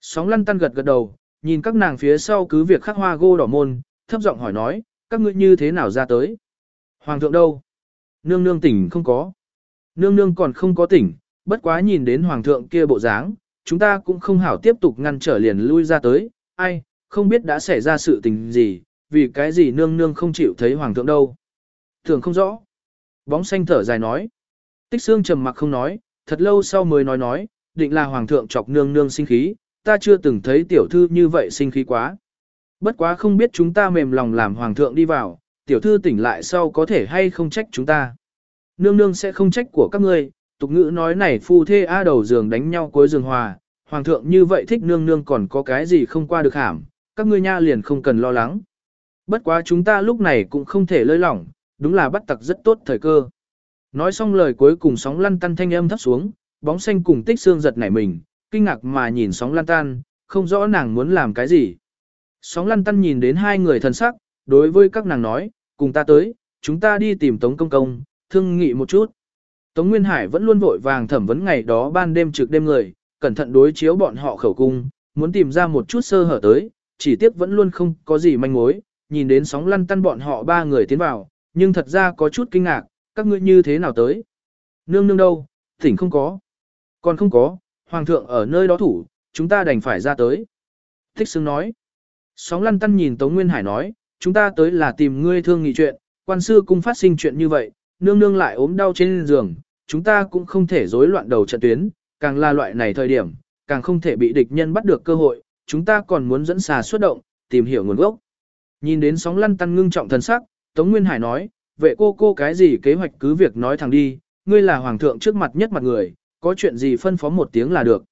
Sóng lăn tăn gật gật đầu, nhìn các nàng phía sau cứ việc khắc hoa gô đỏ môn, thấp giọng hỏi nói, các ngươi như thế nào ra tới? Hoàng thượng đâu? Nương nương tỉnh không có. Nương nương còn không có tỉnh, bất quá nhìn đến hoàng thượng kia bộ dáng, chúng ta cũng không hảo tiếp tục ngăn trở liền lui ra tới, ai, không biết đã xảy ra sự tình gì, vì cái gì nương nương không chịu thấy hoàng thượng đâu. Thường không rõ. Bóng xanh thở dài nói. Tích xương trầm mặc không nói, thật lâu sau mới nói nói, định là hoàng thượng chọc nương nương sinh khí, ta chưa từng thấy tiểu thư như vậy sinh khí quá. Bất quá không biết chúng ta mềm lòng làm hoàng thượng đi vào, tiểu thư tỉnh lại sau có thể hay không trách chúng ta. Nương nương sẽ không trách của các ngươi, tục ngữ nói này phu thê a đầu giường đánh nhau cuối giường hòa, hoàng thượng như vậy thích nương nương còn có cái gì không qua được hàm, các ngươi nha liền không cần lo lắng. Bất quá chúng ta lúc này cũng không thể lơi lỏng, đúng là bắt tặc rất tốt thời cơ. Nói xong lời cuối cùng sóng lăn tăn thanh âm thấp xuống, bóng xanh cùng tích xương giật nảy mình, kinh ngạc mà nhìn sóng lăn tan, không rõ nàng muốn làm cái gì. Sóng lăn tăn nhìn đến hai người thần sắc, đối với các nàng nói, cùng ta tới, chúng ta đi tìm Tống Công Công, thương nghị một chút. Tống Nguyên Hải vẫn luôn vội vàng thẩm vấn ngày đó ban đêm trực đêm người, cẩn thận đối chiếu bọn họ khẩu cung, muốn tìm ra một chút sơ hở tới, chỉ tiếc vẫn luôn không có gì manh mối, nhìn đến sóng lăn tăn bọn họ ba người tiến vào, nhưng thật ra có chút kinh ngạc, các ngươi như thế nào tới? Nương nương đâu, thỉnh không có. Còn không có, hoàng thượng ở nơi đó thủ, chúng ta đành phải ra tới. Thích xứng nói. Sóng lăn tăn nhìn Tống Nguyên Hải nói, chúng ta tới là tìm ngươi thương nghị chuyện, quan sư cung phát sinh chuyện như vậy, nương nương lại ốm đau trên giường, chúng ta cũng không thể rối loạn đầu trận tuyến, càng là loại này thời điểm, càng không thể bị địch nhân bắt được cơ hội, chúng ta còn muốn dẫn xà xuất động, tìm hiểu nguồn gốc. Nhìn đến sóng lăn tăn ngưng trọng thần sắc, Tống Nguyên Hải nói, vệ cô cô cái gì kế hoạch cứ việc nói thẳng đi, ngươi là hoàng thượng trước mặt nhất mặt người, có chuyện gì phân phó một tiếng là được.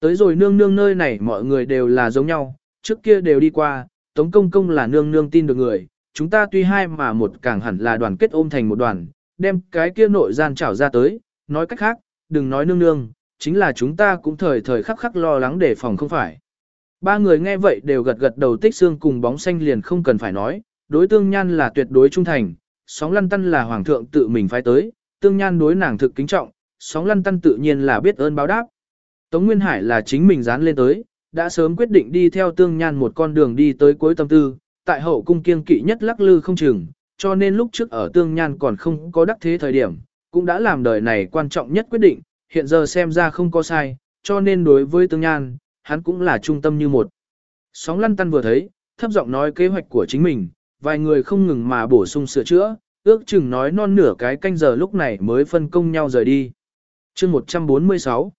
Tới rồi nương nương nơi này mọi người đều là giống nhau, trước kia đều đi qua, Tống Công Công là nương nương tin được người, chúng ta tuy hai mà một càng hẳn là đoàn kết ôm thành một đoàn, đem cái kia nội gian trảo ra tới, nói cách khác, đừng nói nương nương, chính là chúng ta cũng thời thời khắc khắc lo lắng để phòng không phải. Ba người nghe vậy đều gật gật đầu tích xương cùng bóng xanh liền không cần phải nói, đối tương nhan là tuyệt đối trung thành, sóng lăn tăn là hoàng thượng tự mình phái tới, tương nhan đối nàng thực kính trọng, sóng lăn tăn tự nhiên là biết ơn báo đáp. Tống Nguyên Hải là chính mình dán lên tới, đã sớm quyết định đi theo tương nhan một con đường đi tới cuối tâm tư, tại hậu cung kiên kỵ nhất lắc lư không chừng, cho nên lúc trước ở tương nhan còn không có đắc thế thời điểm, cũng đã làm đời này quan trọng nhất quyết định, hiện giờ xem ra không có sai, cho nên đối với tương nhan, hắn cũng là trung tâm như một. Sóng lăn tăn vừa thấy, thấp giọng nói kế hoạch của chính mình, vài người không ngừng mà bổ sung sửa chữa, ước chừng nói non nửa cái canh giờ lúc này mới phân công nhau rời đi. chương 146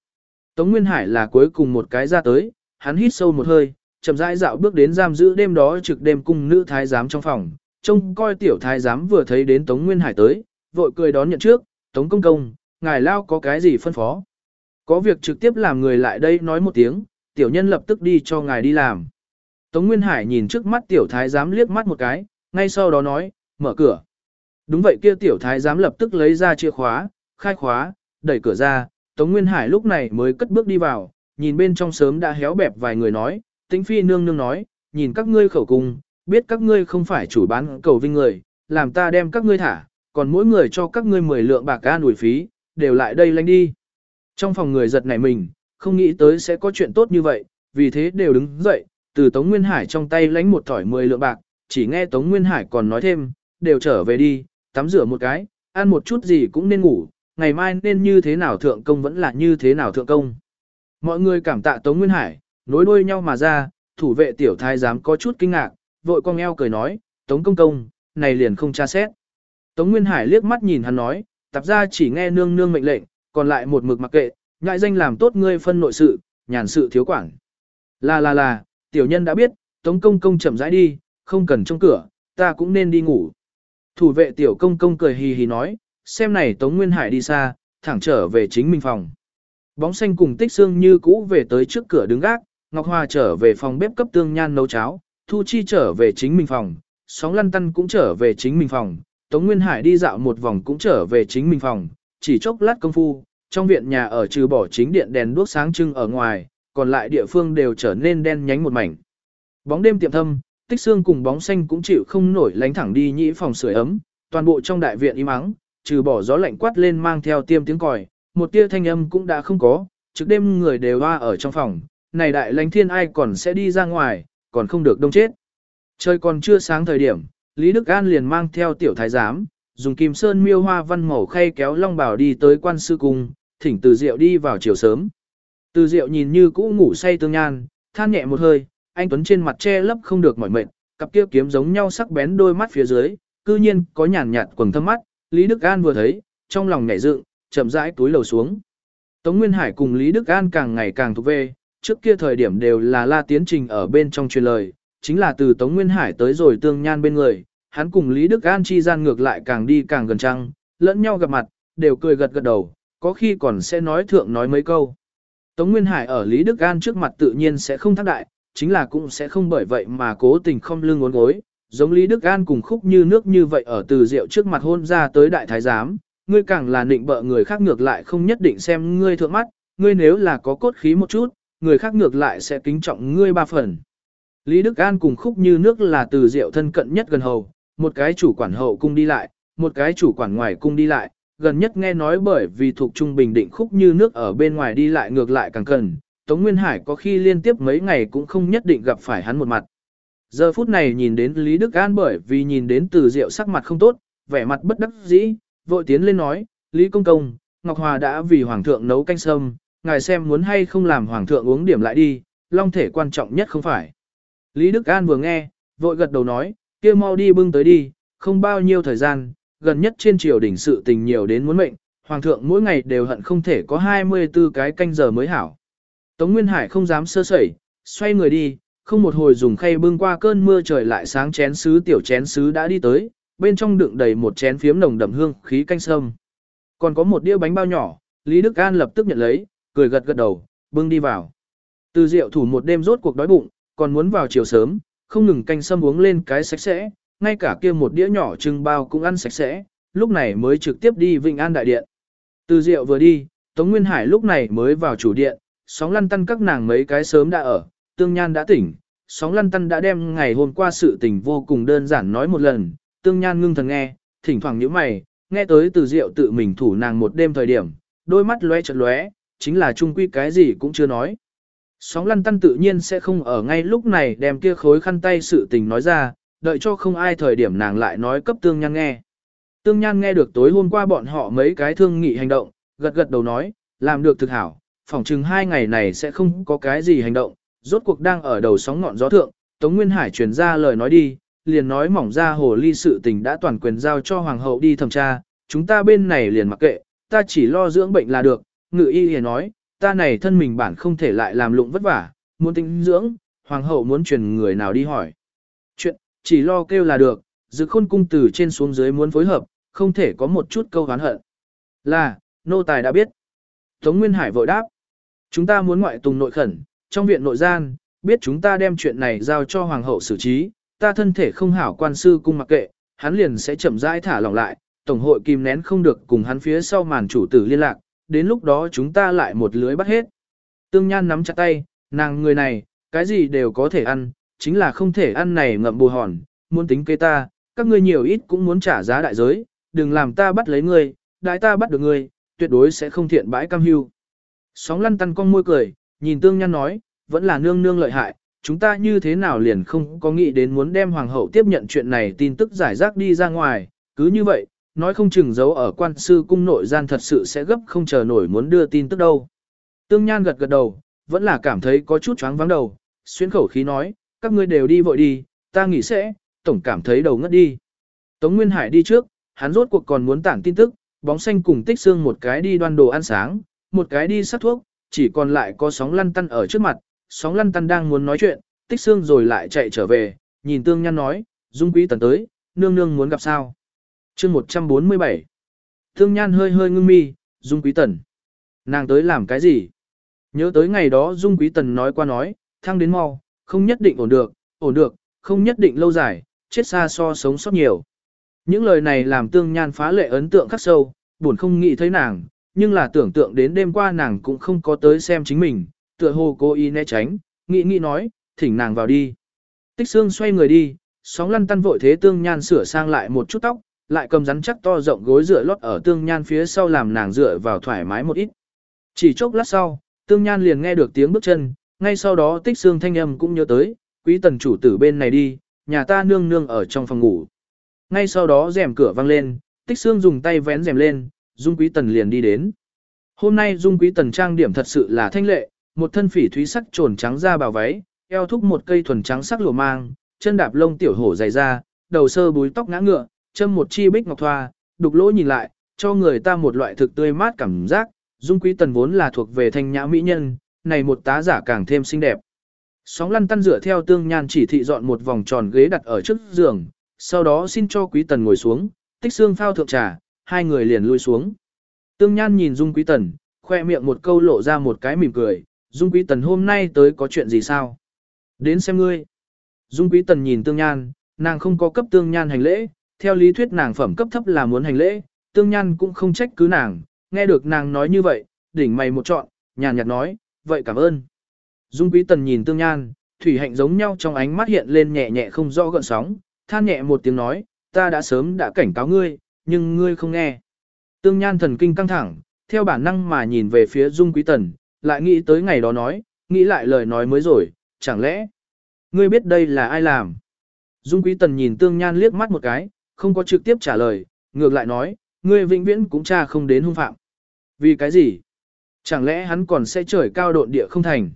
Tống Nguyên Hải là cuối cùng một cái ra tới, hắn hít sâu một hơi, chậm rãi dạo bước đến giam giữ đêm đó trực đêm cung nữ thái giám trong phòng, trông coi tiểu thái giám vừa thấy đến Tống Nguyên Hải tới, vội cười đón nhận trước, Tống Công Công, ngài lao có cái gì phân phó. Có việc trực tiếp làm người lại đây nói một tiếng, tiểu nhân lập tức đi cho ngài đi làm. Tống Nguyên Hải nhìn trước mắt tiểu thái giám liếc mắt một cái, ngay sau đó nói, mở cửa. Đúng vậy kia tiểu thái giám lập tức lấy ra chìa khóa, khai khóa, đẩy cửa ra, Tống Nguyên Hải lúc này mới cất bước đi vào, nhìn bên trong sớm đã héo bẹp vài người nói, tính phi nương nương nói, nhìn các ngươi khẩu cung, biết các ngươi không phải chủ bán cầu vinh người, làm ta đem các ngươi thả, còn mỗi người cho các ngươi 10 lượng bạc an ủi phí, đều lại đây lánh đi. Trong phòng người giật nảy mình, không nghĩ tới sẽ có chuyện tốt như vậy, vì thế đều đứng dậy, từ Tống Nguyên Hải trong tay lánh một thỏi 10 lượng bạc, chỉ nghe Tống Nguyên Hải còn nói thêm, đều trở về đi, tắm rửa một cái, ăn một chút gì cũng nên ngủ, ngày mai nên như thế nào thượng công vẫn là như thế nào thượng công. Mọi người cảm tạ Tống Nguyên Hải, nối đuôi nhau mà ra, thủ vệ tiểu thái giám có chút kinh ngạc, vội cong eo cười nói, Tống công công, này liền không tra xét. Tống Nguyên Hải liếc mắt nhìn hắn nói, tạp ra chỉ nghe nương nương mệnh lệnh, còn lại một mực mặc kệ, ngại danh làm tốt ngươi phân nội sự, nhàn sự thiếu quản. Là là là, tiểu nhân đã biết, Tống công công chậm rãi đi, không cần trong cửa, ta cũng nên đi ngủ. Thủ vệ tiểu công công cười hì hì nói, xem này Tống Nguyên Hải đi xa, thẳng trở về chính mình phòng. Bóng xanh cùng tích xương như cũ về tới trước cửa đứng gác, Ngọc Hoa trở về phòng bếp cấp tương nhan nấu cháo, Thu Chi trở về chính mình phòng, Sóng Lăn Tăn cũng trở về chính mình phòng, Tống Nguyên Hải đi dạo một vòng cũng trở về chính mình phòng, chỉ chốc lát công phu, trong viện nhà ở trừ bỏ chính điện đèn đuốc sáng trưng ở ngoài, còn lại địa phương đều trở nên đen nhánh một mảnh. Bóng đêm tiệm thâm, tích xương cùng bóng xanh cũng chịu không nổi lánh thẳng đi nhĩ phòng sưởi ấm, toàn bộ trong đại viện im ắng, trừ bỏ gió lạnh quát lên mang theo tiêm tiếng còi, một tia thanh âm cũng đã không có, trước đêm người đều hoa ở trong phòng, này đại lãnh thiên ai còn sẽ đi ra ngoài, còn không được đông chết. Trời còn chưa sáng thời điểm, Lý Đức An liền mang theo tiểu thái giám, dùng kim sơn miêu hoa văn màu khay kéo long bảo đi tới quan sư cung, thỉnh từ diệu đi vào chiều sớm. Từ diệu nhìn như cũ ngủ say tương nhan, than nhẹ một hơi, anh Tuấn trên mặt che lấp không được mỏi mệt, cặp kia kiếm giống nhau sắc bén đôi mắt phía dưới, cư nhiên có nhàn nhạt quầng thâm mắt, Lý Đức An vừa thấy, trong lòng nhảy dựng, chậm rãi túi lầu xuống. Tống Nguyên Hải cùng Lý Đức An càng ngày càng thuộc về, trước kia thời điểm đều là la tiến trình ở bên trong truyền lời, chính là từ Tống Nguyên Hải tới rồi tương nhan bên người, hắn cùng Lý Đức An chi gian ngược lại càng đi càng gần trăng, lẫn nhau gặp mặt, đều cười gật gật đầu, có khi còn sẽ nói thượng nói mấy câu. Tống Nguyên Hải ở Lý Đức An trước mặt tự nhiên sẽ không thác đại, chính là cũng sẽ không bởi vậy mà cố tình không lưng ngốn gối, giống Lý Đức An cùng khúc như nước như vậy ở từ rượu trước mặt hôn ra tới đại thái giám, ngươi càng là nịnh bợ người khác ngược lại không nhất định xem ngươi thượng mắt, ngươi nếu là có cốt khí một chút, người khác ngược lại sẽ kính trọng ngươi ba phần. Lý Đức An cùng khúc như nước là từ rượu thân cận nhất gần hầu, một cái chủ quản hậu cung đi lại, một cái chủ quản ngoài cung đi lại, gần nhất nghe nói bởi vì thuộc trung bình định khúc như nước ở bên ngoài đi lại ngược lại càng cần, Tống Nguyên Hải có khi liên tiếp mấy ngày cũng không nhất định gặp phải hắn một mặt. Giờ phút này nhìn đến Lý Đức An bởi vì nhìn đến từ rượu sắc mặt không tốt, vẻ mặt bất đắc dĩ, vội tiến lên nói, Lý Công Công, Ngọc Hòa đã vì Hoàng thượng nấu canh sâm, ngài xem muốn hay không làm Hoàng thượng uống điểm lại đi, long thể quan trọng nhất không phải. Lý Đức An vừa nghe, vội gật đầu nói, kia mau đi bưng tới đi, không bao nhiêu thời gian, gần nhất trên triều đỉnh sự tình nhiều đến muốn mệnh, Hoàng thượng mỗi ngày đều hận không thể có 24 cái canh giờ mới hảo. Tống Nguyên Hải không dám sơ sẩy, xoay người đi, không một hồi dùng khay bưng qua cơn mưa trời lại sáng chén sứ tiểu chén sứ đã đi tới, bên trong đựng đầy một chén phiếm nồng đậm hương khí canh sâm. Còn có một đĩa bánh bao nhỏ, Lý Đức An lập tức nhận lấy, cười gật gật đầu, bưng đi vào. Từ rượu thủ một đêm rốt cuộc đói bụng, còn muốn vào chiều sớm, không ngừng canh sâm uống lên cái sạch sẽ, ngay cả kia một đĩa nhỏ trưng bao cũng ăn sạch sẽ, lúc này mới trực tiếp đi Vịnh An Đại Điện. Từ rượu vừa đi, Tống Nguyên Hải lúc này mới vào chủ điện, sóng lăn tăn các nàng mấy cái sớm đã ở, tương nhan đã tỉnh, sóng lăn tăn đã đem ngày hôm qua sự tình vô cùng đơn giản nói một lần, tương nhan ngưng thần nghe, thỉnh thoảng nhíu mày, nghe tới từ rượu tự mình thủ nàng một đêm thời điểm, đôi mắt lóe chợt lóe, chính là trung quy cái gì cũng chưa nói. Sóng lăn tăn tự nhiên sẽ không ở ngay lúc này đem kia khối khăn tay sự tình nói ra, đợi cho không ai thời điểm nàng lại nói cấp tương nhan nghe. Tương nhan nghe được tối hôm qua bọn họ mấy cái thương nghị hành động, gật gật đầu nói, làm được thực hảo, phỏng chừng hai ngày này sẽ không có cái gì hành động, rốt cuộc đang ở đầu sóng ngọn gió thượng, Tống Nguyên Hải truyền ra lời nói đi, liền nói mỏng ra hồ ly sự tình đã toàn quyền giao cho hoàng hậu đi thẩm tra, chúng ta bên này liền mặc kệ, ta chỉ lo dưỡng bệnh là được, ngự y liền nói, ta này thân mình bản không thể lại làm lụng vất vả, muốn tinh dưỡng, hoàng hậu muốn truyền người nào đi hỏi. Chuyện, chỉ lo kêu là được, dự khôn cung từ trên xuống dưới muốn phối hợp, không thể có một chút câu hán hận. Là, nô tài đã biết. Tống Nguyên Hải vội đáp. Chúng ta muốn ngoại tùng nội khẩn, trong viện nội gian, biết chúng ta đem chuyện này giao cho hoàng hậu xử trí, ta thân thể không hảo quan sư cung mặc kệ, hắn liền sẽ chậm rãi thả lỏng lại, tổng hội kìm nén không được cùng hắn phía sau màn chủ tử liên lạc, đến lúc đó chúng ta lại một lưới bắt hết. Tương Nhan nắm chặt tay, nàng người này, cái gì đều có thể ăn, chính là không thể ăn này ngậm bù hòn, muốn tính kế ta, các ngươi nhiều ít cũng muốn trả giá đại giới, đừng làm ta bắt lấy ngươi, đại ta bắt được ngươi, tuyệt đối sẽ không thiện bãi cam hưu. Sóng lăn tăn con môi cười, nhìn tương nhan nói, vẫn là nương nương lợi hại, chúng ta như thế nào liền không có nghĩ đến muốn đem hoàng hậu tiếp nhận chuyện này tin tức giải rác đi ra ngoài, cứ như vậy, nói không chừng giấu ở quan sư cung nội gian thật sự sẽ gấp không chờ nổi muốn đưa tin tức đâu. Tương Nhan gật gật đầu, vẫn là cảm thấy có chút choáng vắng đầu, xuyên khẩu khí nói, các ngươi đều đi vội đi, ta nghỉ sẽ, tổng cảm thấy đầu ngất đi. Tống Nguyên Hải đi trước, hắn rốt cuộc còn muốn tản tin tức, bóng xanh cùng tích xương một cái đi đoan đồ ăn sáng, một cái đi sát thuốc, chỉ còn lại có sóng lăn tăn ở trước mặt, sóng lăn tăn đang muốn nói chuyện, tích xương rồi lại chạy trở về, nhìn tương nhăn nói, dung quý tần tới, nương nương muốn gặp sao chương 147 Thương nhan hơi hơi ngưng mi, dung quý tần. Nàng tới làm cái gì? Nhớ tới ngày đó dung quý tần nói qua nói, thăng đến mau, không nhất định ổn được, ổn được, không nhất định lâu dài, chết xa so sống sót nhiều. Những lời này làm tương nhan phá lệ ấn tượng khắc sâu, buồn không nghĩ thấy nàng, nhưng là tưởng tượng đến đêm qua nàng cũng không có tới xem chính mình, tựa hồ cô y né tránh, nghĩ nghĩ nói, thỉnh nàng vào đi. Tích xương xoay người đi, sóng lăn tăn vội thế tương nhan sửa sang lại một chút tóc, lại cầm rắn chắc to rộng gối dựa lót ở tương nhan phía sau làm nàng dựa vào thoải mái một ít. Chỉ chốc lát sau, tương nhan liền nghe được tiếng bước chân, ngay sau đó tích xương thanh âm cũng nhớ tới, quý tần chủ tử bên này đi, nhà ta nương nương ở trong phòng ngủ. Ngay sau đó rèm cửa vang lên, tích xương dùng tay vén rèm lên, Dung Quý Tần liền đi đến. Hôm nay Dung Quý Tần trang điểm thật sự là thanh lệ, một thân phỉ thúy sắc trồn trắng da bào váy, eo thúc một cây thuần trắng sắc lụa mang, chân đạp lông tiểu hổ dày da, đầu sơ búi tóc ngã ngựa, châm một chi bích ngọc thoa, đục lỗ nhìn lại, cho người ta một loại thực tươi mát cảm giác. Dung Quý Tần vốn là thuộc về thanh nhã mỹ nhân, này một tá giả càng thêm xinh đẹp. Sóng lăn tăn dựa theo tương nhan chỉ thị dọn một vòng tròn ghế đặt ở trước giường, sau đó xin cho quý tần ngồi xuống, tích xương phao thượng trà, hai người liền lui xuống. Tương Nhan nhìn Dung Quý Tần, khoe miệng một câu lộ ra một cái mỉm cười, Dung Quý Tần hôm nay tới có chuyện gì sao? Đến xem ngươi. Dung Quý Tần nhìn Tương Nhan, nàng không có cấp Tương Nhan hành lễ, theo lý thuyết nàng phẩm cấp thấp là muốn hành lễ, Tương Nhan cũng không trách cứ nàng, nghe được nàng nói như vậy, đỉnh mày một trọn, nhàn nhạt nói, vậy cảm ơn. Dung Quý Tần nhìn Tương Nhan, thủy hạnh giống nhau trong ánh mắt hiện lên nhẹ nhẹ không rõ gợn sóng, than nhẹ một tiếng nói, ta đã sớm đã cảnh cáo ngươi, nhưng ngươi không nghe. Tương Nhan thần kinh căng thẳng, theo bản năng mà nhìn về phía Dung Quý Tần, lại nghĩ tới ngày đó nói, nghĩ lại lời nói mới rồi, chẳng lẽ, ngươi biết đây là ai làm? Dung Quý Tần nhìn Tương Nhan liếc mắt một cái, không có trực tiếp trả lời, ngược lại nói, ngươi vĩnh viễn cũng tra không đến hung phạm. Vì cái gì? Chẳng lẽ hắn còn sẽ trời cao độn địa không thành?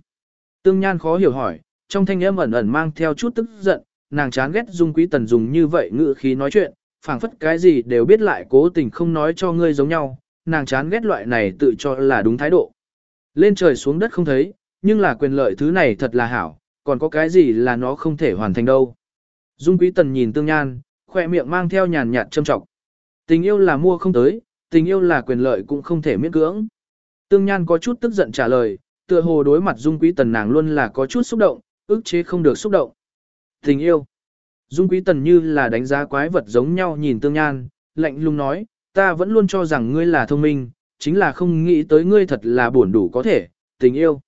Tương Nhan khó hiểu hỏi, trong thanh âm ẩn ẩn mang theo chút tức giận, nàng chán ghét Dung Quý Tần dùng như vậy ngữ khí nói chuyện, phảng phất cái gì đều biết lại cố tình không nói cho ngươi giống nhau, nàng chán ghét loại này tự cho là đúng thái độ. Lên trời xuống đất không thấy, nhưng là quyền lợi thứ này thật là hảo, còn có cái gì là nó không thể hoàn thành đâu. Dung Quý Tần nhìn Tương Nhan, khoe miệng mang theo nhàn nhạt châm trọng. Tình yêu là mua không tới, tình yêu là quyền lợi cũng không thể miễn cưỡng. Tương Nhan có chút tức giận trả lời, tựa hồ đối mặt Dung Quý Tần nàng luôn là có chút xúc động, ức chế không được xúc động. Tình yêu. Dung Quý Tần như là đánh giá quái vật giống nhau nhìn Tương Nhan, lạnh lùng nói, ta vẫn luôn cho rằng ngươi là thông minh, chính là không nghĩ tới ngươi thật là buồn đủ có thể, tình yêu.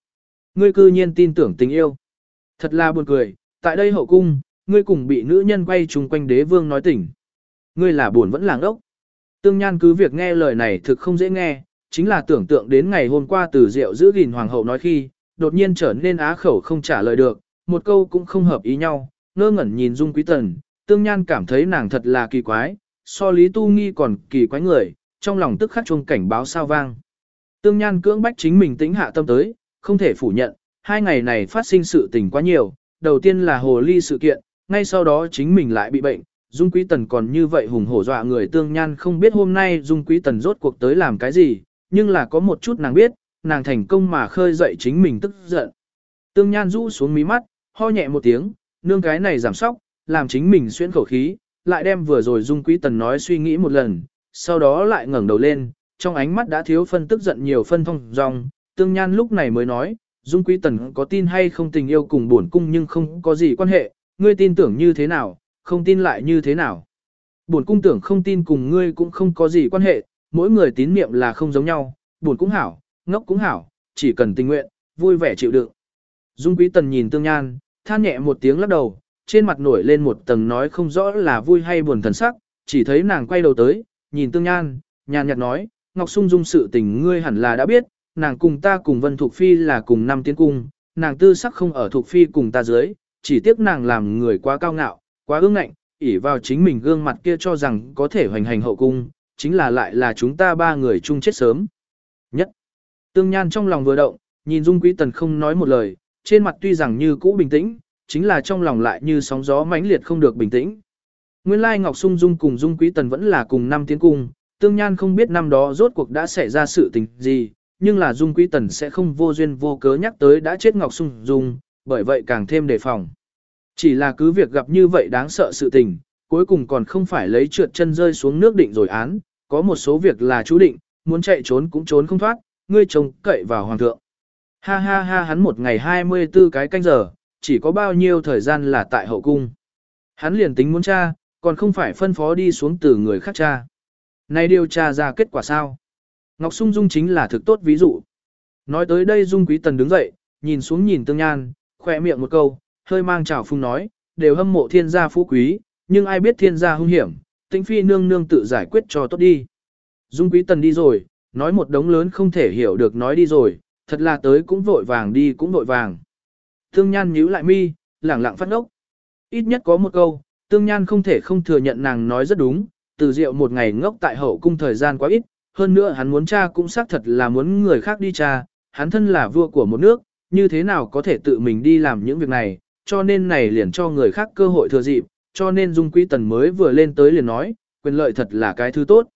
Ngươi cư nhiên tin tưởng tình yêu. Thật là buồn cười, tại đây hậu cung, ngươi cùng bị nữ nhân quay chung quanh đế vương nói tỉnh. Ngươi là buồn vẫn làng ốc. Tương Nhan cứ việc nghe lời này thực không dễ nghe, chính là tưởng tượng đến ngày hôm qua từ rượu giữ gìn hoàng hậu nói khi, đột nhiên trở nên á khẩu không trả lời được, một câu cũng không hợp ý nhau, ngơ ngẩn nhìn Dung Quý Tần, Tương Nhan cảm thấy nàng thật là kỳ quái, so Lý Tu Nghi còn kỳ quái người, trong lòng tức khắc chuông cảnh báo sao vang. Tương Nhan cưỡng bách chính mình tĩnh hạ tâm tới, không thể phủ nhận, hai ngày này phát sinh sự tình quá nhiều, đầu tiên là hồ ly sự kiện, ngay sau đó chính mình lại bị bệnh, Dung Quý Tần còn như vậy hùng hổ dọa người Tương Nhan không biết hôm nay Dung Quý Tần rốt cuộc tới làm cái gì, nhưng là có một chút nàng biết, nàng thành công mà khơi dậy chính mình tức giận. Tương Nhan rũ xuống mí mắt, ho nhẹ một tiếng, nương cái này giảm sóc, làm chính mình xuyên khẩu khí, lại đem vừa rồi Dung Quý Tần nói suy nghĩ một lần, sau đó lại ngẩng đầu lên, trong ánh mắt đã thiếu phân tức giận nhiều phân thông dòng, Tương Nhan lúc này mới nói, Dung Quý Tần có tin hay không tình yêu cùng buồn cung nhưng không có gì quan hệ, ngươi tin tưởng như thế nào, không tin lại như thế nào. Buồn cung tưởng không tin cùng ngươi cũng không có gì quan hệ, mỗi người tín niệm là không giống nhau, buồn cũng hảo, ngốc cũng hảo, chỉ cần tình nguyện, vui vẻ chịu đựng. Dung Quý Tần nhìn Tương Nhan, than nhẹ một tiếng lắc đầu, trên mặt nổi lên một tầng nói không rõ là vui hay buồn thần sắc, chỉ thấy nàng quay đầu tới, nhìn Tương Nhan, nhàn nhạt nói, Ngọc Sung Dung sự tình ngươi hẳn là đã biết, nàng cùng ta cùng Vân Thục Phi là cùng năm tiến cung, nàng tư sắc không ở Thục Phi cùng ta dưới, chỉ tiếc nàng làm người quá cao ngạo, quá ương ngạnh, ỉ vào chính mình gương mặt kia cho rằng có thể hoành hành hậu cung, chính là lại là chúng ta ba người chung chết sớm. Nhất. Tương Nhan trong lòng vừa động, nhìn Dung Quý Tần không nói một lời, trên mặt tuy rằng như cũ bình tĩnh, chính là trong lòng lại như sóng gió mãnh liệt không được bình tĩnh. Nguyên lai Ngọc Sung Dung cùng Dung Quý Tần vẫn là cùng năm tiến cung, Tương Nhan không biết năm đó rốt cuộc đã xảy ra sự tình gì, nhưng là Dung Quý Tần sẽ không vô duyên vô cớ nhắc tới đã chết Ngọc Sung Dung, bởi vậy càng thêm đề phòng. Chỉ là cứ việc gặp như vậy đáng sợ sự tình, cuối cùng còn không phải lấy trượt chân rơi xuống nước định rồi án, có một số việc là chú định, muốn chạy trốn cũng trốn không thoát, ngươi trông cậy vào hoàng thượng. Ha ha ha hắn một ngày 24 cái canh giờ, chỉ có bao nhiêu thời gian là tại hậu cung. Hắn liền tính muốn tra, còn không phải phân phó đi xuống từ người khác tra. Này điều tra ra kết quả sao? Ngọc Sung Dung chính là thực tốt ví dụ. Nói tới đây Dung Quý Tần đứng dậy, nhìn xuống nhìn Tương Nhan, khoe miệng một câu, hơi mang trào phung nói, đều hâm mộ thiên gia phú quý, nhưng ai biết thiên gia hung hiểm, tĩnh phi nương nương tự giải quyết cho tốt đi. Dung quý tần đi rồi, nói một đống lớn không thể hiểu được nói đi rồi, thật là tới cũng vội vàng đi cũng vội vàng. Tương Nhan nhíu lại mi, lẳng lặng phát ốc. Ít nhất có một câu, Tương Nhan không thể không thừa nhận nàng nói rất đúng, từ rượu một ngày ngốc tại hậu cung thời gian quá ít, hơn nữa hắn muốn cha cũng xác thật là muốn người khác đi cha, hắn thân là vua của một nước, như thế nào có thể tự mình đi làm những việc này, cho nên này liền cho người khác cơ hội thừa dịp, cho nên Dung Quý Tần mới vừa lên tới liền nói, quyền lợi thật là cái thứ tốt.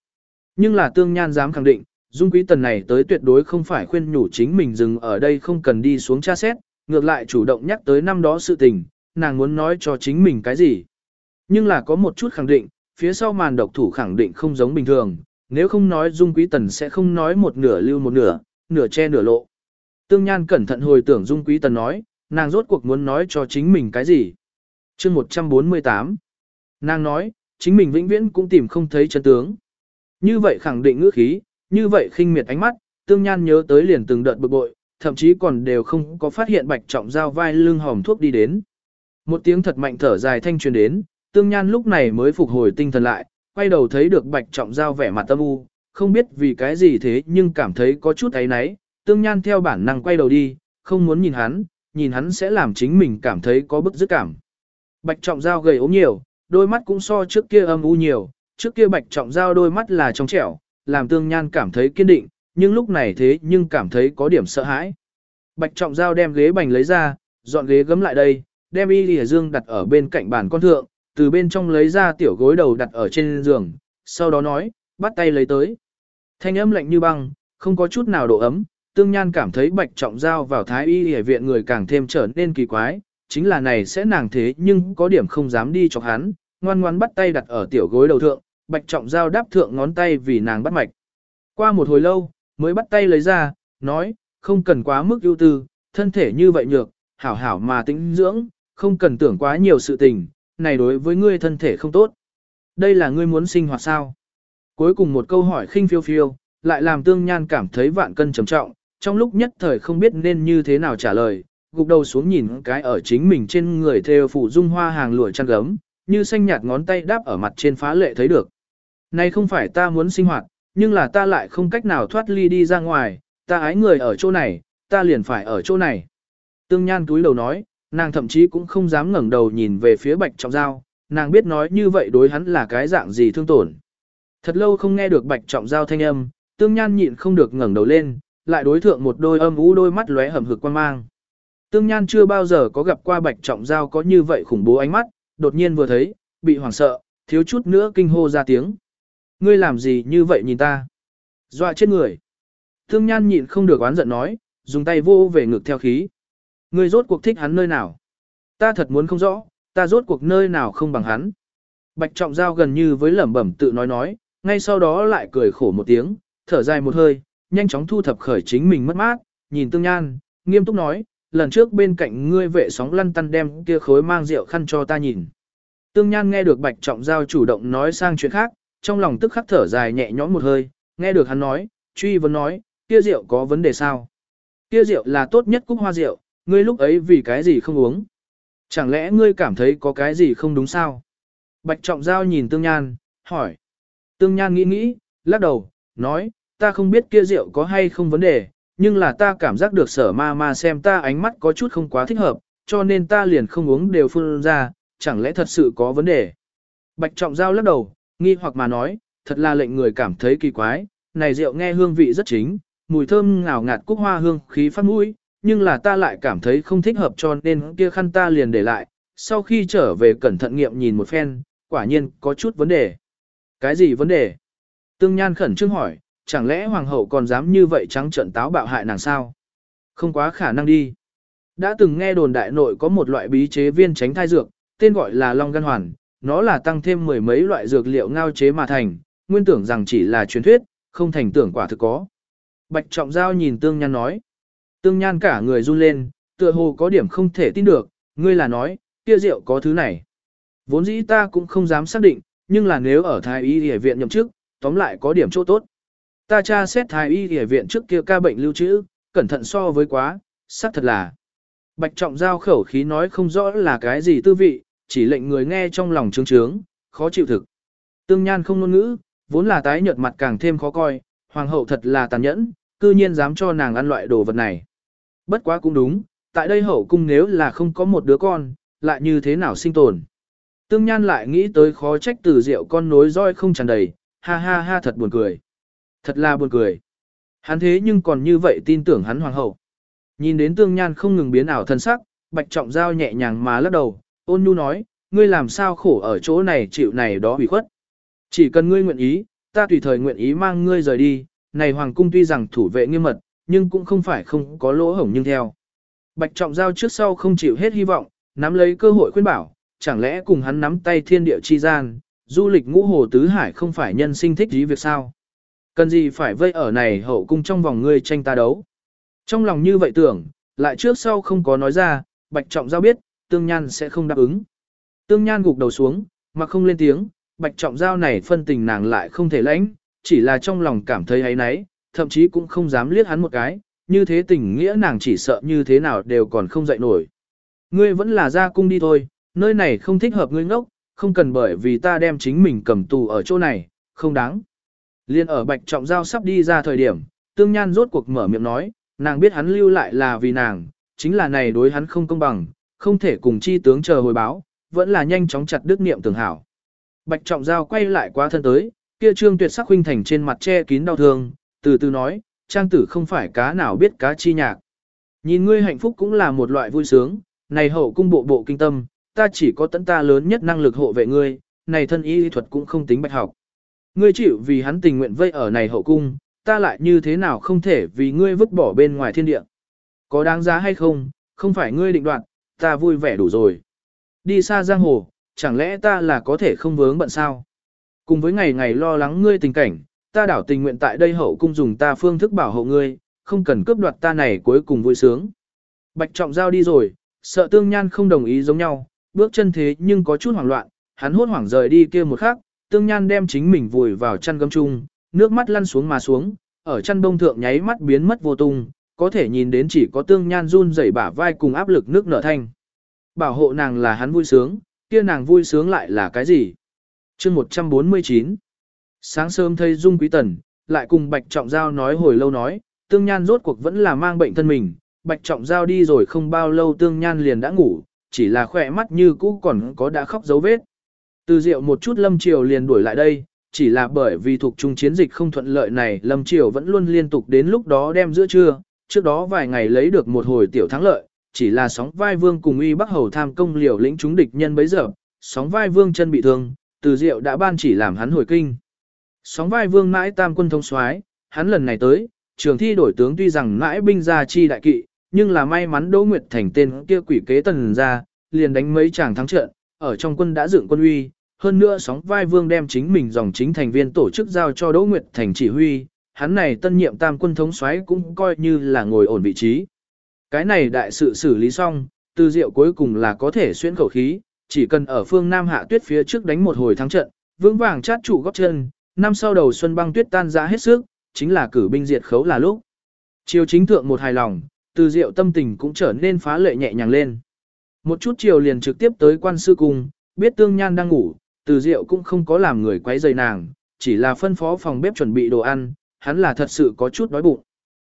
Nhưng là Tương Nhan dám khẳng định, Dung Quý Tần này tới tuyệt đối không phải khuyên nhủ chính mình dừng ở đây không cần đi xuống tra xét, ngược lại chủ động nhắc tới năm đó sự tình, nàng muốn nói cho chính mình cái gì. Nhưng là có một chút khẳng định, phía sau màn độc thủ khẳng định không giống bình thường, nếu không nói Dung Quý Tần sẽ không nói một nửa lưu một nửa, nửa che nửa lộ. Tương Nhan cẩn thận hồi tưởng Dung Quý Tần nói, nàng rốt cuộc muốn nói cho chính mình cái gì. chương 148 Nàng nói, chính mình vĩnh viễn cũng tìm không thấy chân tướng. Như vậy khẳng định ngữ khí, như vậy khinh miệt ánh mắt, Tương Nhan nhớ tới liền từng đợt bực bội, thậm chí còn đều không có phát hiện bạch trọng giao vai lưng hòm thuốc đi đến. Một tiếng thật mạnh thở dài thanh truyền đến, Tương Nhan lúc này mới phục hồi tinh thần lại, quay đầu thấy được bạch trọng giao vẻ mặt tâm u, không biết vì cái gì thế nhưng cảm thấy có chút ấy náy, Tương Nhan theo bản năng quay đầu đi, không muốn nhìn hắn, nhìn hắn sẽ làm chính mình cảm thấy có bức dứt cảm. Bạch trọng giao gầy ốm nhiều, đôi mắt cũng so trước kia âm u nhiều, trước kia bạch trọng giao đôi mắt là trong trẻo, làm tương nhan cảm thấy kiên định, nhưng lúc này thế nhưng cảm thấy có điểm sợ hãi. Bạch trọng giao đem ghế bành lấy ra, dọn ghế gấm lại đây, đem y lìa dương đặt ở bên cạnh bàn con thượng, từ bên trong lấy ra tiểu gối đầu đặt ở trên giường, sau đó nói, bắt tay lấy tới. Thanh âm lạnh như băng, không có chút nào độ ấm, tương nhan cảm thấy bạch trọng giao vào thái y y viện người càng thêm trở nên kỳ quái, chính là này sẽ nàng thế nhưng có điểm không dám đi chọc hắn, ngoan ngoan bắt tay đặt ở tiểu gối đầu thượng, bạch trọng giao đáp thượng ngón tay vì nàng bắt mạch. Qua một hồi lâu, mới bắt tay lấy ra, nói, không cần quá mức ưu tư, thân thể như vậy nhược, hảo hảo mà tĩnh dưỡng, không cần tưởng quá nhiều sự tình, này đối với ngươi thân thể không tốt. Đây là ngươi muốn sinh hoạt sao? Cuối cùng một câu hỏi khinh phiêu phiêu, lại làm tương nhan cảm thấy vạn cân trầm trọng, trong lúc nhất thời không biết nên như thế nào trả lời, gục đầu xuống nhìn cái ở chính mình trên người theo phủ dung hoa hàng lụa chăn gấm, như xanh nhạt ngón tay đáp ở mặt trên phá lệ thấy được. Này không phải ta muốn sinh hoạt, nhưng là ta lại không cách nào thoát ly đi ra ngoài, ta ái người ở chỗ này, ta liền phải ở chỗ này. Tương Nhan túi đầu nói, nàng thậm chí cũng không dám ngẩng đầu nhìn về phía Bạch Trọng Giao, nàng biết nói như vậy đối hắn là cái dạng gì thương tổn. Thật lâu không nghe được Bạch Trọng Giao thanh âm, Tương Nhan nhịn không được ngẩng đầu lên, lại đối thượng một đôi âm u đôi mắt lóe hầm hực quan mang. Tương Nhan chưa bao giờ có gặp qua Bạch Trọng Giao có như vậy khủng bố ánh mắt, đột nhiên vừa thấy, bị hoảng sợ, thiếu chút nữa kinh hô ra tiếng. Ngươi làm gì như vậy nhìn ta? Dọa chết người. Tương Nhan nhịn không được oán giận nói, dùng tay vô về ngực theo khí. Ngươi rốt cuộc thích hắn nơi nào? Ta thật muốn không rõ, ta rốt cuộc nơi nào không bằng hắn. Bạch Trọng Giao gần như với lẩm bẩm tự nói nói, ngay sau đó lại cười khổ một tiếng, thở dài một hơi, nhanh chóng thu thập khởi chính mình mất mát, nhìn Tương Nhan, nghiêm túc nói, lần trước bên cạnh ngươi vệ sóng lăn tăn đem kia khối mang rượu khăn cho ta nhìn. Tương Nhan nghe được Bạch Trọng Giao chủ động nói sang chuyện khác, trong lòng tức khắc thở dài nhẹ nhõm một hơi, nghe được hắn nói, truy vấn nói, kia rượu có vấn đề sao? Kia rượu là tốt nhất cúc hoa rượu, ngươi lúc ấy vì cái gì không uống? Chẳng lẽ ngươi cảm thấy có cái gì không đúng sao? Bạch Trọng Giao nhìn Tương Nhan, hỏi. Tương Nhan nghĩ nghĩ, lắc đầu, nói, ta không biết kia rượu có hay không vấn đề, nhưng là ta cảm giác được sở ma ma xem ta ánh mắt có chút không quá thích hợp, cho nên ta liền không uống đều phun ra, chẳng lẽ thật sự có vấn đề. Bạch Trọng Giao lắc đầu, nghi hoặc mà nói, thật là lệnh người cảm thấy kỳ quái, này rượu nghe hương vị rất chính, mùi thơm ngào ngạt cúc hoa hương khí phát mũi, nhưng là ta lại cảm thấy không thích hợp cho nên kia khăn ta liền để lại, sau khi trở về cẩn thận nghiệm nhìn một phen, quả nhiên có chút vấn đề. Cái gì vấn đề? Tương Nhan khẩn trương hỏi, chẳng lẽ hoàng hậu còn dám như vậy trắng trợn táo bạo hại nàng sao? Không quá khả năng đi. Đã từng nghe đồn đại nội có một loại bí chế viên tránh thai dược, tên gọi là Long Gan Hoàn, nó là tăng thêm mười mấy loại dược liệu ngao chế mà thành, nguyên tưởng rằng chỉ là truyền thuyết, không thành tưởng quả thực có. Bạch Trọng Giao nhìn Tương Nhan nói. Tương Nhan cả người run lên, tựa hồ có điểm không thể tin được, ngươi là nói, kia rượu có thứ này. Vốn dĩ ta cũng không dám xác định, nhưng là nếu ở Thái Y Y viện nhậm chức, tóm lại có điểm chỗ tốt. Ta cha xét Thái Y Y viện trước kia ca bệnh lưu trữ, cẩn thận so với quá, xác thật là. Bạch Trọng Giao khẩu khí nói không rõ là cái gì tư vị, chỉ lệnh người nghe trong lòng trướng trướng, khó chịu thực. Tương Nhan không ngôn ngữ, vốn là tái nhợt mặt càng thêm khó coi, hoàng hậu thật là tàn nhẫn, cư nhiên dám cho nàng ăn loại đồ vật này. Bất quá cũng đúng, tại đây hậu cung nếu là không có một đứa con, lại như thế nào sinh tồn. Tương Nhan lại nghĩ tới khó trách từ rượu con nối roi không tràn đầy, ha ha ha thật buồn cười. Thật là buồn cười. Hắn thế nhưng còn như vậy tin tưởng hắn hoàng hậu. Nhìn đến Tương Nhan không ngừng biến ảo thân sắc, Bạch Trọng Giao nhẹ nhàng mà lắc đầu, ôn nhu nói, ngươi làm sao khổ ở chỗ này chịu này đó hủy khuất. Chỉ cần ngươi nguyện ý, ta tùy thời nguyện ý mang ngươi rời đi, này hoàng cung tuy rằng thủ vệ nghiêm mật, nhưng cũng không phải không có lỗ hổng nhưng theo. Bạch Trọng Giao trước sau không chịu hết hy vọng, nắm lấy cơ hội khuyên bảo, chẳng lẽ cùng hắn nắm tay thiên địa chi gian, du lịch ngũ hồ tứ hải không phải nhân sinh thích gì việc sao? Cần gì phải vây ở này hậu cung trong vòng ngươi tranh ta đấu? Trong lòng như vậy tưởng, lại trước sau không có nói ra, Bạch Trọng Giao biết, Tương Nhan sẽ không đáp ứng. Tương Nhan gục đầu xuống, mà không lên tiếng, Bạch Trọng Giao này phân tình nàng lại không thể lãnh, chỉ là trong lòng cảm thấy ấy nấy, thậm chí cũng không dám liếc hắn một cái, như thế tình nghĩa nàng chỉ sợ như thế nào đều còn không dậy nổi. Ngươi vẫn là ra cung đi thôi, nơi này không thích hợp ngươi ngốc, không cần bởi vì ta đem chính mình cầm tù ở chỗ này, không đáng. Liên ở Bạch Trọng Giao sắp đi ra thời điểm, Tương Nhan rốt cuộc mở miệng nói, nàng biết hắn lưu lại là vì nàng, chính là này đối hắn không công bằng, không thể cùng chi tướng chờ hồi báo, vẫn là nhanh chóng chặt đứt niệm tường hảo. Bạch Trọng Giao quay lại qua thân tới, kia trương tuyệt sắc huynh thành trên mặt che kín đau thương, từ từ nói, trang tử không phải cá nào biết cá chi nhạc. Nhìn ngươi hạnh phúc cũng là một loại vui sướng, này hậu cung bộ bộ kinh tâm, ta chỉ có tận ta lớn nhất năng lực hộ vệ ngươi, này thân y thuật cũng không tính bạch học. Ngươi chịu vì hắn tình nguyện vây ở này hậu cung, ta lại như thế nào không thể vì ngươi vứt bỏ bên ngoài thiên địa. Có đáng giá hay không, không phải ngươi định đoạt, ta vui vẻ đủ rồi. Đi xa giang hồ, chẳng lẽ ta là có thể không vướng bận sao? Cùng với ngày ngày lo lắng ngươi tình cảnh, ta đảo tình nguyện tại đây hậu cung dùng ta phương thức bảo hộ ngươi, không cần cướp đoạt ta này cuối cùng vui sướng. Bạch trọng giao đi rồi, sợ tương nhan không đồng ý giống nhau, bước chân thế nhưng có chút hoảng loạn, hắn hốt hoảng rời đi kia một khắc, tương nhan đem chính mình vùi vào chăn gấm chung, nước mắt lăn xuống mà xuống, ở chăn đông thượng nháy mắt biến mất vô tung, có thể nhìn đến chỉ có tương nhan run rẩy bả vai cùng áp lực nước nở thanh. Bảo hộ nàng là hắn vui sướng, kia nàng vui sướng lại là cái gì? chương 149 Sáng sớm thấy Dung Quý Tần, lại cùng Bạch Trọng Giao nói hồi lâu nói, tương nhan rốt cuộc vẫn là mang bệnh thân mình, Bạch Trọng Giao đi rồi không bao lâu tương nhan liền đã ngủ, chỉ là khỏe mắt như cũ còn có đã khóc dấu vết. Từ Diệu một chút lâm triều liền đuổi lại đây, chỉ là bởi vì thuộc trung chiến dịch không thuận lợi này lâm triều vẫn luôn liên tục đến lúc đó đem giữa trưa, trước đó vài ngày lấy được một hồi tiểu thắng lợi, chỉ là sóng vai vương cùng uy bắc hầu tham công liều lĩnh chúng địch nhân bấy giờ, sóng vai vương chân bị thương, từ diệu đã ban chỉ làm hắn hồi kinh. Sóng vai vương mãi tam quân thông soái hắn lần này tới, trường thi đổi tướng tuy rằng mãi binh ra chi đại kỵ, nhưng là may mắn Đỗ Nguyệt Thành tên kia quỷ kế tần ra, liền đánh mấy chàng thắng trận, ở trong quân đã dựng quân uy, hơn nữa sóng vai vương đem chính mình dòng chính thành viên tổ chức giao cho Đỗ Nguyệt Thành chỉ huy, hắn này tân nhiệm tam quân thống soái cũng coi như là ngồi ổn vị trí. Cái này đại sự xử lý xong, từ diệu cuối cùng là có thể xuyên khẩu khí, chỉ cần ở phương Nam hạ tuyết phía trước đánh một hồi thắng trận, vững vàng chát trụ góp chân, năm sau đầu xuân băng tuyết tan ra hết sức, chính là cử binh diệt khấu là lúc. Chiều chính thượng một hài lòng, từ diệu tâm tình cũng trở nên phá lệ nhẹ nhàng lên. Một chút chiều liền trực tiếp tới quan sư cung, biết tương nhan đang ngủ, từ diệu cũng không có làm người quấy rầy nàng, chỉ là phân phó phòng bếp chuẩn bị đồ ăn, hắn là thật sự có chút đói bụng.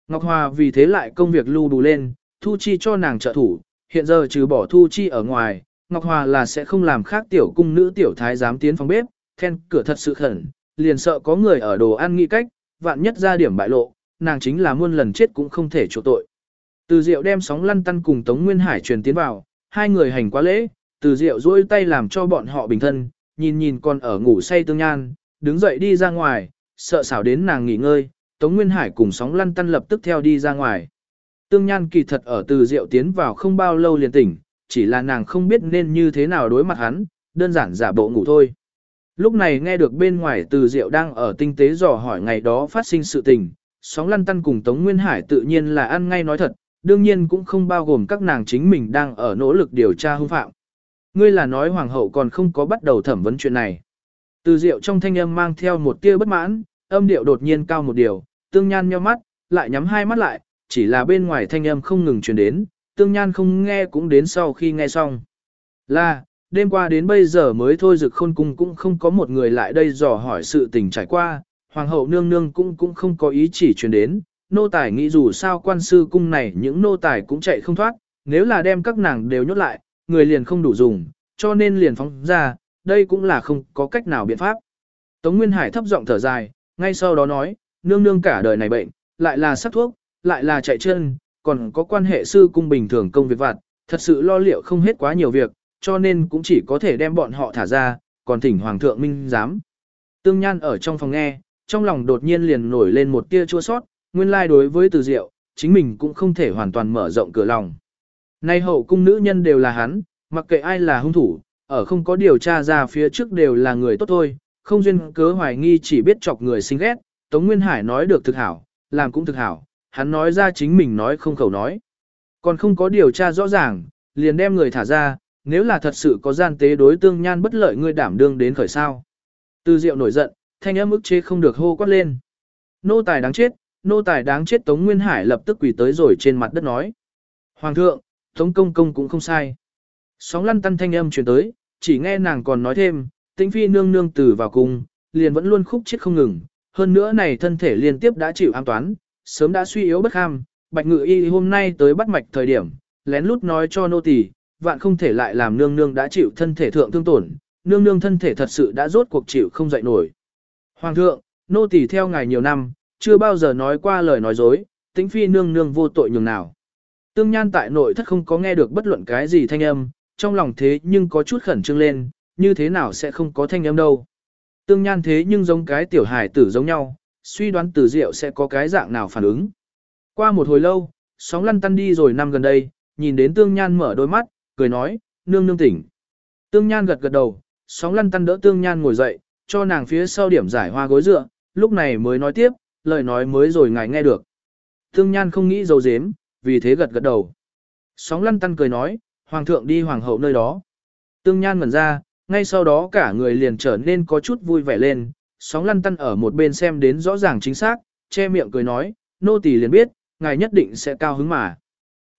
Ngọc Hòa vì thế lại công việc lưu đủ lên, Thu Chi cho nàng trợ thủ, hiện giờ trừ bỏ Thu Chi ở ngoài, Ngọc Hòa là sẽ không làm khác tiểu cung nữ tiểu thái dám tiến phòng bếp, khen cửa thật sự khẩn, liền sợ có người ở đồ ăn nghĩ cách, vạn nhất ra điểm bại lộ, nàng chính là muôn lần chết cũng không thể chỗ tội. Từ Diệu đem sóng lăn tăn cùng Tống Nguyên Hải truyền tiến vào, hai người hành quá lễ, Từ Diệu duỗi tay làm cho bọn họ bình thân, nhìn nhìn còn ở ngủ say tương nhan, đứng dậy đi ra ngoài, sợ xảo đến nàng nghỉ ngơi, Tống Nguyên Hải cùng sóng lăn tăn lập tức theo đi ra ngoài. Tương Nhan kỳ thật ở từ rượu tiến vào không bao lâu liền tỉnh, chỉ là nàng không biết nên như thế nào đối mặt hắn, đơn giản giả bộ ngủ thôi. Lúc này nghe được bên ngoài từ rượu đang ở tinh tế dò hỏi ngày đó phát sinh sự tình, sóng lăn tăn cùng Tống Nguyên Hải tự nhiên là ăn ngay nói thật, đương nhiên cũng không bao gồm các nàng chính mình đang ở nỗ lực điều tra hung phạm. Ngươi là nói hoàng hậu còn không có bắt đầu thẩm vấn chuyện này. Từ rượu trong thanh âm mang theo một tia bất mãn, âm điệu đột nhiên cao một điều, tương nhan nheo mắt, lại nhắm hai mắt lại, chỉ là bên ngoài thanh âm không ngừng truyền đến, tương nhan không nghe cũng đến sau khi nghe xong. Là, đêm qua đến bây giờ mới thôi rực khôn cung cũng không có một người lại đây dò hỏi sự tình trải qua, hoàng hậu nương nương cũng cũng không có ý chỉ truyền đến, nô tài nghĩ dù sao quan sư cung này những nô tài cũng chạy không thoát, nếu là đem các nàng đều nhốt lại, người liền không đủ dùng, cho nên liền phóng ra, đây cũng là không có cách nào biện pháp. Tống Nguyên Hải thấp giọng thở dài, ngay sau đó nói, nương nương cả đời này bệnh, lại là sắc thuốc, lại là chạy chân, còn có quan hệ sư cung bình thường công việc vặt, thật sự lo liệu không hết quá nhiều việc, cho nên cũng chỉ có thể đem bọn họ thả ra, còn thỉnh Hoàng thượng minh giám. Tương Nhan ở trong phòng nghe, trong lòng đột nhiên liền nổi lên một tia chua sót, nguyên lai đối với từ diệu, chính mình cũng không thể hoàn toàn mở rộng cửa lòng. Nay hậu cung nữ nhân đều là hắn, mặc kệ ai là hung thủ, ở không có điều tra ra phía trước đều là người tốt thôi, không duyên cớ hoài nghi chỉ biết chọc người sinh ghét, Tống Nguyên Hải nói được thực hảo, làm cũng thực hảo, hắn nói ra chính mình nói không khẩu nói. Còn không có điều tra rõ ràng, liền đem người thả ra, nếu là thật sự có gian tế đối tương nhan bất lợi người đảm đương đến khởi sao. Từ diệu nổi giận, thanh âm ức chế không được hô quát lên. Nô tài đáng chết, nô tài đáng chết Tống Nguyên Hải lập tức quỳ tới rồi trên mặt đất nói. Hoàng thượng, Tống công công cũng không sai. Sóng lăn tăn thanh âm truyền tới, chỉ nghe nàng còn nói thêm, tĩnh phi nương nương từ vào cung, liền vẫn luôn khúc chết không ngừng, hơn nữa này thân thể liên tiếp đã chịu an toán, sớm đã suy yếu bất kham, bạch ngự y hôm nay tới bắt mạch thời điểm, lén lút nói cho nô tỳ, vạn không thể lại làm nương nương đã chịu thân thể thượng thương tổn, nương nương thân thể thật sự đã rốt cuộc chịu không dậy nổi. Hoàng thượng, nô tỳ theo ngài nhiều năm, chưa bao giờ nói qua lời nói dối, tính phi nương nương vô tội nhường nào. Tương Nhan tại nội thất không có nghe được bất luận cái gì thanh âm, trong lòng thế nhưng có chút khẩn trương lên, như thế nào sẽ không có thanh âm đâu. Tương Nhan thế nhưng giống cái tiểu hài tử giống nhau, suy đoán từ diệu sẽ có cái dạng nào phản ứng. Qua một hồi lâu, sóng lăn tăn đi rồi năm gần đây, nhìn đến Tương Nhan mở đôi mắt, cười nói, nương nương tỉnh. Tương Nhan gật gật đầu, sóng lăn tăn đỡ Tương Nhan ngồi dậy, cho nàng phía sau điểm giải hoa gối dựa, lúc này mới nói tiếp, lời nói mới rồi ngài nghe được. thương Nhan không nghĩ dấu dếm, vì thế gật gật đầu. Sóng lăn tăn cười nói, Hoàng thượng đi Hoàng hậu nơi đó. Tương Nhan ngẩn ra, ngay sau đó cả người liền trở nên có chút vui vẻ lên, sóng lăn tăn ở một bên xem đến rõ ràng chính xác, che miệng cười nói, nô tỳ liền biết, ngài nhất định sẽ cao hứng mà.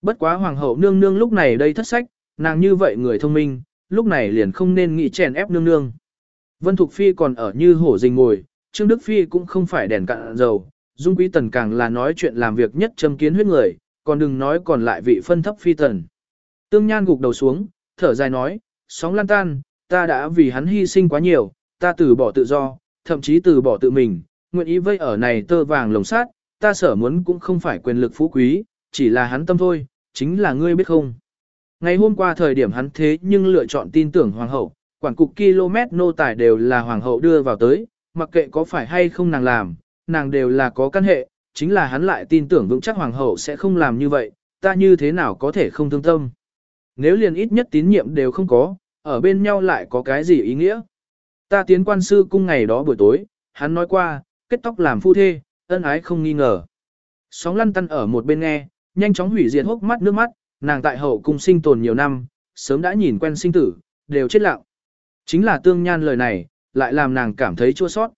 Bất quá Hoàng hậu nương nương lúc này đây thất sách, nàng như vậy người thông minh, lúc này liền không nên nghĩ chèn ép nương nương. Vân Thục Phi còn ở như hổ rình ngồi, Trương Đức Phi cũng không phải đèn cạn dầu, Dung Quý Tần càng là nói chuyện làm việc nhất châm kiến huyết người, còn đừng nói còn lại vị phân thấp Phi Tần. Tương Nhan gục đầu xuống, thở dài nói, sóng lan tan, ta đã vì hắn hy sinh quá nhiều, ta từ bỏ tự do, thậm chí từ bỏ tự mình, nguyện ý vây ở này tơ vàng lồng sát, ta sở muốn cũng không phải quyền lực phú quý, chỉ là hắn tâm thôi, chính là ngươi biết không. Ngày hôm qua thời điểm hắn thế nhưng lựa chọn tin tưởng hoàng hậu, quản cục km nô tài đều là hoàng hậu đưa vào tới, mặc kệ có phải hay không nàng làm, nàng đều là có căn hệ, chính là hắn lại tin tưởng vững chắc hoàng hậu sẽ không làm như vậy, ta như thế nào có thể không thương tâm. Nếu liền ít nhất tín nhiệm đều không có, ở bên nhau lại có cái gì ý nghĩa. Ta tiến quan sư cung ngày đó buổi tối, hắn nói qua, kết tóc làm phu thê, ân ái không nghi ngờ. Sóng lăn tăn ở một bên nghe, nhanh chóng hủy diệt hốc mắt nước mắt, nàng tại hậu cung sinh tồn nhiều năm, sớm đã nhìn quen sinh tử, đều chết lặng. Chính là tương nhan lời này, lại làm nàng cảm thấy chua sót.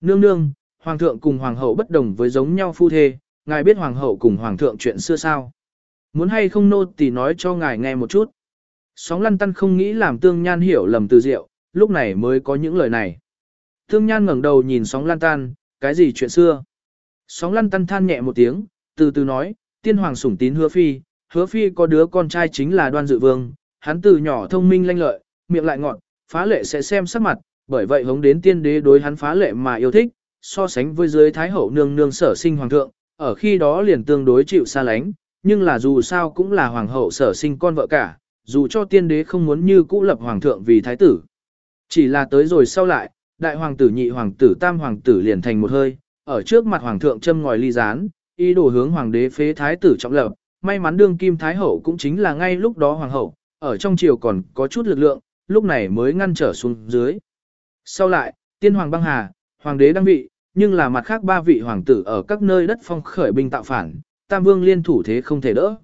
Nương nương, hoàng thượng cùng hoàng hậu bất đồng với giống nhau phu thê, ngài biết hoàng hậu cùng hoàng thượng chuyện xưa sao? Muốn hay không nô tỳ nói cho ngài nghe một chút. Sóng lăn tăn không nghĩ làm tương nhan hiểu lầm từ diệu, lúc này mới có những lời này. Tương nhan ngẩng đầu nhìn sóng lăn tan, cái gì chuyện xưa? Sóng lăn tăn than nhẹ một tiếng, từ từ nói, tiên hoàng sủng tín hứa phi, hứa phi có đứa con trai chính là đoan dự vương, hắn từ nhỏ thông minh lanh lợi, miệng lại ngọn, phá lệ sẽ xem sắc mặt, bởi vậy hống đến tiên đế đối hắn phá lệ mà yêu thích, so sánh với dưới thái hậu nương nương sở sinh hoàng thượng, ở khi đó liền tương đối chịu xa lánh, nhưng là dù sao cũng là hoàng hậu sở sinh con vợ cả, dù cho tiên đế không muốn như cũ lập hoàng thượng vì thái tử. Chỉ là tới rồi sau lại, đại hoàng tử nhị hoàng tử tam hoàng tử liền thành một hơi, ở trước mặt hoàng thượng châm ngòi ly gián, ý đồ hướng hoàng đế phế thái tử trọng lập, may mắn đương kim thái hậu cũng chính là ngay lúc đó hoàng hậu, ở trong triều còn có chút lực lượng, lúc này mới ngăn trở xuống dưới. Sau lại, tiên hoàng băng hà, hoàng đế đăng vị, nhưng là mặt khác ba vị hoàng tử ở các nơi đất phong khởi binh tạo phản, tam vương liên thủ thế không thể đỡ.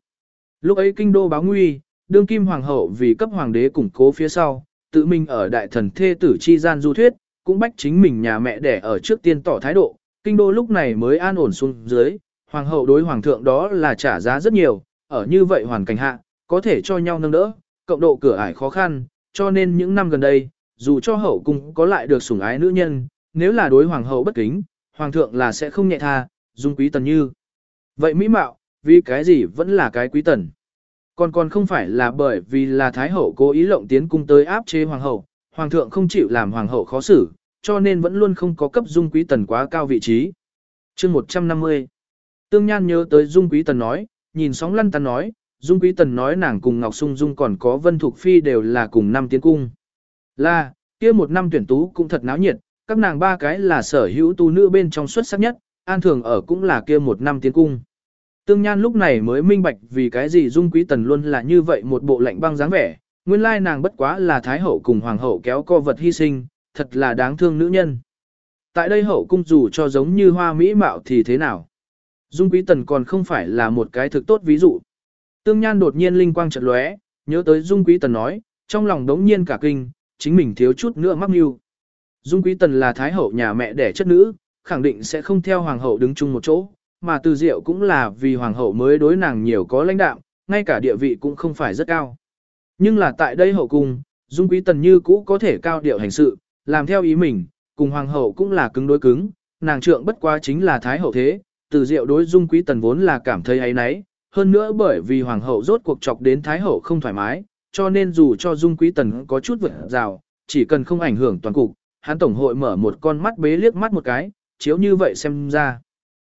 Lúc ấy kinh đô báo nguy, đương kim hoàng hậu vì cấp hoàng đế củng cố phía sau, tự mình ở đại thần thê tử chi gian du thuyết, cũng bách chính mình nhà mẹ đẻ ở trước tiên tỏ thái độ, kinh đô lúc này mới an ổn xuống dưới, hoàng hậu đối hoàng thượng đó là trả giá rất nhiều, ở như vậy hoàn cảnh hạ, có thể cho nhau nâng đỡ, cộng độ cửa ải khó khăn, cho nên những năm gần đây, dù cho hậu cung có lại được sủng ái nữ nhân, nếu là đối hoàng hậu bất kính, hoàng thượng là sẽ không nhẹ tha, dung quý tần như. Vậy mỹ mạo, vì cái gì vẫn là cái quý tần. Còn còn không phải là bởi vì là thái hậu cố ý lộng tiến cung tới áp chế hoàng hậu, hoàng thượng không chịu làm hoàng hậu khó xử, cho nên vẫn luôn không có cấp dung quý tần quá cao vị trí. chương 150 Tương Nhan nhớ tới dung quý tần nói, nhìn sóng lăn tăn nói, dung quý tần nói nàng cùng Ngọc Sung Dung còn có Vân Thục Phi đều là cùng năm tiến cung. Là, kia một năm tuyển tú cũng thật náo nhiệt, các nàng ba cái là sở hữu tu nữ bên trong xuất sắc nhất, an thường ở cũng là kia một năm tiến cung. Tương Nhan lúc này mới minh bạch vì cái gì Dung Quý Tần luôn là như vậy một bộ lạnh băng dáng vẻ, nguyên lai nàng bất quá là Thái Hậu cùng Hoàng Hậu kéo co vật hy sinh, thật là đáng thương nữ nhân. Tại đây Hậu cung dù cho giống như hoa mỹ mạo thì thế nào? Dung Quý Tần còn không phải là một cái thực tốt ví dụ. Tương Nhan đột nhiên linh quang chợt lóe, nhớ tới Dung Quý Tần nói, trong lòng đống nhiên cả kinh, chính mình thiếu chút nữa mắc mưu. Dung Quý Tần là Thái Hậu nhà mẹ đẻ chất nữ, khẳng định sẽ không theo Hoàng Hậu đứng chung một chỗ, mà từ diệu cũng là vì hoàng hậu mới đối nàng nhiều có lãnh đạo, ngay cả địa vị cũng không phải rất cao. Nhưng là tại đây hậu cung, Dung Quý Tần như cũ có thể cao điệu hành sự, làm theo ý mình, cùng hoàng hậu cũng là cứng đối cứng, nàng trượng bất quá chính là thái hậu thế, từ diệu đối Dung Quý Tần vốn là cảm thấy ấy nấy, hơn nữa bởi vì hoàng hậu rốt cuộc chọc đến thái hậu không thoải mái, cho nên dù cho Dung Quý Tần có chút vượt rào, chỉ cần không ảnh hưởng toàn cục, hắn tổng hội mở một con mắt bế liếc mắt một cái, chiếu như vậy xem ra.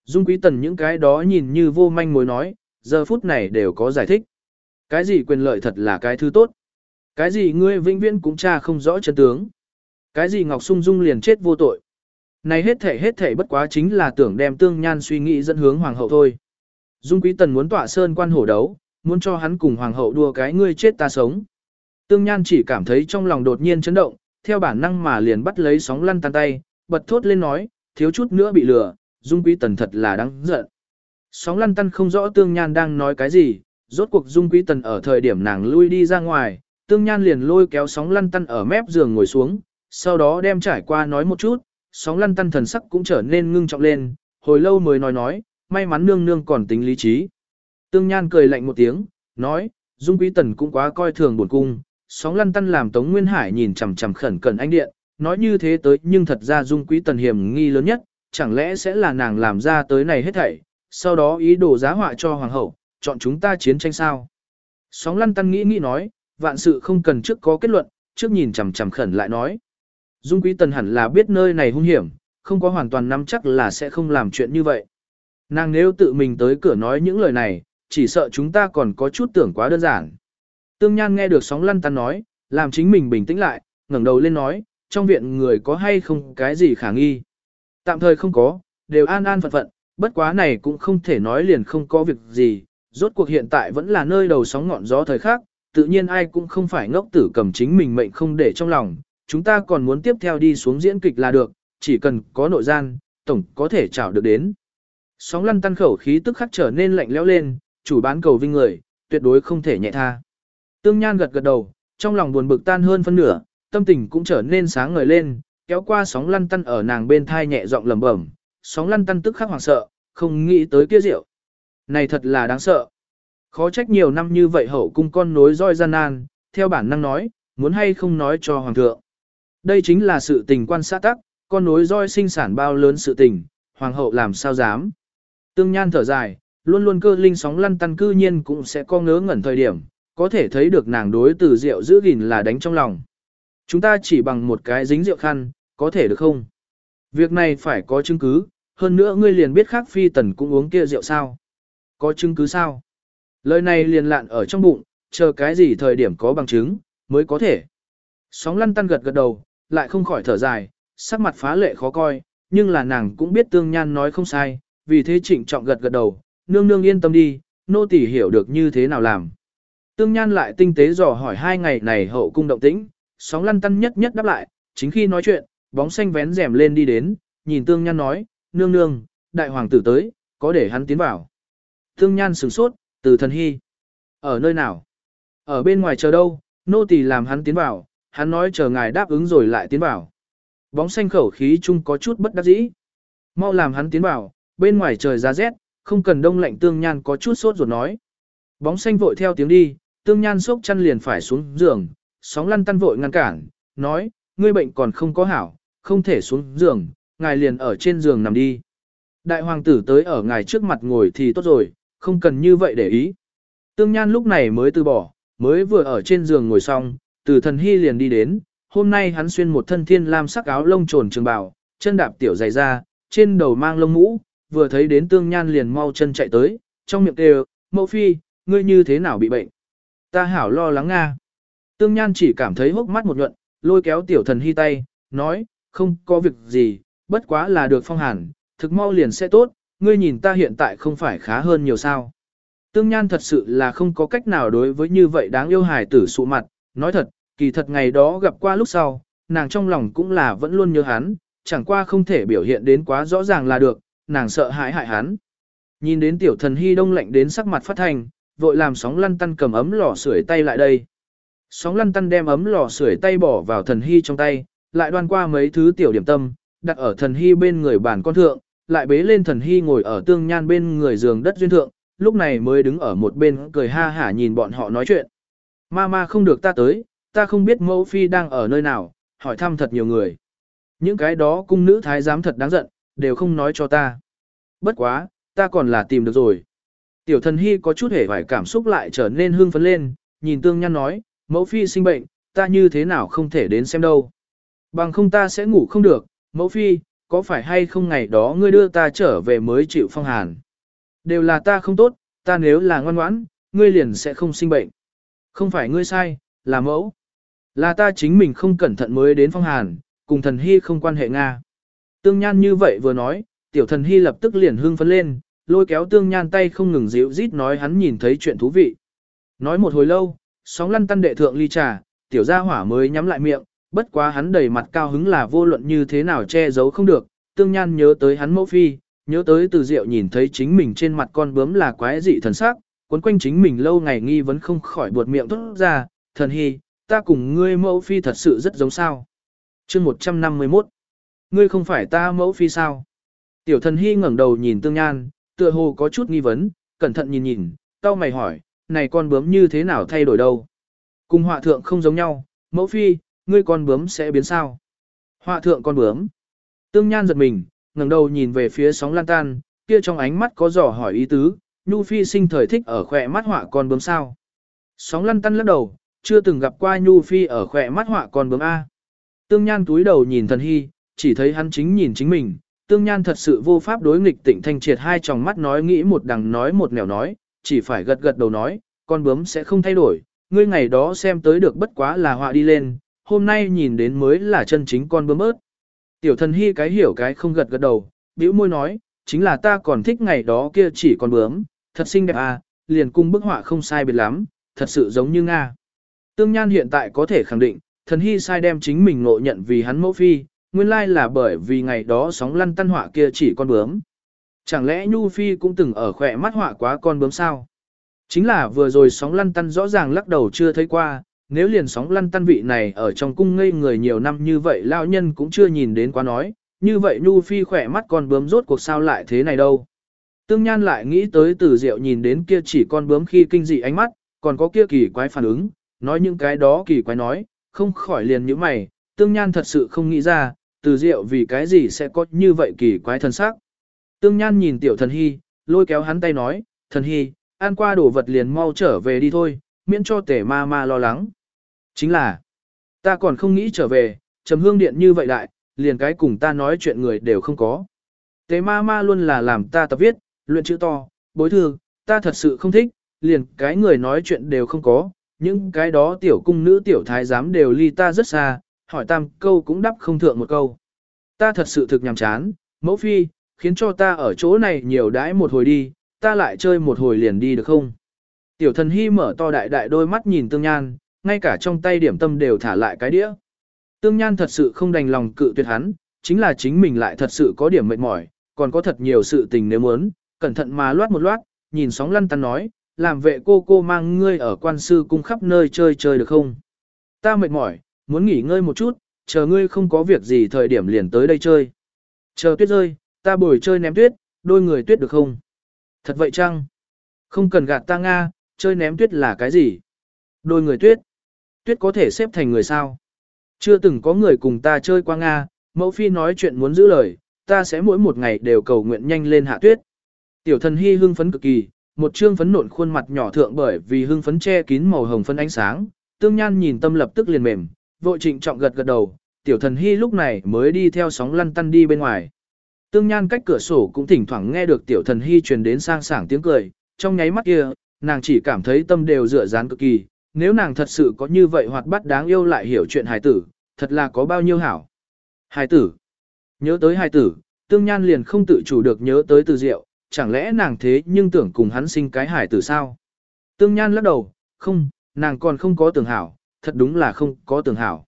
Dung Quý Tần những cái đó nhìn như vô manh mối nói, giờ phút này đều có giải thích. Cái gì quyền lợi thật là cái thứ tốt. Cái gì ngươi vĩnh viễn cũng tra không rõ chân tướng. Cái gì Ngọc Sung Dung liền chết vô tội. Này hết thể hết thể bất quá chính là tưởng đem tương nhan suy nghĩ dẫn hướng hoàng hậu thôi. Dung Quý Tần muốn tỏa sơn quan hổ đấu, muốn cho hắn cùng hoàng hậu đua cái ngươi chết ta sống. Tương nhan chỉ cảm thấy trong lòng đột nhiên chấn động, theo bản năng mà liền bắt lấy sóng lăn tan tay, bật thốt lên nói, thiếu chút nữa bị lừa, Dung Quý Tần thật là đáng giận. Sóng lăn tăn không rõ tương nhan đang nói cái gì, rốt cuộc dung quý tần ở thời điểm nàng lui đi ra ngoài, tương nhan liền lôi kéo sóng lăn tăn ở mép giường ngồi xuống, sau đó đem trải qua nói một chút, sóng lăn tăn thần sắc cũng trở nên ngưng trọng lên, hồi lâu mới nói nói, may mắn nương nương còn tính lý trí. Tương nhan cười lạnh một tiếng, nói, dung quý tần cũng quá coi thường buồn cung, sóng lăn tăn làm Tống Nguyên Hải nhìn chằm chằm khẩn cẩn anh điện, nói như thế tới nhưng thật ra dung quý tần hiểm nghi lớn nhất, chẳng lẽ sẽ là nàng làm ra tới này hết thảy, sau đó ý đồ giá họa cho hoàng hậu, chọn chúng ta chiến tranh sao. Sóng lăn tăn nghĩ nghĩ nói, vạn sự không cần trước có kết luận, trước nhìn chằm chằm khẩn lại nói. Dung quý tần hẳn là biết nơi này hung hiểm, không có hoàn toàn nắm chắc là sẽ không làm chuyện như vậy. Nàng nếu tự mình tới cửa nói những lời này, chỉ sợ chúng ta còn có chút tưởng quá đơn giản. Tương Nhan nghe được sóng lăn tăn nói, làm chính mình bình tĩnh lại, ngẩng đầu lên nói, trong viện người có hay không cái gì khả nghi. Tạm thời không có, đều an an phận phận, bất quá này cũng không thể nói liền không có việc gì, rốt cuộc hiện tại vẫn là nơi đầu sóng ngọn gió thời khác, tự nhiên ai cũng không phải ngốc tử cầm chính mình mệnh không để trong lòng, chúng ta còn muốn tiếp theo đi xuống diễn kịch là được, chỉ cần có nội gian, tổng có thể chào được đến. Sóng lăn tăn khẩu khí tức khắc trở nên lạnh lẽo lên, chủ bán cầu vinh người, tuyệt đối không thể nhẹ tha. Tương Nhan gật gật đầu, trong lòng buồn bực tan hơn phân nửa, tâm tình cũng trở nên sáng ngời lên, kéo qua sóng lăn tăn ở nàng bên thai nhẹ giọng lẩm bẩm, sóng lăn tăn tức khắc hoảng sợ, không nghĩ tới kia rượu. Này thật là đáng sợ. Khó trách nhiều năm như vậy hậu cung con nối roi gian nan, theo bản năng nói, muốn hay không nói cho hoàng thượng. Đây chính là sự tình quan sát tắc, con nối roi sinh sản bao lớn sự tình, hoàng hậu làm sao dám. Tương Nhan thở dài, luôn luôn cơ linh sóng lăn tăn cư nhiên cũng sẽ có ngớ ngẩn thời điểm, có thể thấy được nàng đối từ rượu giữ gìn là đánh trong lòng. Chúng ta chỉ bằng một cái dính rượu khăn, có thể được không? Việc này phải có chứng cứ, hơn nữa ngươi liền biết khác phi tần cũng uống kia rượu sao? Có chứng cứ sao? Lời này liền lạn ở trong bụng, chờ cái gì thời điểm có bằng chứng, mới có thể. Sóng lăn tăn gật gật đầu, lại không khỏi thở dài, sắc mặt phá lệ khó coi, nhưng là nàng cũng biết tương nhan nói không sai, vì thế trịnh trọng gật gật đầu, nương nương yên tâm đi, nô tỳ hiểu được như thế nào làm. Tương Nhan lại tinh tế dò hỏi hai ngày này hậu cung động tĩnh, sóng lăn tăn nhất nhất đáp lại, chính khi nói chuyện, bóng xanh vén rèm lên đi đến, nhìn Tương Nhan nói, nương nương, đại hoàng tử tới, có để hắn tiến vào. Tương Nhan sửng sốt, từ thần hy. Ở nơi nào? Ở bên ngoài chờ đâu, nô tỳ làm hắn tiến vào, hắn nói chờ ngài đáp ứng rồi lại tiến vào. Bóng xanh khẩu khí chung có chút bất đắc dĩ. Mau làm hắn tiến vào, bên ngoài trời ra rét, không cần đông lạnh tương nhan có chút sốt ruột nói. Bóng xanh vội theo tiếng đi, tương nhan sốc chăn liền phải xuống giường, sóng lăn tăn vội ngăn cản, nói, ngươi bệnh còn không có hảo, không thể xuống giường, ngài liền ở trên giường nằm đi. Đại hoàng tử tới ở ngài trước mặt ngồi thì tốt rồi, không cần như vậy để ý. Tương nhan lúc này mới từ bỏ, mới vừa ở trên giường ngồi xong, từ thần hy liền đi đến, hôm nay hắn xuyên một thân thiên lam sắc áo lông trồn trường bào, chân đạp tiểu dày ra, trên đầu mang lông mũ, vừa thấy đến tương nhan liền mau chân chạy tới, trong miệng kêu, mẫu phi, ngươi như thế nào bị bệnh? Ta hảo lo lắng nga. Tương nhan chỉ cảm thấy hốc mắt một nhuận, lôi kéo tiểu thần hy tay, nói, không có việc gì, bất quá là được phong hàn, thực mau liền sẽ tốt, ngươi nhìn ta hiện tại không phải khá hơn nhiều sao. Tương Nhan thật sự là không có cách nào đối với như vậy đáng yêu hài tử sụ mặt, nói thật, kỳ thật ngày đó gặp qua lúc sau, nàng trong lòng cũng là vẫn luôn nhớ hắn, chẳng qua không thể biểu hiện đến quá rõ ràng là được, nàng sợ hãi hại hắn. Nhìn đến tiểu thần hy đông lạnh đến sắc mặt phát thành, vội làm sóng lăn tăn cầm ấm lò sưởi tay lại đây. Sóng lăn tăn đem ấm lò sưởi tay bỏ vào thần hy trong tay, lại đoan qua mấy thứ tiểu điểm tâm, đặt ở thần hy bên người bàn con thượng, lại bế lên thần hy ngồi ở tương nhan bên người giường đất duyên thượng, lúc này mới đứng ở một bên cười ha hả nhìn bọn họ nói chuyện. Mama không được ta tới, ta không biết mẫu phi đang ở nơi nào, hỏi thăm thật nhiều người. Những cái đó cung nữ thái giám thật đáng giận, đều không nói cho ta. Bất quá, ta còn là tìm được rồi. Tiểu thần hy có chút hề vải cảm xúc lại trở nên hưng phấn lên, nhìn tương nhăn nói, mẫu phi sinh bệnh, ta như thế nào không thể đến xem đâu. Bằng không ta sẽ ngủ không được, mẫu phi, có phải hay không ngày đó ngươi đưa ta trở về mới chịu phong hàn. Đều là ta không tốt, ta nếu là ngoan ngoãn, ngươi liền sẽ không sinh bệnh. Không phải ngươi sai, là mẫu. Là ta chính mình không cẩn thận mới đến phong hàn, cùng thần hy không quan hệ Nga. Tương Nhan như vậy vừa nói, tiểu thần hy lập tức liền hưng phấn lên, lôi kéo Tương Nhan tay không ngừng dịu rít nói hắn nhìn thấy chuyện thú vị. Nói một hồi lâu, sóng lăn tăn đệ thượng ly trà, tiểu gia hỏa mới nhắm lại miệng, bất quá hắn đầy mặt cao hứng là vô luận như thế nào che giấu không được, Tương Nhan nhớ tới hắn mẫu phi, nhớ tới từ diệu nhìn thấy chính mình trên mặt con bướm là quái dị thần sắc, cuốn quanh chính mình lâu ngày nghi vẫn không khỏi buột miệng thốt ra, thần hy, ta cùng ngươi mẫu phi thật sự rất giống sao. chương 151 Ngươi không phải ta mẫu phi sao? Tiểu thần hy ngẩng đầu nhìn tương nhan, tựa hồ có chút nghi vấn, cẩn thận nhìn nhìn, tao mày hỏi, này con bướm như thế nào thay đổi đâu? Cùng họa thượng không giống nhau, mẫu phi, ngươi con bướm sẽ biến sao? Họa thượng con bướm. Tương nhan giật mình, ngẩng đầu nhìn về phía sóng lan tan, kia trong ánh mắt có dò hỏi ý tứ, Nhu Phi sinh thời thích ở khỏe mắt họa con bướm sao. Sóng lăn tăn lắc đầu, chưa từng gặp qua Nhu Phi ở khỏe mắt họa con bướm A. Tương Nhan túi đầu nhìn thần hy, chỉ thấy hắn chính nhìn chính mình, Tương Nhan thật sự vô pháp đối nghịch tịnh thanh triệt hai tròng mắt nói nghĩ một đằng nói một nẻo nói, chỉ phải gật gật đầu nói, con bướm sẽ không thay đổi, ngươi ngày đó xem tới được bất quá là họa đi lên, hôm nay nhìn đến mới là chân chính con bướm ớt. Tiểu thần hy cái hiểu cái không gật gật đầu, bĩu môi nói, chính là ta còn thích ngày đó kia chỉ con bướm, thật xinh đẹp à, liền cung bức họa không sai biệt lắm, thật sự giống như Nga. Tương Nhan hiện tại có thể khẳng định, thần hy sai đem chính mình ngộ nhận vì hắn mẫu phi, nguyên lai là bởi vì ngày đó sóng lăn tăn họa kia chỉ con bướm. Chẳng lẽ Nhu Phi cũng từng ở khỏe mắt họa quá con bướm sao? Chính là vừa rồi sóng lăn tăn rõ ràng lắc đầu chưa thấy qua, nếu liền sóng lăn tăn vị này ở trong cung ngây người nhiều năm như vậy lao nhân cũng chưa nhìn đến quá nói, như vậy Nhu Phi khỏe mắt con bướm rốt cuộc sao lại thế này đâu. Tương Nhan lại nghĩ tới từ diệu nhìn đến kia chỉ con bướm khi kinh dị ánh mắt, còn có kia kỳ quái phản ứng, nói những cái đó kỳ quái nói, không khỏi liền như mày, Tương Nhan thật sự không nghĩ ra, từ diệu vì cái gì sẽ có như vậy kỳ quái thân sắc. Tương Nhan nhìn tiểu thần hy, lôi kéo hắn tay nói, thần hy, ăn qua đồ vật liền mau trở về đi thôi, miễn cho tể ma ma lo lắng. Chính là, ta còn không nghĩ trở về, trầm hương điện như vậy đại, liền cái cùng ta nói chuyện người đều không có. Tế ma ma luôn là làm ta tập viết, luyện chữ to, bối thư, ta thật sự không thích, liền cái người nói chuyện đều không có, những cái đó tiểu cung nữ tiểu thái giám đều ly ta rất xa, hỏi tam câu cũng đáp không thượng một câu. Ta thật sự thực nhàm chán, mẫu phi, khiến cho ta ở chỗ này nhiều đãi một hồi đi, ta lại chơi một hồi liền đi được không? Tiểu thần hy mở to đại đại đôi mắt nhìn tương nhan, ngay cả trong tay điểm tâm đều thả lại cái đĩa. Tương nhan thật sự không đành lòng cự tuyệt hắn, chính là chính mình lại thật sự có điểm mệt mỏi, còn có thật nhiều sự tình nếu muốn, cẩn thận mà loát một loát, nhìn sóng lăn tăn nói, làm vệ cô cô mang ngươi ở quan sư cung khắp nơi chơi chơi được không? Ta mệt mỏi, muốn nghỉ ngơi một chút, chờ ngươi không có việc gì thời điểm liền tới đây chơi. Chờ tuyết rơi, ta bồi chơi ném tuyết, đôi người tuyết được không? Thật vậy chăng? Không cần gạt ta Nga, chơi ném tuyết là cái gì? Đôi người tuyết. Tuyết có thể xếp thành người sao? Chưa từng có người cùng ta chơi qua Nga, mẫu phi nói chuyện muốn giữ lời, ta sẽ mỗi một ngày đều cầu nguyện nhanh lên hạ tuyết. Tiểu thần hy hưng phấn cực kỳ, một trương phấn nộn khuôn mặt nhỏ thượng bởi vì hưng phấn che kín màu hồng phấn ánh sáng, tương nhan nhìn tâm lập tức liền mềm, vội trịnh trọng gật gật đầu, tiểu thần hy lúc này mới đi theo sóng lăn tăn đi bên ngoài. Tương nhan cách cửa sổ cũng thỉnh thoảng nghe được tiểu thần hy truyền đến sang sảng tiếng cười, trong nháy mắt kia, nàng chỉ cảm thấy tâm đều dựa dán cực kỳ, nếu nàng thật sự có như vậy hoạt bát đáng yêu lại hiểu chuyện hài tử, thật là có bao nhiêu hảo. Hài tử. Nhớ tới hài tử, tương nhan liền không tự chủ được nhớ tới từ diệu, chẳng lẽ nàng thế nhưng tưởng cùng hắn sinh cái hài tử sao? Tương nhan lắc đầu, không, nàng còn không có tưởng hảo, thật đúng là không có tưởng hảo.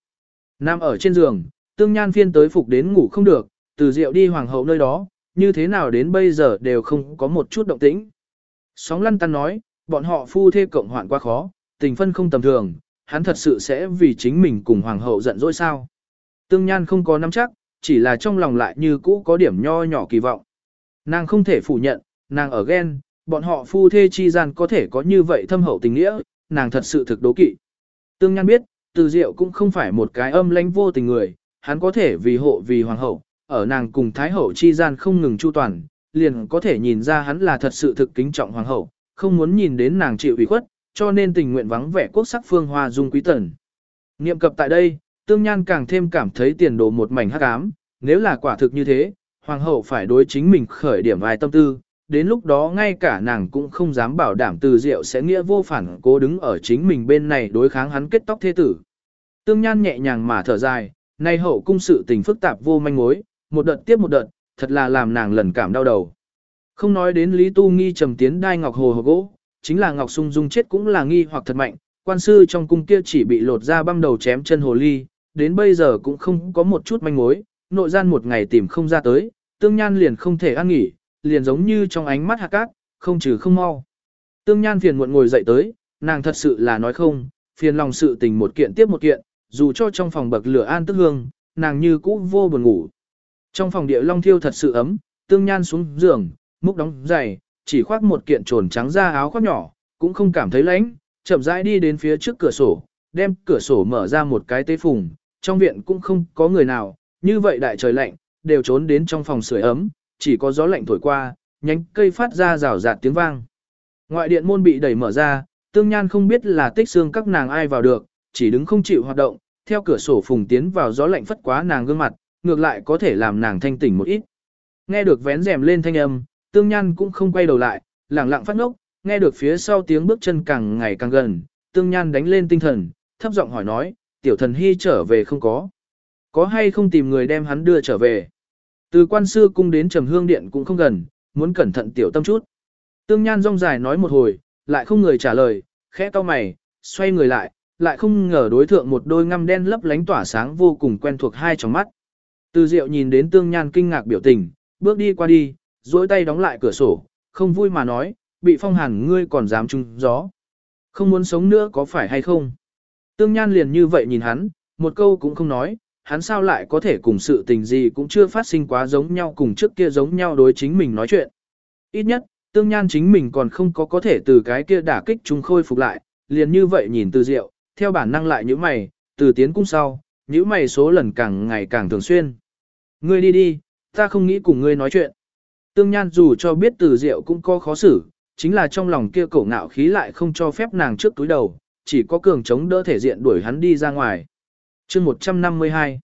Nam ở trên giường, tương nhan phiên tới phục đến ngủ không được, từ rượu đi hoàng hậu nơi đó, như thế nào đến bây giờ đều không có một chút động tĩnh. Sóng lăn tăn nói, bọn họ phu thê cộng hoạn quá khó, tình phân không tầm thường, hắn thật sự sẽ vì chính mình cùng hoàng hậu giận dỗi sao. Tương Nhan không có nắm chắc, chỉ là trong lòng lại như cũ có điểm nho nhỏ kỳ vọng. Nàng không thể phủ nhận, nàng ở ghen, bọn họ phu thê chi gian có thể có như vậy thâm hậu tình nghĩa, nàng thật sự thực đố kỵ. Tương Nhan biết, Từ Diệu cũng không phải một cái âm lãnh vô tình người, hắn có thể vì hộ vì hoàng hậu, ở nàng cùng Thái hậu chi gian không ngừng chu toàn, liền có thể nhìn ra hắn là thật sự thực kính trọng hoàng hậu, không muốn nhìn đến nàng chịu ủy khuất, cho nên tình nguyện vắng vẻ quốc sắc phương hoa dung quý tần. Niệm cập tại đây, tương nhan càng thêm cảm thấy tiền đồ một mảnh hắc ám, nếu là quả thực như thế, hoàng hậu phải đối chính mình khởi điểm vài tâm tư, đến lúc đó ngay cả nàng cũng không dám bảo đảm từ diệu sẽ nghĩa vô phản cố đứng ở chính mình bên này đối kháng hắn kết tóc thế tử. Tương nhan nhẹ nhàng mà thở dài, nay hậu cung sự tình phức tạp vô manh mối, một đợt tiếp một đợt, thật là làm nàng lần cảm đau đầu. Không nói đến Lý Tu Nghi trầm tiến đai ngọc hồ hồ gỗ, chính là Ngọc Sung Dung chết cũng là nghi hoặc thật mạnh, quan sư trong cung kia chỉ bị lột ra băm đầu chém chân hồ ly, đến bây giờ cũng không có một chút manh mối, nội gian một ngày tìm không ra tới, tương nhan liền không thể ăn nghỉ, liền giống như trong ánh mắt hạt cát, không trừ không mau. Tương Nhan phiền muộn ngồi dậy tới, nàng thật sự là nói không, phiền lòng sự tình một kiện tiếp một kiện, dù cho trong phòng bậc lửa an tức hương, nàng như cũ vô buồn ngủ. Trong phòng địa long thiêu thật sự ấm, Tương Nhan xuống giường, múc đóng giày, chỉ khoác một kiện trồn trắng da áo khoác nhỏ, cũng không cảm thấy lạnh, chậm rãi đi đến phía trước cửa sổ, đem cửa sổ mở ra một cái tế phùng, trong viện cũng không có người nào, như vậy đại trời lạnh, đều trốn đến trong phòng sưởi ấm, chỉ có gió lạnh thổi qua, nhánh cây phát ra rào rạt tiếng vang. Ngoại điện môn bị đẩy mở ra, tương nhan không biết là tích xương các nàng ai vào được, chỉ đứng không chịu hoạt động, theo cửa sổ phùng tiến vào gió lạnh phất quá nàng gương mặt, ngược lại có thể làm nàng thanh tỉnh một ít. Nghe được vén rèm lên thanh âm, tương nhan cũng không quay đầu lại, lẳng lặng phát ngốc, nghe được phía sau tiếng bước chân càng ngày càng gần, tương nhan đánh lên tinh thần, thấp giọng hỏi nói, tiểu thần hy trở về không có. Có hay không tìm người đem hắn đưa trở về. Từ quan sư cung đến trầm hương điện cũng không gần, muốn cẩn thận tiểu tâm chút. Tương Nhan rong dài nói một hồi, lại không người trả lời, khẽ cau mày, xoay người lại, lại không ngờ đối thượng một đôi ngăm đen lấp lánh tỏa sáng vô cùng quen thuộc hai trong mắt. Từ Diệu nhìn đến Tương Nhan kinh ngạc biểu tình, bước đi qua đi, duỗi tay đóng lại cửa sổ, không vui mà nói, bị phong hàn ngươi còn dám trung gió. Không muốn sống nữa có phải hay không? Tương Nhan liền như vậy nhìn hắn, một câu cũng không nói, hắn sao lại có thể cùng sự tình gì cũng chưa phát sinh quá giống nhau cùng trước kia giống nhau đối chính mình nói chuyện. Ít nhất, tương nhan chính mình còn không có có thể từ cái kia đả kích chúng khôi phục lại, liền như vậy nhìn từ diệu, theo bản năng lại như mày, từ tiến cung sau, những mày số lần càng ngày càng thường xuyên. Ngươi đi đi, ta không nghĩ cùng ngươi nói chuyện. Tương nhan dù cho biết từ diệu cũng có khó xử, chính là trong lòng kia cổ ngạo khí lại không cho phép nàng trước túi đầu, chỉ có cường chống đỡ thể diện đuổi hắn đi ra ngoài chương 152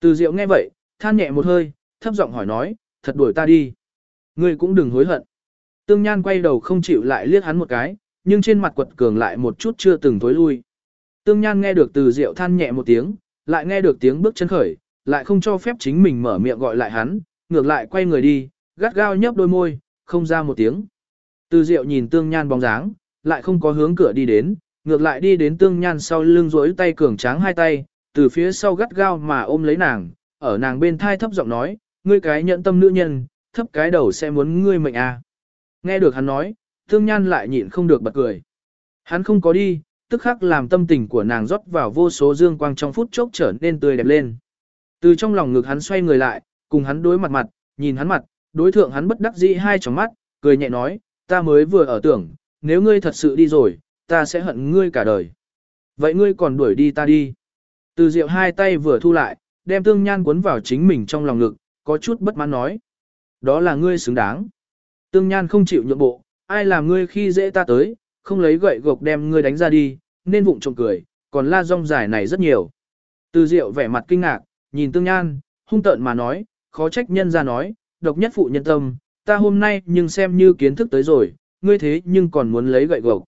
Từ diệu nghe vậy, than nhẹ một hơi, thấp giọng hỏi nói, thật đuổi ta đi. Ngươi cũng đừng hối hận. Tương Nhan quay đầu không chịu lại liếc hắn một cái, nhưng trên mặt quật cường lại một chút chưa từng tối lui. Tương Nhan nghe được từ Diệu than nhẹ một tiếng, lại nghe được tiếng bước chân khởi, lại không cho phép chính mình mở miệng gọi lại hắn, ngược lại quay người đi, gắt gao nhấp đôi môi, không ra một tiếng. Từ Diệu nhìn Tương Nhan bóng dáng, lại không có hướng cửa đi đến, ngược lại đi đến Tương Nhan sau lưng rỗi tay cường tráng hai tay, từ phía sau gắt gao mà ôm lấy nàng, ở nàng bên thai thấp giọng nói, ngươi cái nhận tâm nữ nhân, thấp cái đầu sẽ muốn ngươi mệnh à. Nghe được hắn nói, thương nhan lại nhịn không được bật cười. Hắn không có đi, tức khắc làm tâm tình của nàng rót vào vô số dương quang trong phút chốc trở nên tươi đẹp lên. Từ trong lòng ngực hắn xoay người lại, cùng hắn đối mặt mặt, nhìn hắn mặt, đối thượng hắn bất đắc dĩ hai tròng mắt, cười nhẹ nói, ta mới vừa ở tưởng, nếu ngươi thật sự đi rồi, ta sẽ hận ngươi cả đời. Vậy ngươi còn đuổi đi ta đi. Từ diệu hai tay vừa thu lại, đem tương nhan cuốn vào chính mình trong lòng ngực, có chút bất mãn nói. Đó là ngươi xứng đáng. Tương Nhan không chịu nhượng bộ, ai làm ngươi khi dễ ta tới, không lấy gậy gộc đem ngươi đánh ra đi, nên vụng trộm cười, còn la rong dài này rất nhiều. Từ Diệu vẻ mặt kinh ngạc, nhìn Tương Nhan, hung tợn mà nói, khó trách nhân ra nói, độc nhất phụ nhân tâm, ta hôm nay nhưng xem như kiến thức tới rồi, ngươi thế nhưng còn muốn lấy gậy gộc.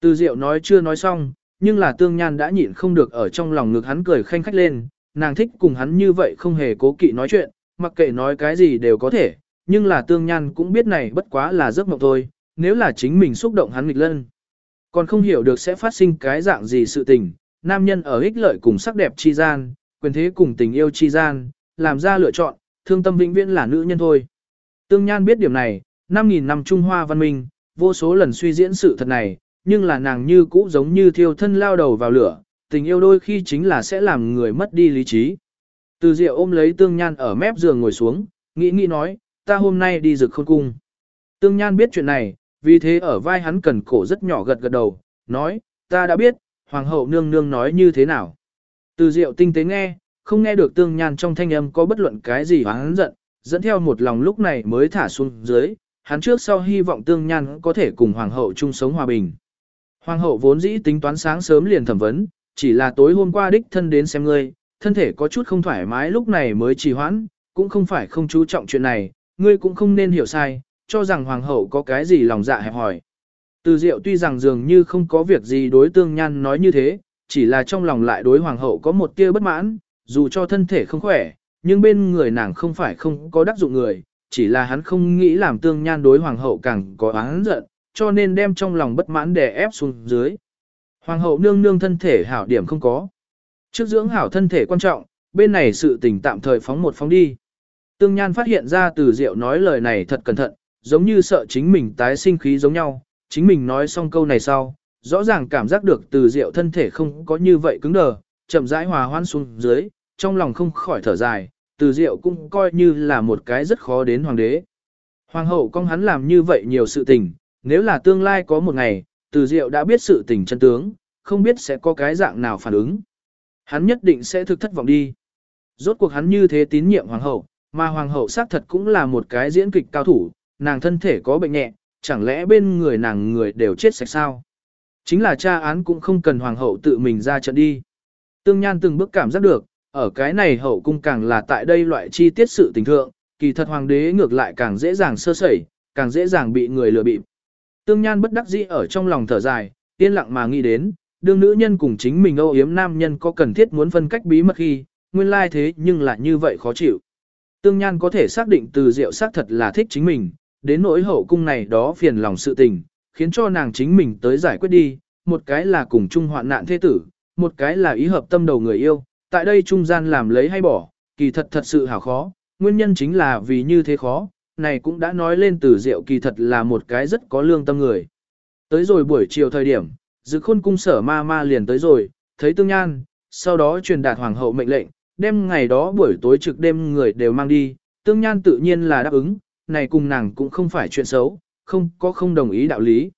Từ Diệu nói chưa nói xong, nhưng là Tương Nhan đã nhịn không được ở trong lòng ngực hắn cười khanh khách lên, nàng thích cùng hắn như vậy không hề cố kỵ nói chuyện, mặc kệ nói cái gì đều có thể, nhưng là tương nhan cũng biết này bất quá là giấc mộng thôi, nếu là chính mình xúc động hắn nghịch lân. Còn không hiểu được sẽ phát sinh cái dạng gì sự tình, nam nhân ở ích lợi cùng sắc đẹp chi gian, quyền thế cùng tình yêu chi gian, làm ra lựa chọn, thương tâm vĩnh viễn là nữ nhân thôi. Tương Nhan biết điểm này, 5.000 năm Trung Hoa văn minh, vô số lần suy diễn sự thật này, nhưng là nàng như cũ giống như thiêu thân lao đầu vào lửa, tình yêu đôi khi chính là sẽ làm người mất đi lý trí. Từ Diệu ôm lấy Tương Nhan ở mép giường ngồi xuống, nghĩ nghĩ nói, ta hôm nay đi rực khôn cung. Tương Nhan biết chuyện này, vì thế ở vai hắn cần cổ rất nhỏ gật gật đầu, nói, ta đã biết, hoàng hậu nương nương nói như thế nào. Từ diệu tinh tế nghe, không nghe được tương nhan trong thanh âm có bất luận cái gì hắn giận, dẫn theo một lòng lúc này mới thả xuống dưới, hắn trước sau hy vọng tương nhan có thể cùng hoàng hậu chung sống hòa bình. Hoàng hậu vốn dĩ tính toán sáng sớm liền thẩm vấn, chỉ là tối hôm qua đích thân đến xem ngươi, thân thể có chút không thoải mái lúc này mới trì hoãn, cũng không phải không chú trọng chuyện này, ngươi cũng không nên hiểu sai, cho rằng hoàng hậu có cái gì lòng dạ hẹp hỏi. Từ diệu tuy rằng dường như không có việc gì đối tương nhan nói như thế, chỉ là trong lòng lại đối hoàng hậu có một tia bất mãn, dù cho thân thể không khỏe, nhưng bên người nàng không phải không có đắc dụng người, chỉ là hắn không nghĩ làm tương nhan đối hoàng hậu càng có oán giận, cho nên đem trong lòng bất mãn đè ép xuống dưới. Hoàng hậu nương nương thân thể hảo điểm không có. Trước dưỡng hảo thân thể quan trọng, bên này sự tình tạm thời phóng một phóng đi. Tương Nhan phát hiện ra từ Diệu nói lời này thật cẩn thận, giống như sợ chính mình tái sinh khí giống nhau, chính mình nói xong câu này sau, rõ ràng cảm giác được từ diệu thân thể không có như vậy cứng đờ, chậm rãi hòa hoan xuống dưới, trong lòng không khỏi thở dài, từ diệu cũng coi như là một cái rất khó đến hoàng đế. Hoàng hậu con hắn làm như vậy nhiều sự tình, nếu là tương lai có một ngày, từ diệu đã biết sự tình chân tướng, không biết sẽ có cái dạng nào phản ứng. Hắn nhất định sẽ thực thất vọng đi. Rốt cuộc hắn như thế tín nhiệm hoàng hậu, mà hoàng hậu xác thật cũng là một cái diễn kịch cao thủ, nàng thân thể có bệnh nhẹ, chẳng lẽ bên người nàng người đều chết sạch sao? Chính là cha án cũng không cần hoàng hậu tự mình ra trận đi. Tương Nhan từng bước cảm giác được, ở cái này hậu cung càng là tại đây loại chi tiết sự tình thượng, kỳ thật hoàng đế ngược lại càng dễ dàng sơ sẩy, càng dễ dàng bị người lừa bịp. Tương Nhan bất đắc dĩ ở trong lòng thở dài, yên lặng mà nghĩ đến, đương nữ nhân cùng chính mình âu yếm nam nhân có cần thiết muốn phân cách bí mật khi, nguyên lai thế nhưng lại như vậy khó chịu. Tương Nhan có thể xác định từ diệu xác thật là thích chính mình, đến nỗi hậu cung này đó phiền lòng sự tình, khiến cho nàng chính mình tới giải quyết đi, một cái là cùng chung hoạn nạn thế tử, một cái là ý hợp tâm đầu người yêu, tại đây trung gian làm lấy hay bỏ, kỳ thật thật sự hảo khó, nguyên nhân chính là vì như thế khó, này cũng đã nói lên từ diệu kỳ thật là một cái rất có lương tâm người. Tới rồi buổi chiều thời điểm, dự khôn cung sở ma ma liền tới rồi, thấy tương nhan, sau đó truyền đạt hoàng hậu mệnh lệnh, đem ngày đó buổi tối trực đêm người đều mang đi, tương nhan tự nhiên là đáp ứng, này cùng nàng cũng không phải chuyện xấu, không có không đồng ý đạo lý.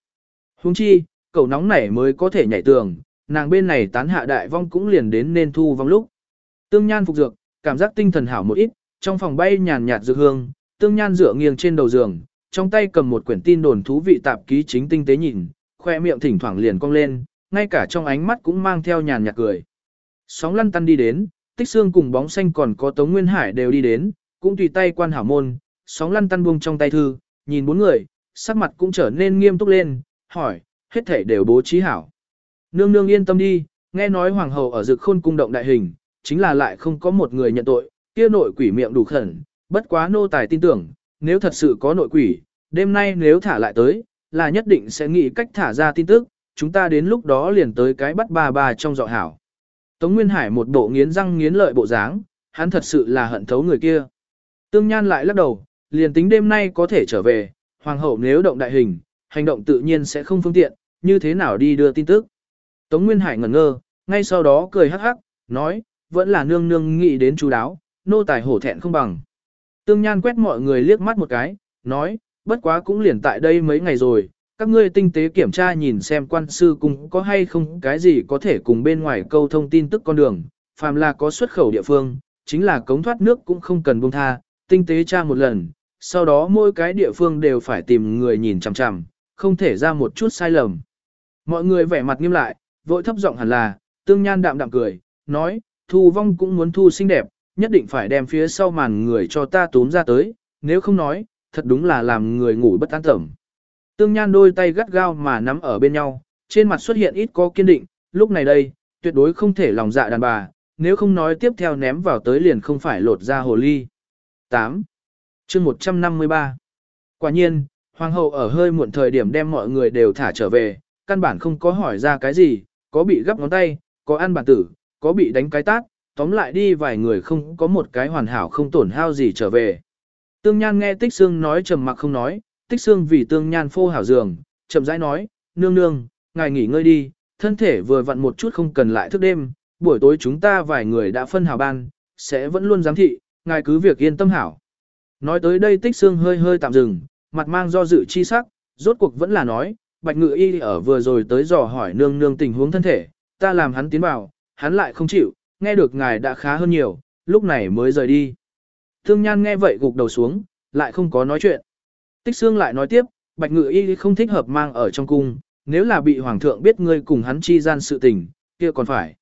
Huống chi, cầu nóng nảy mới có thể nhảy tường, nàng bên này tán hạ đại vong cũng liền đến nên thu vong lúc. Tương nhan phục dược, cảm giác tinh thần hảo một ít, trong phòng bay nhàn nhạt dược hương, tương nhan dựa nghiêng trên đầu giường, trong tay cầm một quyển tin đồn thú vị tạp ký chính tinh tế nhìn, khoe miệng thỉnh thoảng liền cong lên, ngay cả trong ánh mắt cũng mang theo nhàn nhạt cười. Sóng lăn tăn đi đến, tích xương cùng bóng xanh còn có Tống Nguyên Hải đều đi đến, cũng tùy tay quan hảo môn, sóng lăn tăn buông trong tay thư, nhìn bốn người, sắc mặt cũng trở nên nghiêm túc lên, hỏi, hết thể đều bố trí hảo. Nương nương yên tâm đi, nghe nói hoàng hậu ở dực khôn cung động đại hình, chính là lại không có một người nhận tội, kia nội quỷ miệng đủ khẩn, bất quá nô tài tin tưởng, nếu thật sự có nội quỷ, đêm nay nếu thả lại tới, là nhất định sẽ nghĩ cách thả ra tin tức, chúng ta đến lúc đó liền tới cái bắt bà bà trong dọ hảo. Tống Nguyên Hải một bộ nghiến răng nghiến lợi bộ dáng, hắn thật sự là hận thấu người kia. Tương Nhan lại lắc đầu, liền tính đêm nay có thể trở về, hoàng hậu nếu động đại hình, hành động tự nhiên sẽ không phương tiện, như thế nào đi đưa tin tức. Tống Nguyên Hải ngẩn ngơ, ngay sau đó cười hắc hắc, nói, vẫn là nương nương nghĩ đến chú đáo, nô tài hổ thẹn không bằng. Tương Nhan quét mọi người liếc mắt một cái, nói, bất quá cũng liền tại đây mấy ngày rồi, các ngươi tinh tế kiểm tra nhìn xem quan sư cùng có hay không cái gì có thể cùng bên ngoài câu thông tin tức con đường, phàm là có xuất khẩu địa phương, chính là cống thoát nước cũng không cần buông tha, tinh tế tra một lần, sau đó mỗi cái địa phương đều phải tìm người nhìn chằm chằm, không thể ra một chút sai lầm. Mọi người vẻ mặt nghiêm lại, vội thấp giọng hẳn là, tương nhan đạm đạm cười, nói, thu vong cũng muốn thu xinh đẹp, nhất định phải đem phía sau màn người cho ta tốn ra tới, nếu không nói, thật đúng là làm người ngủ bất an tẩm. Tương Nhan đôi tay gắt gao mà nắm ở bên nhau, trên mặt xuất hiện ít có kiên định, lúc này đây, tuyệt đối không thể lòng dạ đàn bà, nếu không nói tiếp theo ném vào tới liền không phải lột ra hồ ly. 8. chương 153 Quả nhiên, Hoàng hậu ở hơi muộn thời điểm đem mọi người đều thả trở về, căn bản không có hỏi ra cái gì, có bị gấp ngón tay, có ăn bản tử, có bị đánh cái tát, tóm lại đi vài người không có một cái hoàn hảo không tổn hao gì trở về. Tương Nhan nghe Tích Sương nói trầm mặc không nói, Tích Sương vì Tương Nhan phô hảo giường, chậm rãi nói, nương nương, ngài nghỉ ngơi đi, thân thể vừa vặn một chút không cần lại thức đêm, buổi tối chúng ta vài người đã phân hảo ban, sẽ vẫn luôn giám thị, ngài cứ việc yên tâm hảo. Nói tới đây Tích Sương hơi hơi tạm dừng, mặt mang do dự chi sắc, rốt cuộc vẫn là nói, Bạch Ngự Y ở vừa rồi tới dò hỏi nương nương tình huống thân thể, ta làm hắn tiến vào, hắn lại không chịu, nghe được ngài đã khá hơn nhiều, lúc này mới rời đi. Thương Nhan nghe vậy gục đầu xuống, lại không có nói chuyện. Tích Sương lại nói tiếp, Bạch Ngự Y không thích hợp mang ở trong cung, nếu là bị Hoàng thượng biết ngươi cùng hắn chi gian sự tình, kia còn phải.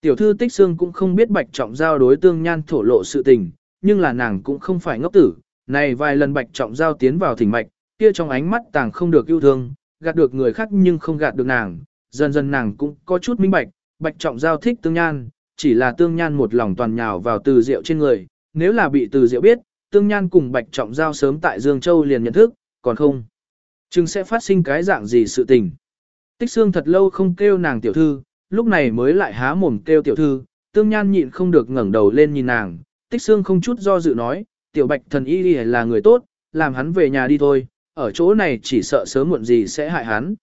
Tiểu thư Tích Sương cũng không biết Bạch Trọng Giao đối Tương Nhan thổ lộ sự tình, nhưng là nàng cũng không phải ngốc tử. Này vài lần Bạch Trọng Giao tiến vào thỉnh mạch, kia trong ánh mắt tàng không được yêu thương, gạt được người khác nhưng không gạt được nàng. Dần dần nàng cũng có chút minh bạch, Bạch Trọng Giao thích Tương Nhan, chỉ là Tương Nhan một lòng toàn nhào vào từ rượu trên người, nếu là bị từ diệu biết, tương nhan cùng bạch trọng giao sớm tại Dương Châu liền nhận thức, còn không. Chừng sẽ phát sinh cái dạng gì sự tình. Tích xương thật lâu không kêu nàng tiểu thư, lúc này mới lại há mồm kêu tiểu thư, tương nhan nhịn không được ngẩng đầu lên nhìn nàng, tích xương không chút do dự nói, tiểu bạch thần y là người tốt, làm hắn về nhà đi thôi, ở chỗ này chỉ sợ sớm muộn gì sẽ hại hắn.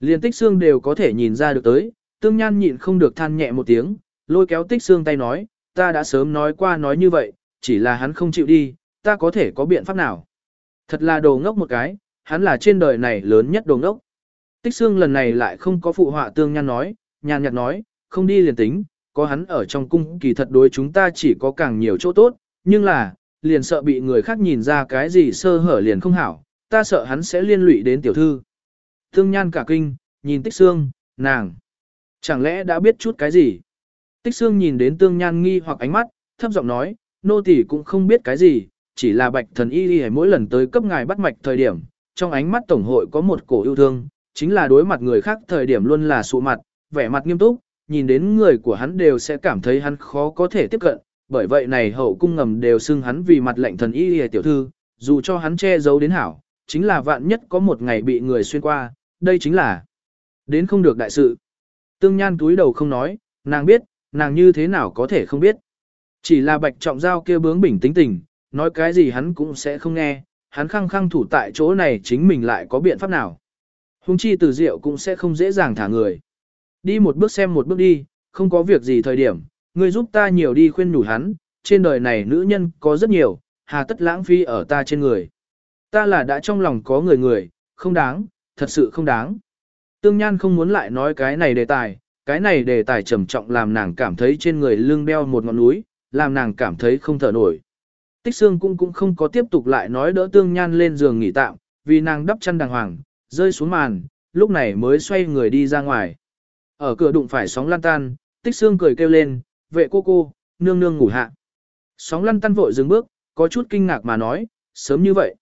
Liên tích xương đều có thể nhìn ra được tới, tương nhan nhịn không được than nhẹ một tiếng, lôi kéo tích xương tay nói, ta đã sớm nói qua nói như vậy, chỉ là hắn không chịu đi, ta có thể có biện pháp nào. Thật là đồ ngốc một cái, hắn là trên đời này lớn nhất đồ ngốc. Tích xương lần này lại không có phụ họa tương nhan nói, nhàn nhạt nói, không đi liền tính, có hắn ở trong cung kỳ thật đối chúng ta chỉ có càng nhiều chỗ tốt, nhưng là, liền sợ bị người khác nhìn ra cái gì sơ hở liền không hảo, ta sợ hắn sẽ liên lụy đến tiểu thư. Tương nhan cả kinh, nhìn tích xương, nàng, chẳng lẽ đã biết chút cái gì? Tích xương nhìn đến tương nhan nghi hoặc ánh mắt, thấp giọng nói, nô tỳ cũng không biết cái gì, chỉ là bạch thần y đi mỗi lần tới cấp ngài bắt mạch thời điểm, trong ánh mắt tổng hội có một cổ yêu thương, chính là đối mặt người khác thời điểm luôn là sụ mặt, vẻ mặt nghiêm túc, nhìn đến người của hắn đều sẽ cảm thấy hắn khó có thể tiếp cận, bởi vậy này hậu cung ngầm đều xưng hắn vì mặt lệnh thần y hề tiểu thư, dù cho hắn che giấu đến hảo, chính là vạn nhất có một ngày bị người xuyên qua, đây chính là đến không được đại sự. Tương Nhan túi đầu không nói, nàng biết, nàng như thế nào có thể không biết. Chỉ là bạch trọng giao kia bướng bỉnh tính tình, nói cái gì hắn cũng sẽ không nghe, hắn khăng khăng thủ tại chỗ này chính mình lại có biện pháp nào. Hùng chi từ diệu cũng sẽ không dễ dàng thả người. Đi một bước xem một bước đi, không có việc gì thời điểm, ngươi giúp ta nhiều đi khuyên nhủ hắn, trên đời này nữ nhân có rất nhiều, hà tất lãng phí ở ta trên người. Ta là đã trong lòng có người người, không đáng, thật sự không đáng. Tương Nhan không muốn lại nói cái này đề tài, cái này đề tài trầm trọng làm nàng cảm thấy trên người lưng đeo một ngọn núi, làm nàng cảm thấy không thở nổi. Tích xương cũng cũng không có tiếp tục lại nói đỡ Tương Nhan lên giường nghỉ tạm, vì nàng đắp chăn đàng hoàng, rơi xuống màn, lúc này mới xoay người đi ra ngoài. Ở cửa đụng phải sóng lan tan, Tích xương cười kêu lên, vệ cô cô, nương nương ngủ hạ. Sóng lăn tan vội dừng bước, có chút kinh ngạc mà nói, sớm như vậy.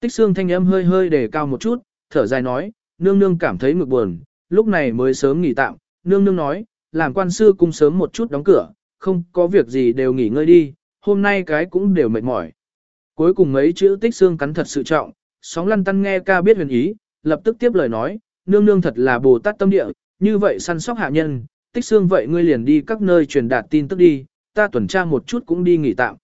Tích xương thanh âm hơi hơi đề cao một chút, thở dài nói, nương nương cảm thấy ngực buồn, lúc này mới sớm nghỉ tạm, nương nương nói, làm quan sư cung sớm một chút đóng cửa, không có việc gì đều nghỉ ngơi đi, hôm nay cái cũng đều mệt mỏi. Cuối cùng mấy chữ tích xương cắn thật sự trọng, sóng lăn tăn nghe ca biết huyền ý, lập tức tiếp lời nói, nương nương thật là bồ tát tâm địa, như vậy săn sóc hạ nhân, tích xương vậy ngươi liền đi các nơi truyền đạt tin tức đi, ta tuần tra một chút cũng đi nghỉ tạm.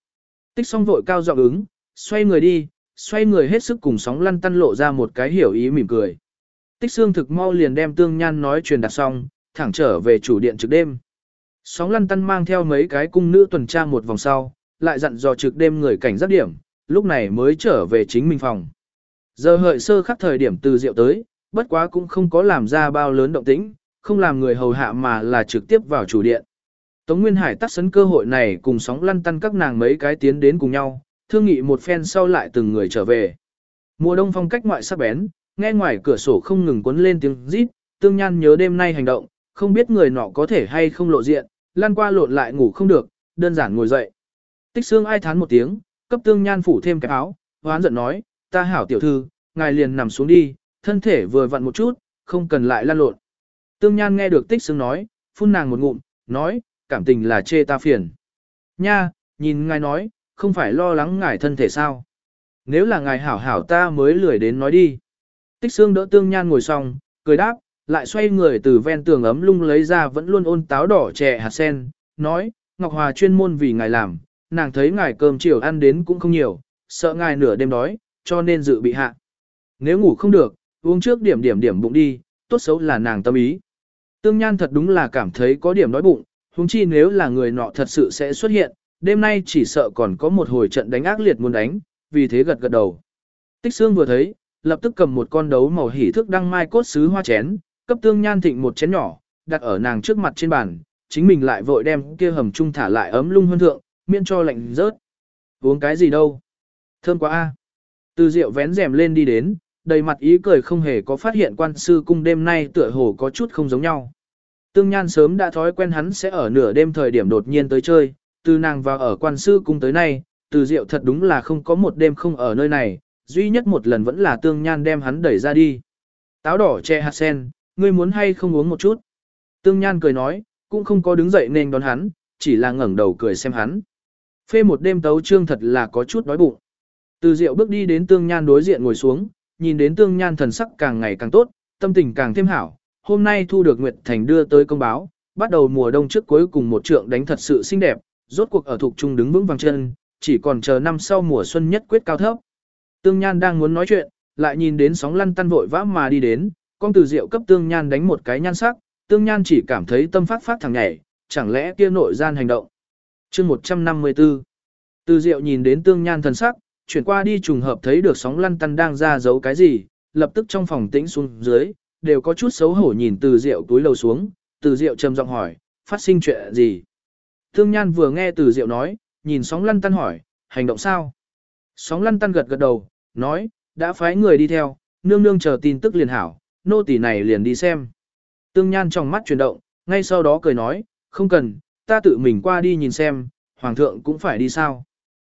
Tích xong vội cao giọng ứng, xoay người đi, xoay người hết sức cùng sóng lăn tăn lộ ra một cái hiểu ý mỉm cười. Tích xương thực mau liền đem tương nhan nói truyền đạt xong, thẳng trở về chủ điện trực đêm. Sóng lăn tăn mang theo mấy cái cung nữ tuần tra một vòng sau, lại dặn dò trực đêm người cảnh giác điểm, lúc này mới trở về chính mình phòng. Giờ hợi sơ khắc thời điểm từ rượu tới, bất quá cũng không có làm ra bao lớn động tĩnh, không làm người hầu hạ mà là trực tiếp vào chủ điện. Tống Nguyên Hải tắt sấn cơ hội này cùng sóng lăn tăn các nàng mấy cái tiến đến cùng nhau, thương nghị một phen sau lại từng người trở về. Mùa đông phong cách ngoại sắc bén, nghe ngoài cửa sổ không ngừng cuốn lên tiếng rít, tương nhan nhớ đêm nay hành động, không biết người nọ có thể hay không lộ diện, Lan qua lộn lại ngủ không được, đơn giản ngồi dậy. Tích xương ai thán một tiếng, cấp tương nhan phủ thêm cái áo, hoán giận nói, ta hảo tiểu thư, ngài liền nằm xuống đi, thân thể vừa vặn một chút, không cần lại lan lộn. Tương Nhan nghe được tích xương nói, phun nàng một ngụm, nói, cảm tình là chê ta phiền. Nha, nhìn ngài nói, không phải lo lắng ngài thân thể sao. Nếu là ngài hảo hảo ta mới lười đến nói đi. Tích xương đỡ Tương Nhan ngồi xong, cười đáp, lại xoay người từ ven tường ấm lung lấy ra vẫn luôn ôn táo đỏ chè hạt sen, nói, Ngọc Hòa chuyên môn vì ngài làm, nàng thấy ngài cơm chiều ăn đến cũng không nhiều, sợ ngài nửa đêm đói, cho nên dự bị hạ. Nếu ngủ không được, uống trước điểm điểm điểm bụng đi, tốt xấu là nàng tâm ý. Tương Nhan thật đúng là cảm thấy có điểm đói bụng, huống chi nếu là người nọ thật sự sẽ xuất hiện, đêm nay chỉ sợ còn có một hồi trận đánh ác liệt muốn đánh, vì thế gật gật đầu. Tích xương vừa thấy, lập tức cầm một con đấu màu hỉ thức đăng mai cốt sứ hoa chén, cấp Tương Nhan thịnh một chén nhỏ, đặt ở nàng trước mặt trên bàn, chính mình lại vội đem kia hầm chung thả lại ấm lung hơn thượng, miễn cho lạnh rớt. Uống cái gì đâu? Thơm quá a. Từ rượu vén rèm lên đi đến, đầy mặt ý cười không hề có phát hiện quan sư cung đêm nay tựa hồ có chút không giống nhau. Tương Nhan sớm đã thói quen hắn sẽ ở nửa đêm thời điểm đột nhiên tới chơi, từ nàng vào ở quan sư cung tới nay, từ diệu thật đúng là không có một đêm không ở nơi này, duy nhất một lần vẫn là Tương Nhan đem hắn đẩy ra đi. Táo đỏ che hạt sen, ngươi muốn hay không uống một chút. Tương Nhan cười nói, cũng không có đứng dậy nên đón hắn, chỉ là ngẩng đầu cười xem hắn. Phê một đêm tấu trương thật là có chút đói bụng. Từ diệu bước đi đến Tương Nhan đối diện ngồi xuống, nhìn đến tương nhan thần sắc càng ngày càng tốt, tâm tình càng thêm hảo. Hôm nay thu được Nguyệt Thành đưa tới công báo, bắt đầu mùa đông trước cuối cùng một trượng đánh thật sự xinh đẹp, rốt cuộc ở thuộc trung đứng vững vàng chân, chỉ còn chờ năm sau mùa xuân nhất quyết cao thấp. Tương Nhan đang muốn nói chuyện, lại nhìn đến sóng lăn tăn vội vã mà đi đến, con từ rượu cấp tương nhan đánh một cái nhan sắc, tương nhan chỉ cảm thấy tâm phát phát thẳng nhảy, chẳng lẽ kia nội gian hành động. chương 154 Từ rượu nhìn đến tương nhan thần sắc, chuyển qua đi trùng hợp thấy được sóng lăn tăn đang ra giấu cái gì, lập tức trong phòng tĩnh xuống dưới, đều có chút xấu hổ nhìn từ rượu túi lầu xuống, từ rượu trầm giọng hỏi, phát sinh chuyện gì. Tương nhan vừa nghe từ rượu nói, nhìn sóng lăn tăn hỏi, hành động sao? Sóng lăn tăn gật gật đầu, nói, đã phái người đi theo, nương nương chờ tin tức liền hảo, nô tỳ này liền đi xem. Tương Nhan trong mắt chuyển động, ngay sau đó cười nói, không cần, ta tự mình qua đi nhìn xem, hoàng thượng cũng phải đi sao.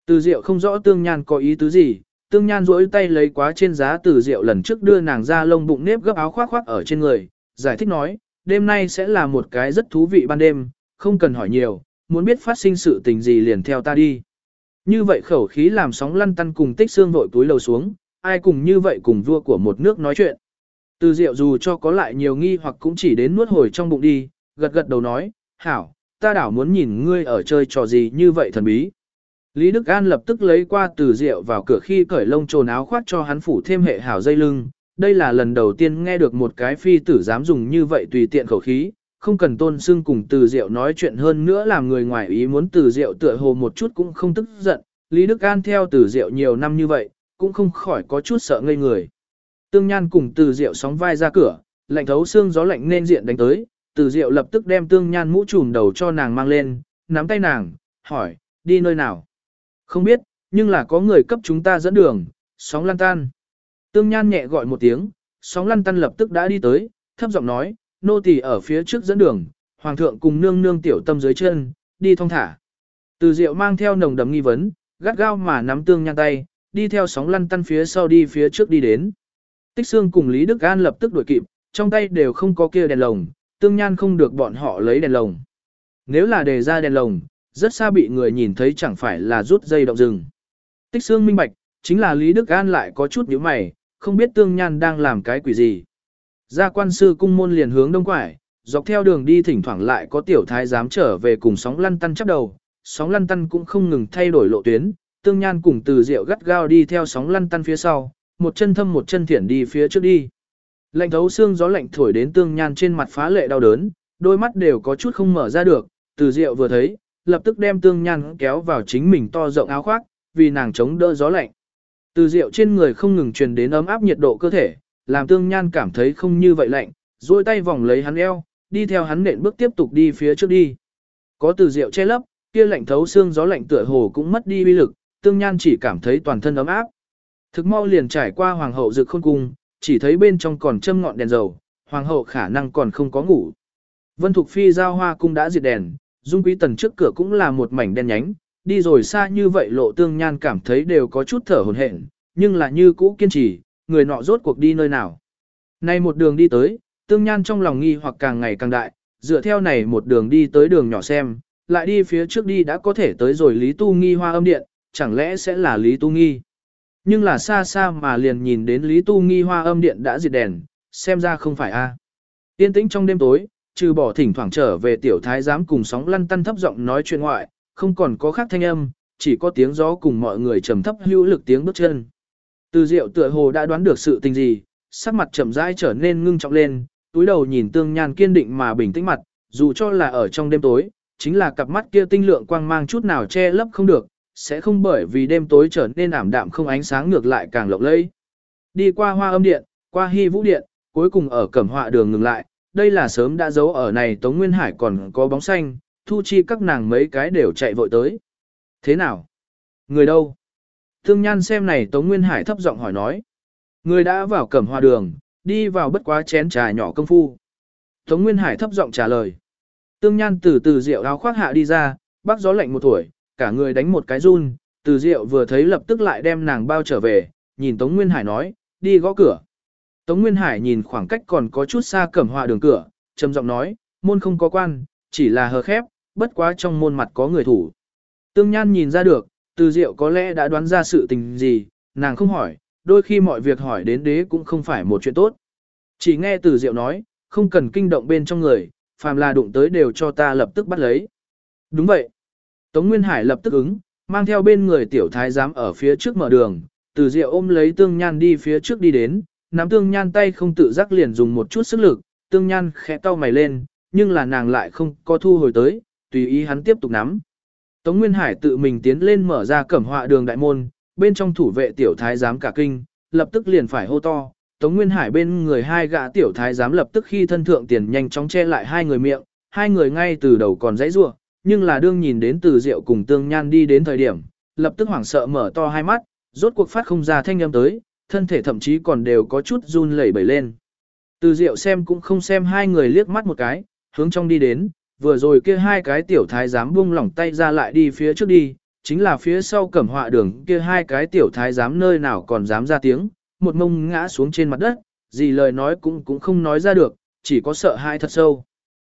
Từ Diệu không rõ Tương Nhan có ý tứ gì, Tương Nhan duỗi tay lấy quá trên giá Từ Diệu lần trước đưa nàng ra lông bụng nếp gấp áo khoác khoác ở trên người, giải thích nói, đêm nay sẽ là một cái rất thú vị ban đêm, không cần hỏi nhiều, muốn biết phát sinh sự tình gì liền theo ta đi. Như vậy khẩu khí làm sóng lăn tăn cùng tích xương vội túi lầu xuống, ai cùng như vậy cùng vua của một nước nói chuyện. Từ Diệu dù cho có lại nhiều nghi hoặc cũng chỉ đến nuốt hồi trong bụng đi, gật gật đầu nói, hảo, ta đảo muốn nhìn ngươi ở chơi trò gì như vậy thần bí. Lý Đức An lập tức lấy qua từ Diệu vào cửa khi cởi lông trồn áo khoác cho hắn phủ thêm hệ hảo dây lưng. Đây là lần đầu tiên nghe được một cái phi tử dám dùng như vậy tùy tiện khẩu khí, không cần tôn xưng cùng từ Diệu nói chuyện hơn nữa làm người ngoài ý muốn từ Diệu tựa hồ một chút cũng không tức giận. Lý Đức An theo từ Diệu nhiều năm như vậy, cũng không khỏi có chút sợ ngây người. Tương Nhan cùng Từ Diệu sóng vai ra cửa, lạnh thấu xương gió lạnh nên diện đánh tới, Từ Diệu lập tức đem Tương Nhan mũ trùm đầu cho nàng mang lên, nắm tay nàng, hỏi, đi nơi nào? Không biết, nhưng là có người cấp chúng ta dẫn đường, sóng Lan tan. Tương Nhan nhẹ gọi một tiếng, sóng lăn tan lập tức đã đi tới, thấp giọng nói, nô tỳ ở phía trước dẫn đường, hoàng thượng cùng nương nương tiểu tâm dưới chân, đi thong thả. Từ Diệu mang theo nồng đậm nghi vấn, gắt gao mà nắm Tương Nhan tay, đi theo sóng lăn tăn phía sau đi phía trước đi đến. Tích xương cùng Lý Đức An lập tức đuổi kịp, trong tay đều không có kia đèn lồng, tương nhan không được bọn họ lấy đèn lồng. Nếu là đề ra đèn lồng, rất xa bị người nhìn thấy chẳng phải là rút dây động rừng. Tích xương minh bạch, chính là Lý Đức An lại có chút nhíu mày, không biết tương nhan đang làm cái quỷ gì. Gia quan sư cung môn liền hướng đông quải, dọc theo đường đi thỉnh thoảng lại có tiểu thái giám trở về cùng sóng lăn tăn chắp đầu, sóng lăn tăn cũng không ngừng thay đổi lộ tuyến, tương nhan cùng từ rượu gắt gao đi theo sóng lăn tăn phía sau, một chân thâm một chân thiển đi phía trước đi. Lạnh thấu xương gió lạnh thổi đến tương nhan trên mặt phá lệ đau đớn, đôi mắt đều có chút không mở ra được, từ rượu vừa thấy, lập tức đem tương nhan kéo vào chính mình to rộng áo khoác, vì nàng chống đỡ gió lạnh. Từ rượu trên người không ngừng truyền đến ấm áp nhiệt độ cơ thể, làm tương nhan cảm thấy không như vậy lạnh, duỗi tay vòng lấy hắn eo, đi theo hắn nện bước tiếp tục đi phía trước đi. Có từ rượu che lấp, kia lạnh thấu xương gió lạnh tựa hồ cũng mất đi uy lực, tương nhan chỉ cảm thấy toàn thân ấm áp. Thực mau liền trải qua hoàng hậu dự khôn cung, chỉ thấy bên trong còn châm ngọn đèn dầu, hoàng hậu khả năng còn không có ngủ. Vân Thục Phi giao hoa cung đã diệt đèn, dung quý tần trước cửa cũng là một mảnh đen nhánh, đi rồi xa như vậy lộ tương nhan cảm thấy đều có chút thở hồn hển, nhưng là như cũ kiên trì, người nọ rốt cuộc đi nơi nào. Nay một đường đi tới, tương nhan trong lòng nghi hoặc càng ngày càng đại, dựa theo này một đường đi tới đường nhỏ xem, lại đi phía trước đi đã có thể tới rồi Lý Tu Nghi hoa âm điện, chẳng lẽ sẽ là Lý Tu Nghi. Nhưng là xa xa mà liền nhìn đến Lý Tu Nghi hoa âm điện đã diệt đèn, xem ra không phải a. À. Tiên tĩnh trong đêm tối, trừ bỏ thỉnh thoảng trở về tiểu thái giám cùng sóng lăn tăn thấp giọng nói chuyện ngoại, không còn có khác thanh âm, chỉ có tiếng gió cùng mọi người trầm thấp hữu lực tiếng bước chân. Từ Diệu tựa hồ đã đoán được sự tình gì, sắc mặt chậm rãi trở nên ngưng trọng lên, túi đầu nhìn Tương Nhan kiên định mà bình tĩnh mặt, dù cho là ở trong đêm tối, chính là cặp mắt kia tinh lượng quang mang chút nào che lấp không được, sẽ không bởi vì đêm tối trở nên ảm đạm không ánh sáng ngược lại càng lộng lẫy. Đi qua hoa âm điện, qua hy vũ điện, cuối cùng ở cẩm họa đường ngừng lại, đây là sớm đã giấu ở này Tống Nguyên Hải còn có bóng xanh, thu chi các nàng mấy cái đều chạy vội tới. Thế nào? Người đâu? Thương Nhan xem này Tống Nguyên Hải thấp giọng hỏi nói. Người đã vào cẩm hoa đường, đi vào bất quá chén trà nhỏ công phu. Tống Nguyên Hải thấp giọng trả lời. Tương Nhan từ từ rượu áo khoác hạ đi ra, bác gió lạnh một tuổi, cả người đánh một cái run, từ diệu vừa thấy lập tức lại đem nàng bao trở về, nhìn Tống Nguyên Hải nói, đi gõ cửa. Tống Nguyên Hải nhìn khoảng cách còn có chút xa cẩm họa đường cửa, trầm giọng nói, môn không có quan, chỉ là hờ khép, bất quá trong môn mặt có người thủ. Tương Nhan nhìn ra được, từ diệu có lẽ đã đoán ra sự tình gì, nàng không hỏi, đôi khi mọi việc hỏi đến đế cũng không phải một chuyện tốt. Chỉ nghe từ diệu nói, không cần kinh động bên trong người, phàm là đụng tới đều cho ta lập tức bắt lấy. Đúng vậy. Tống Nguyên Hải lập tức ứng, mang theo bên người tiểu thái giám ở phía trước mở đường, từ rượu ôm lấy tương nhan đi phía trước đi đến, nắm tương nhan tay không tự giác liền dùng một chút sức lực, tương nhan khẽ cau mày lên, nhưng là nàng lại không có thu hồi tới, tùy ý hắn tiếp tục nắm. Tống Nguyên Hải tự mình tiến lên mở ra cẩm họa đường đại môn, bên trong thủ vệ tiểu thái giám cả kinh, lập tức liền phải hô to. Tống Nguyên Hải bên người hai gã tiểu thái giám lập tức khi thân thượng tiền nhanh chóng che lại hai người miệng, hai người ngay từ đầu còn dãy rủa, nhưng là đương nhìn đến từ rượu cùng tương nhan đi đến thời điểm, lập tức hoảng sợ mở to hai mắt, rốt cuộc phát không ra thanh âm tới, thân thể thậm chí còn đều có chút run lẩy bẩy lên. Từ rượu xem cũng không xem hai người liếc mắt một cái, hướng trong đi đến, vừa rồi kia hai cái tiểu thái giám buông lỏng tay ra lại đi phía trước đi, chính là phía sau cẩm họa đường kia hai cái tiểu thái giám nơi nào còn dám ra tiếng, một mông ngã xuống trên mặt đất, gì lời nói cũng cũng không nói ra được, chỉ có sợ hãi thật sâu.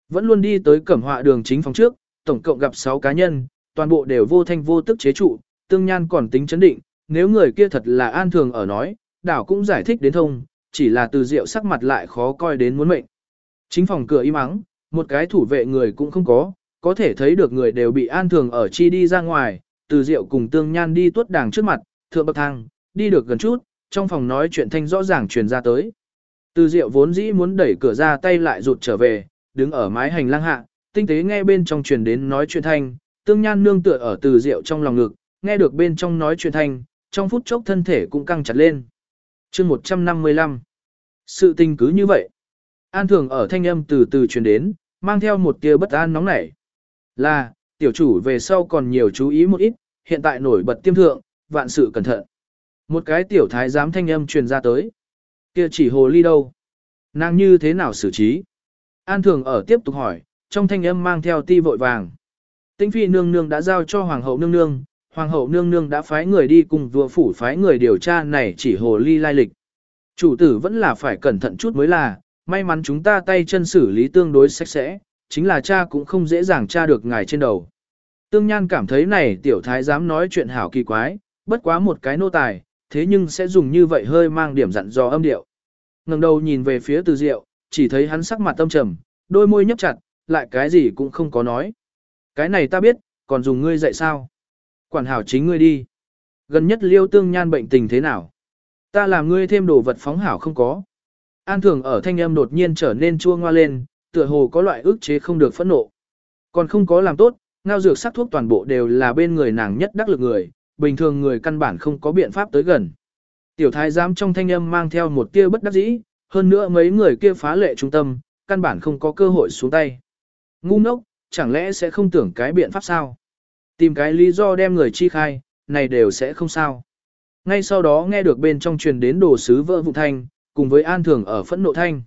Vẫn luôn đi tới cẩm họa đường chính phòng trước, tổng cộng gặp 6 cá nhân, toàn bộ đều vô thanh vô tức chế trụ, tương nhan còn tính chấn định, nếu người kia thật là an thường ở nói, đảo cũng giải thích đến thông, chỉ là từ rượu sắc mặt lại khó coi đến muốn mệnh. Chính phòng cửa im ắng, một cái thủ vệ người cũng không có, có thể thấy được người đều bị an thường ở chi đi ra ngoài, từ rượu cùng tương nhan đi tuốt đàng trước mặt, thượng bậc thang, đi được gần chút, trong phòng nói chuyện thanh rõ ràng truyền ra tới. Từ rượu vốn dĩ muốn đẩy cửa ra tay lại rụt trở về, đứng ở mái hành lang hạ, tinh tế nghe bên trong truyền đến nói chuyện thanh, tương nhan nương tựa ở từ rượu trong lòng ngực, nghe được bên trong nói chuyện thanh, trong phút chốc thân thể cũng căng chặt lên. chương 155 Sự tình cứ như vậy. An thường ở thanh âm từ từ truyền đến, mang theo một tia bất an nóng nảy. Là, tiểu chủ về sau còn nhiều chú ý một ít, hiện tại nổi bật tiêm thượng, vạn sự cẩn thận. Một cái tiểu thái giám thanh âm truyền ra tới. Kia chỉ hồ ly đâu? Nàng như thế nào xử trí? An thường ở tiếp tục hỏi, trong thanh âm mang theo ti vội vàng. Tĩnh phi nương nương đã giao cho hoàng hậu nương nương, hoàng hậu nương nương đã phái người đi cùng vua phủ phái người điều tra này chỉ hồ ly lai lịch. Chủ tử vẫn là phải cẩn thận chút mới là, may mắn chúng ta tay chân xử lý tương đối sạch sẽ, chính là cha cũng không dễ dàng tra được ngài trên đầu. Tương Nhan cảm thấy này tiểu thái dám nói chuyện hảo kỳ quái, bất quá một cái nô tài, thế nhưng sẽ dùng như vậy hơi mang điểm dặn dò âm điệu. ngẩng đầu nhìn về phía từ diệu, chỉ thấy hắn sắc mặt tâm trầm, đôi môi nhấp chặt, lại cái gì cũng không có nói. Cái này ta biết, còn dùng ngươi dạy sao? Quản hảo chính ngươi đi. Gần nhất liêu tương nhan bệnh tình thế nào? Ta làm ngươi thêm đồ vật phóng hảo không có. An thường ở thanh âm đột nhiên trở nên chua ngoa lên, tựa hồ có loại ức chế không được phẫn nộ. Còn không có làm tốt, ngao dược sắc thuốc toàn bộ đều là bên người nàng nhất đắc lực người, bình thường người căn bản không có biện pháp tới gần. Tiểu thái giám trong thanh âm mang theo một tia bất đắc dĩ, hơn nữa mấy người kia phá lệ trung tâm, căn bản không có cơ hội xuống tay. Ngu ngốc, chẳng lẽ sẽ không tưởng cái biện pháp sao? Tìm cái lý do đem người chi khai, này đều sẽ không sao. Ngay sau đó nghe được bên trong truyền đến đồ sứ vỡ vụ thanh, cùng với an thường ở phẫn nộ thanh.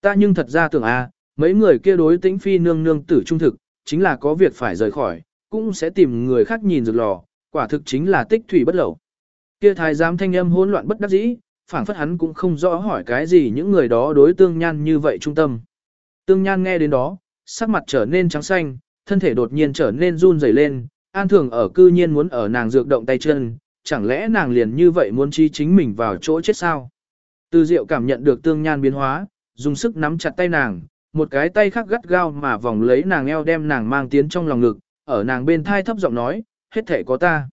Ta nhưng thật ra tưởng à, mấy người kia đối tĩnh phi nương nương tử trung thực, chính là có việc phải rời khỏi, cũng sẽ tìm người khác nhìn rực lò, quả thực chính là tích thủy bất lẩu. Kia thái giám thanh âm hỗn loạn bất đắc dĩ, phảng phất hắn cũng không rõ hỏi cái gì những người đó đối tương nhan như vậy trung tâm. Tương nhan nghe đến đó, sắc mặt trở nên trắng xanh, thân thể đột nhiên trở nên run rẩy lên, an thường ở cư nhiên muốn ở nàng dược động tay chân, chẳng lẽ nàng liền như vậy muốn chi chính mình vào chỗ chết sao? Từ diệu cảm nhận được tương nhan biến hóa, dùng sức nắm chặt tay nàng, một cái tay khác gắt gao mà vòng lấy nàng eo đem nàng mang tiến trong lòng ngực, ở nàng bên thai thấp giọng nói, hết thể có ta.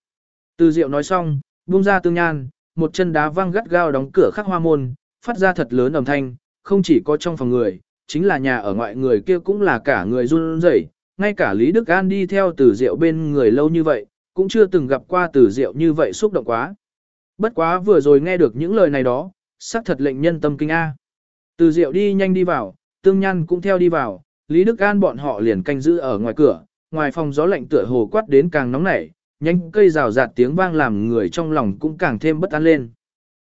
Từ diệu nói xong, buông ra tương nhan, một chân đá văng gắt gao đóng cửa khắc hoa môn, phát ra thật lớn âm thanh, không chỉ có trong phòng người, chính là nhà ở ngoại người kia cũng là cả người run rẩy, ngay cả Lý Đức An đi theo từ diệu bên người lâu như vậy, cũng chưa từng gặp qua từ diệu như vậy xúc động quá. Bất quá vừa rồi nghe được những lời này đó, xác thật lệnh nhân tâm kinh A. Từ diệu đi nhanh đi vào, tương nhan cũng theo đi vào, Lý Đức An bọn họ liền canh giữ ở ngoài cửa, ngoài phòng gió lạnh tựa hồ quát đến càng nóng nảy, nhanh cây rào rạt tiếng vang làm người trong lòng cũng càng thêm bất an lên.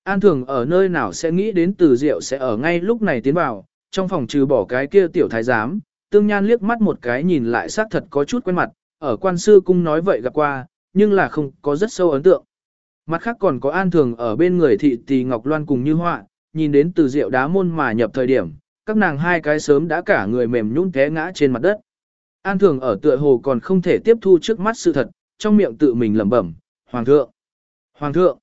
An thường ở nơi nào sẽ nghĩ đến từ diệu sẽ ở ngay lúc này tiến vào, trong phòng trừ bỏ cái kia tiểu thái giám, tương nhan liếc mắt một cái nhìn lại xác thật có chút quen mặt, ở quan sư cung nói vậy gặp qua, nhưng là không có rất sâu ấn tượng. Mặt khác còn có an thường ở bên người thị tỳ Ngọc Loan cùng như họa, nhìn đến từ rượu đá môn mà nhập thời điểm, các nàng hai cái sớm đã cả người mềm nhũn té ngã trên mặt đất. An thường ở tựa hồ còn không thể tiếp thu trước mắt sự thật, trong miệng tự mình lẩm bẩm, Hoàng thượng! Hoàng thượng!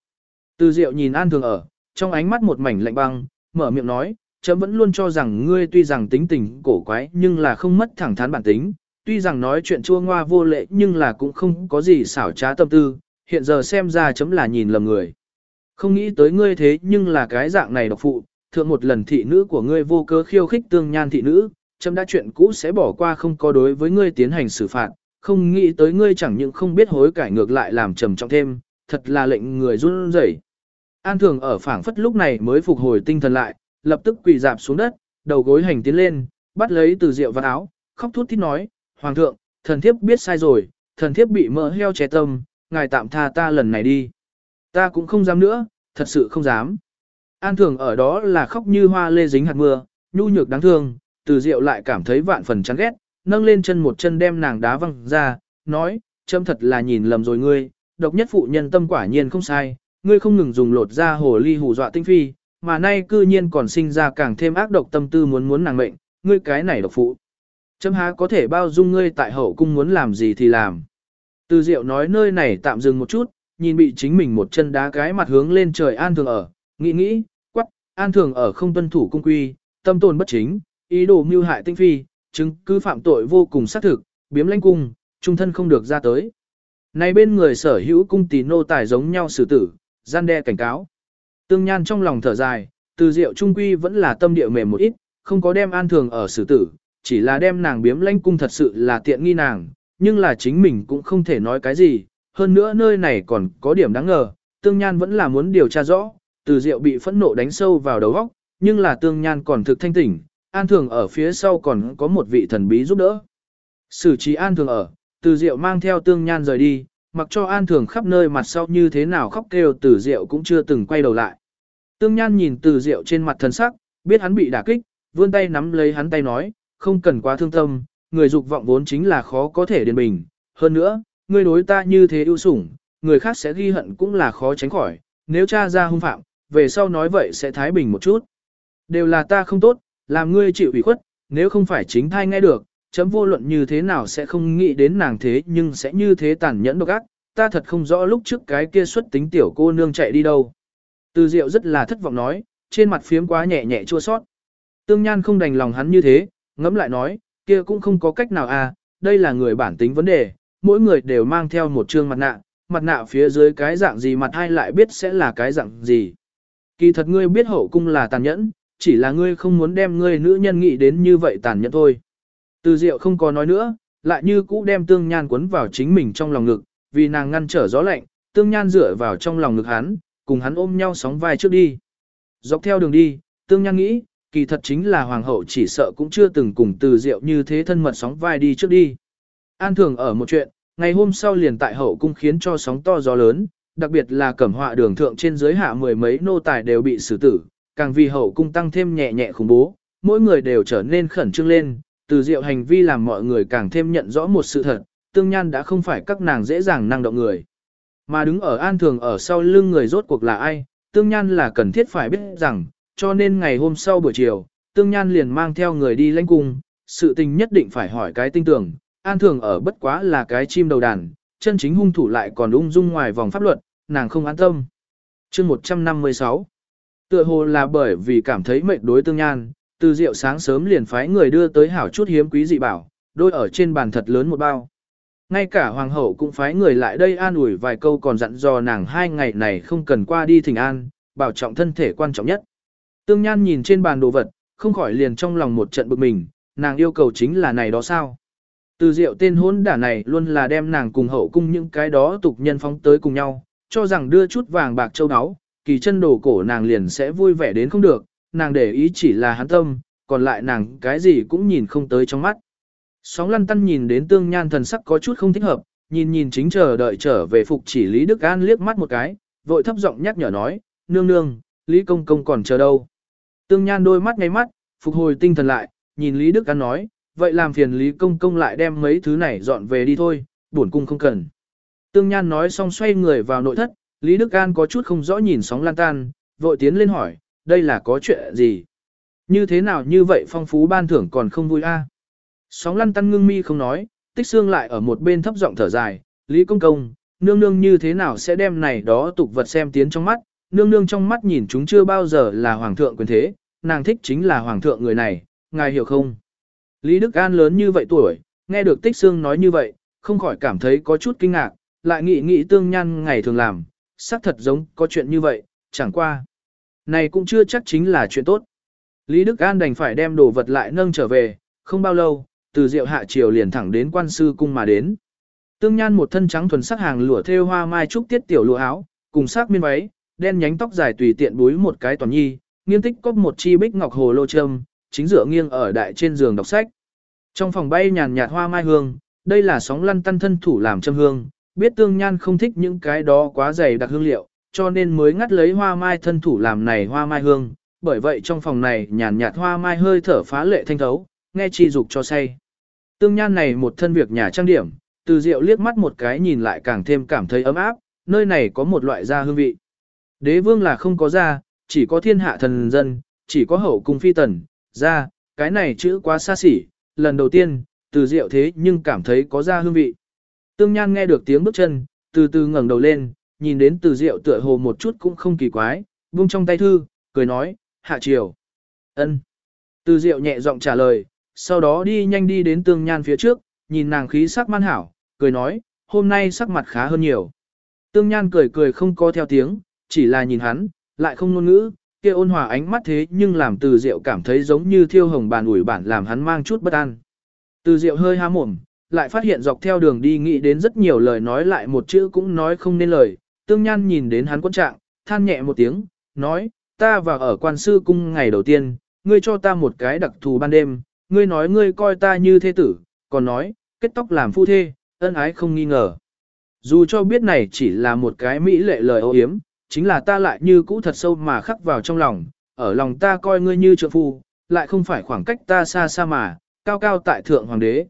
Từ rượu nhìn An thường ở, trong ánh mắt một mảnh lạnh băng, mở miệng nói, chấm vẫn luôn cho rằng ngươi tuy rằng tính tình cổ quái nhưng là không mất thẳng thắn bản tính, tuy rằng nói chuyện chua ngoa vô lệ nhưng là cũng không có gì xảo trá tâm tư, hiện giờ xem ra chấm là nhìn lầm người. Không nghĩ tới ngươi thế nhưng là cái dạng này độc phụ, thượng một lần thị nữ của ngươi vô cớ khiêu khích tương nhan thị nữ, chấm đã chuyện cũ sẽ bỏ qua không có đối với ngươi tiến hành xử phạt, không nghĩ tới ngươi chẳng những không biết hối cải ngược lại làm trầm trọng thêm, thật là lệnh người run rẩy. An thường ở phảng phất lúc này mới phục hồi tinh thần lại, lập tức quỳ dạp xuống đất, đầu gối hành tiến lên, bắt lấy từ rượu và áo, khóc thút thít nói, Hoàng thượng, thần thiếp biết sai rồi, thần thiếp bị mỡ heo trẻ tâm, ngài tạm tha ta lần này đi. Ta cũng không dám nữa, thật sự không dám. An thường ở đó là khóc như hoa lê dính hạt mưa, nhu nhược đáng thương, từ rượu lại cảm thấy vạn phần chán ghét, nâng lên chân một chân đem nàng đá văng ra, nói, châm thật là nhìn lầm rồi ngươi, độc nhất phụ nhân tâm quả nhiên không sai, ngươi không ngừng dùng lột ra hồ ly hù dọa tinh phi, mà nay cư nhiên còn sinh ra càng thêm ác độc tâm tư muốn muốn nàng mệnh, ngươi cái này độc phụ. Chấm há có thể bao dung ngươi tại hậu cung muốn làm gì thì làm. Từ diệu nói nơi này tạm dừng một chút, nhìn bị chính mình một chân đá cái mặt hướng lên trời an thường ở, nghĩ nghĩ, quắc, an thường ở không tuân thủ cung quy, tâm tồn bất chính, ý đồ mưu hại tinh phi, chứng cứ phạm tội vô cùng xác thực, biếm lãnh cung, trung thân không được ra tới. Này bên người sở hữu cung tì nô tài giống nhau xử tử, gian đe cảnh cáo. Tương Nhan trong lòng thở dài, từ diệu trung quy vẫn là tâm địa mềm một ít, không có đem an thường ở xử tử, chỉ là đem nàng biếm lãnh cung thật sự là tiện nghi nàng, nhưng là chính mình cũng không thể nói cái gì, hơn nữa nơi này còn có điểm đáng ngờ, Tương Nhan vẫn là muốn điều tra rõ, từ diệu bị phẫn nộ đánh sâu vào đầu óc, nhưng là Tương Nhan còn thực thanh tỉnh, an thường ở phía sau còn có một vị thần bí giúp đỡ. Sử trí an thường ở, từ diệu mang theo Tương Nhan rời đi, mặc cho an thường khắp nơi mặt sau như thế nào khóc kêu từ diệu cũng chưa từng quay đầu lại. Tương Nhan nhìn từ diệu trên mặt thần sắc, biết hắn bị đả kích, vươn tay nắm lấy hắn tay nói, không cần quá thương tâm, người dục vọng vốn chính là khó có thể điền bình. Hơn nữa, ngươi đối ta như thế ưu sủng, người khác sẽ ghi hận cũng là khó tránh khỏi, nếu cha ra hung phạm, về sau nói vậy sẽ thái bình một chút. Đều là ta không tốt, làm ngươi chịu ủy khuất, nếu không phải chính thai nghe được, chấm vô luận như thế nào sẽ không nghĩ đến nàng thế nhưng sẽ như thế tàn nhẫn độc ác, ta thật không rõ lúc trước cái kia xuất tính tiểu cô nương chạy đi đâu. Từ Diệu rất là thất vọng nói, trên mặt phiếm quá nhẹ nhẹ chua sót. Tương Nhan không đành lòng hắn như thế, ngẫm lại nói, kia cũng không có cách nào à, đây là người bản tính vấn đề, mỗi người đều mang theo một trương mặt nạ, mặt nạ phía dưới cái dạng gì mặt ai lại biết sẽ là cái dạng gì. Kỳ thật ngươi biết hậu cung là tàn nhẫn, chỉ là ngươi không muốn đem ngươi nữ nhân nghĩ đến như vậy tàn nhẫn thôi. Từ Diệu không có nói nữa, lại như cũ đem Tương Nhan quấn vào chính mình trong lòng ngực, vì nàng ngăn trở gió lạnh, Tương Nhan dựa vào trong lòng ngực hắn, cùng hắn ôm nhau sóng vai trước đi. Dọc theo đường đi, Tương Nhan nghĩ, kỳ thật chính là hoàng hậu chỉ sợ cũng chưa từng cùng từ diệu như thế thân mật sóng vai đi trước đi. An thường ở một chuyện, ngày hôm sau liền tại hậu cung khiến cho sóng to gió lớn, đặc biệt là cẩm họa đường thượng trên dưới hạ mười mấy nô tài đều bị xử tử, càng vì hậu cung tăng thêm nhẹ nhẹ khủng bố, mỗi người đều trở nên khẩn trương lên, từ diệu hành vi làm mọi người càng thêm nhận rõ một sự thật, tương nhan đã không phải các nàng dễ dàng năng động người. Mà đứng ở an thường ở sau lưng người rốt cuộc là ai, tương nhan là cần thiết phải biết rằng, cho nên ngày hôm sau buổi chiều, tương nhan liền mang theo người đi lãnh cung, sự tình nhất định phải hỏi cái tinh tưởng, an thường ở bất quá là cái chim đầu đàn, chân chính hung thủ lại còn ung dung ngoài vòng pháp luật, nàng không an tâm. chương 156 Tựa hồ là bởi vì cảm thấy mệt đối tương nhan, từ rượu sáng sớm liền phái người đưa tới hảo chút hiếm quý dị bảo, đôi ở trên bàn thật lớn một bao. Ngay cả hoàng hậu cũng phái người lại đây an ủi vài câu còn dặn dò nàng hai ngày này không cần qua đi thỉnh an, bảo trọng thân thể quan trọng nhất. Tương Nhan nhìn trên bàn đồ vật, không khỏi liền trong lòng một trận bực mình, nàng yêu cầu chính là này đó sao. Từ diệu tên hôn đả này luôn là đem nàng cùng hậu cung những cái đó tục nhân phóng tới cùng nhau, cho rằng đưa chút vàng bạc châu áo, kỳ chân đồ cổ nàng liền sẽ vui vẻ đến không được, nàng để ý chỉ là hắn tâm, còn lại nàng cái gì cũng nhìn không tới trong mắt. Sóng lăn tăn nhìn đến tương nhan thần sắc có chút không thích hợp, nhìn nhìn chính chờ đợi trở về phục chỉ Lý Đức An liếc mắt một cái, vội thấp giọng nhắc nhở nói, nương nương, Lý Công Công còn chờ đâu. Tương Nhan đôi mắt ngay mắt, phục hồi tinh thần lại, nhìn Lý Đức An nói, vậy làm phiền Lý Công Công lại đem mấy thứ này dọn về đi thôi, bổn cung không cần. Tương Nhan nói xong xoay người vào nội thất, Lý Đức An có chút không rõ nhìn sóng lan tan, vội tiến lên hỏi, đây là có chuyện gì? Như thế nào như vậy phong phú ban thưởng còn không vui a? Sóng lăn tăn ngưng mi không nói, tích xương lại ở một bên thấp giọng thở dài, Lý Công Công, nương nương như thế nào sẽ đem này đó tục vật xem tiến trong mắt, nương nương trong mắt nhìn chúng chưa bao giờ là hoàng thượng quyền thế, nàng thích chính là hoàng thượng người này, ngài hiểu không? Lý Đức An lớn như vậy tuổi, nghe được Tích Sương nói như vậy, không khỏi cảm thấy có chút kinh ngạc, lại nghĩ nghĩ tương nhan ngày thường làm, xác thật giống có chuyện như vậy, chẳng qua. Này cũng chưa chắc chính là chuyện tốt. Lý Đức An đành phải đem đồ vật lại nâng trở về, không bao lâu, từ rượu hạ triều liền thẳng đến quan sư cung mà đến. Tương Nhan một thân trắng thuần sắc hàng lụa thêu hoa mai trúc tiết tiểu lụa áo, cùng sắc miên váy, đen nhánh tóc dài tùy tiện búi một cái toàn nhi, nghiêng tích cốc một chi bích ngọc hồ lô trâm, chính dựa nghiêng ở đại trên giường đọc sách. Trong phòng bay nhàn nhạt hoa mai hương, đây là sóng lăn tăn thân thủ làm châm hương, biết Tương Nhan không thích những cái đó quá dày đặc hương liệu, cho nên mới ngắt lấy hoa mai thân thủ làm này hoa mai hương, bởi vậy trong phòng này nhàn nhạt hoa mai hơi thở phá lệ thanh thấu, nghe chi dục cho say. Tương Nhan này một thân việc nhà trang điểm, từ Diệu liếc mắt một cái nhìn lại càng thêm cảm thấy ấm áp, nơi này có một loại da hương vị. Đế vương là không có da, chỉ có thiên hạ thần dân, chỉ có hậu cung phi tần, da, cái này chữ quá xa xỉ, lần đầu tiên, từ Diệu thế nhưng cảm thấy có da hương vị. Tương Nhan nghe được tiếng bước chân, từ từ ngẩng đầu lên, nhìn đến từ Diệu tựa hồ một chút cũng không kỳ quái, buông trong tay thư, cười nói, hạ triều. ân. Từ Diệu nhẹ giọng trả lời, sau đó đi nhanh đi đến Tương Nhan phía trước, nhìn nàng khí sắc man hảo, cười nói, hôm nay sắc mặt khá hơn nhiều. Tương Nhan cười cười không có theo tiếng, chỉ là nhìn hắn, lại không ngôn ngữ, kia ôn hòa ánh mắt thế nhưng làm từ diệu cảm thấy giống như thiêu hồng bàn ủi bản làm hắn mang chút bất an. Từ diệu hơi há mồm, lại phát hiện dọc theo đường đi nghĩ đến rất nhiều lời nói lại một chữ cũng nói không nên lời. Tương Nhan nhìn đến hắn quân trạng, than nhẹ một tiếng, nói, ta vào ở quan sư cung ngày đầu tiên, ngươi cho ta một cái đặc thù ban đêm, ngươi nói ngươi coi ta như thế tử, còn nói, kết tóc làm phu thê, ân ái không nghi ngờ. Dù cho biết này chỉ là một cái mỹ lệ lời ô hiếm, chính là ta lại như cũ thật sâu mà khắc vào trong lòng, ở lòng ta coi ngươi như trượng phu, lại không phải khoảng cách ta xa xa mà, cao cao tại thượng hoàng đế.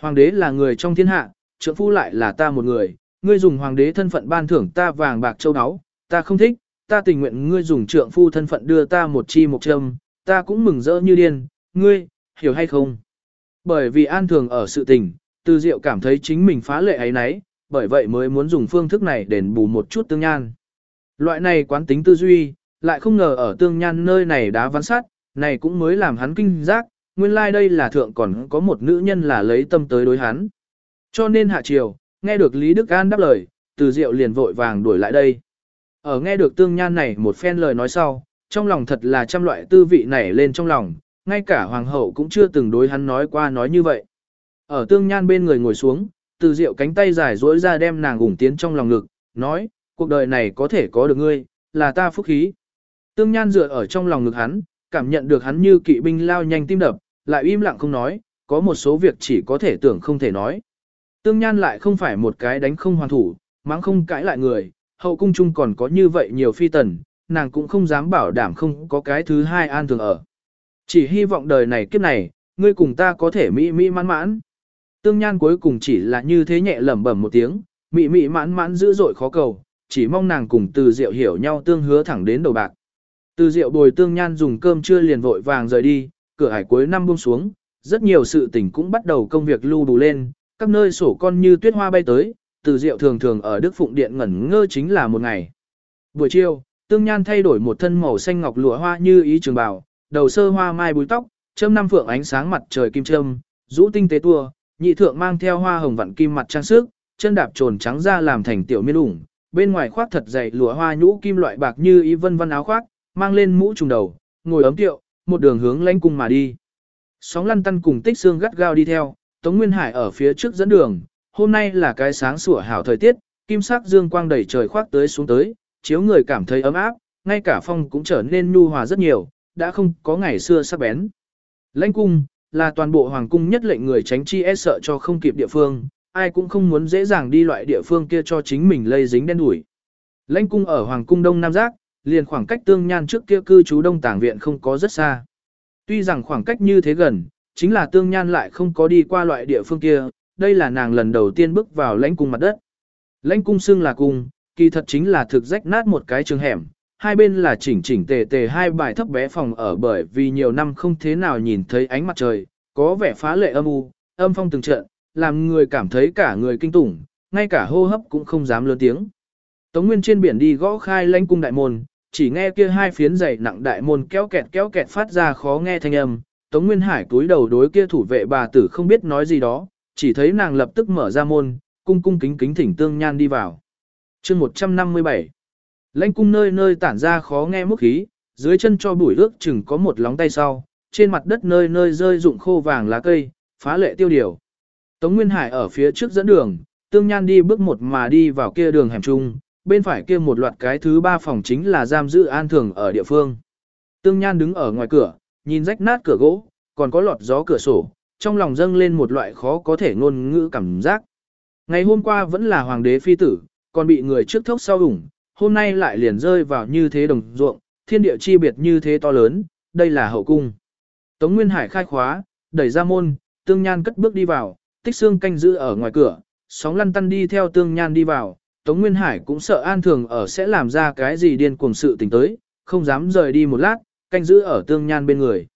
Hoàng đế là người trong thiên hạ, trượng phu lại là ta một người, ngươi dùng hoàng đế thân phận ban thưởng ta vàng bạc châu áo, ta không thích, ta tình nguyện ngươi dùng trượng phu thân phận đưa ta một chi một châm, ta cũng mừng rỡ như điên, ngươi, hiểu hay không? Bởi vì an thường ở sự tình, từ diệu cảm thấy chính mình phá lệ ấy nấy, bởi vậy mới muốn dùng phương thức này đền bù một chút tương nhan. Loại này quán tính tư duy, lại không ngờ ở tương nhan nơi này đá ván sát, này cũng mới làm hắn kinh giác, nguyên lai like đây là thượng còn có một nữ nhân là lấy tâm tới đối hắn. Cho nên hạ triều, nghe được Lý Đức An đáp lời, từ diệu liền vội vàng đuổi lại đây. Ở nghe được tương nhan này một phen lời nói sau, trong lòng thật là trăm loại tư vị nảy lên trong lòng, ngay cả hoàng hậu cũng chưa từng đối hắn nói qua nói như vậy. Ở tương nhan bên người ngồi xuống, từ diệu cánh tay dài duỗi ra đem nàng ủng tiến trong lòng ngực, nói, cuộc đời này có thể có được ngươi, là ta phúc khí. Tương nhan dựa ở trong lòng ngực hắn, cảm nhận được hắn như kỵ binh lao nhanh tim đập, lại im lặng không nói, có một số việc chỉ có thể tưởng không thể nói. Tương nhan lại không phải một cái đánh không hoàn thủ, mắng không cãi lại người, hậu cung chung còn có như vậy nhiều phi tần, nàng cũng không dám bảo đảm không có cái thứ hai an thường ở. Chỉ hy vọng đời này kiếp này, ngươi cùng ta có thể mỹ mỹ mãn mãn. Tương Nhan cuối cùng chỉ là như thế nhẹ lẩm bẩm một tiếng, mỹ mỹ mãn mãn dữ dội khó cầu, chỉ mong nàng cùng Từ Diệu hiểu nhau tương hứa thẳng đến đầu bạc. Từ Diệu bồi Tương Nhan dùng cơm trưa liền vội vàng rời đi, cửa hải cuối năm buông xuống, rất nhiều sự tình cũng bắt đầu công việc lưu đủ lên, các nơi sổ con như tuyết hoa bay tới, Từ Diệu thường thường ở Đức Phụng Điện ngẩn ngơ chính là một ngày. Buổi chiều, Tương Nhan thay đổi một thân màu xanh ngọc lụa hoa như ý trường bào, đầu sơ hoa mai búi tóc, châm năm phượng ánh sáng mặt trời kim châm, rũ tinh tế tua, nhị thượng mang theo hoa hồng vặn kim mặt trang sức, chân đạp trồn trắng ra làm thành tiểu miên ủng, bên ngoài khoác thật dày lụa hoa nhũ kim loại bạc như ý vân vân áo khoác, mang lên mũ trùng đầu, ngồi ấm tiệu, một đường hướng lãnh cung mà đi. Sóng lăn tăn cùng tích xương gắt gao đi theo, Tống Nguyên Hải ở phía trước dẫn đường, hôm nay là cái sáng sủa hảo thời tiết, kim sắc dương quang đầy trời khoác tới xuống tới, chiếu người cảm thấy ấm áp, ngay cả phong cũng trở nên nhu hòa rất nhiều, đã không có ngày xưa sắc bén. Lãnh cung, là toàn bộ hoàng cung nhất lệnh người tránh chi e sợ cho không kịp địa phương, ai cũng không muốn dễ dàng đi loại địa phương kia cho chính mình lây dính đen đủi. Lãnh cung ở hoàng cung đông nam giác, liền khoảng cách tương nhan trước kia cư trú đông tàng viện không có rất xa. Tuy rằng khoảng cách như thế gần, chính là tương nhan lại không có đi qua loại địa phương kia, đây là nàng lần đầu tiên bước vào lãnh cung mặt đất. Lãnh cung xưng là cung, kỳ thật chính là thực rách nát một cái trường hẻm, hai bên là chỉnh chỉnh tề tề hai bài thấp bé phòng ở bởi vì nhiều năm không thế nào nhìn thấy ánh mặt trời, có vẻ phá lệ âm u, âm phong từng trận, làm người cảm thấy cả người kinh tủng, ngay cả hô hấp cũng không dám lớn tiếng. Tống Nguyên trên biển đi gõ khai lãnh cung đại môn, chỉ nghe kia hai phiến dày nặng đại môn kéo kẹt kéo kẹt phát ra khó nghe thanh âm. Tống Nguyên Hải túi đầu đối kia thủ vệ bà tử không biết nói gì đó, chỉ thấy nàng lập tức mở ra môn, cung cung kính kính thỉnh tương nhan đi vào. chương 157 Lãnh cung nơi nơi tản ra khó nghe mức khí, dưới chân cho bụi ước chừng có một lóng tay sau, trên mặt đất nơi nơi rơi rụng khô vàng lá cây, phá lệ tiêu điều. Tống Nguyên Hải ở phía trước dẫn đường, tương nhan đi bước một mà đi vào kia đường hẻm trung, bên phải kia một loạt cái thứ ba phòng chính là giam giữ an thường ở địa phương. Tương nhan đứng ở ngoài cửa, nhìn rách nát cửa gỗ, còn có lọt gió cửa sổ, trong lòng dâng lên một loại khó có thể ngôn ngữ cảm giác. Ngày hôm qua vẫn là hoàng đế phi tử, còn bị người trước thốc sau ủng, hôm nay lại liền rơi vào như thế đồng ruộng, thiên địa chi biệt như thế to lớn, đây là hậu cung. Tống Nguyên Hải khai khóa, đẩy ra môn, tương nhan cất bước đi vào, tích xương canh giữ ở ngoài cửa, sóng lăn tăn đi theo tương nhan đi vào, Tống Nguyên Hải cũng sợ an thường ở sẽ làm ra cái gì điên cuồng sự tình tới, không dám rời đi một lát, canh giữ ở tương nhan bên người.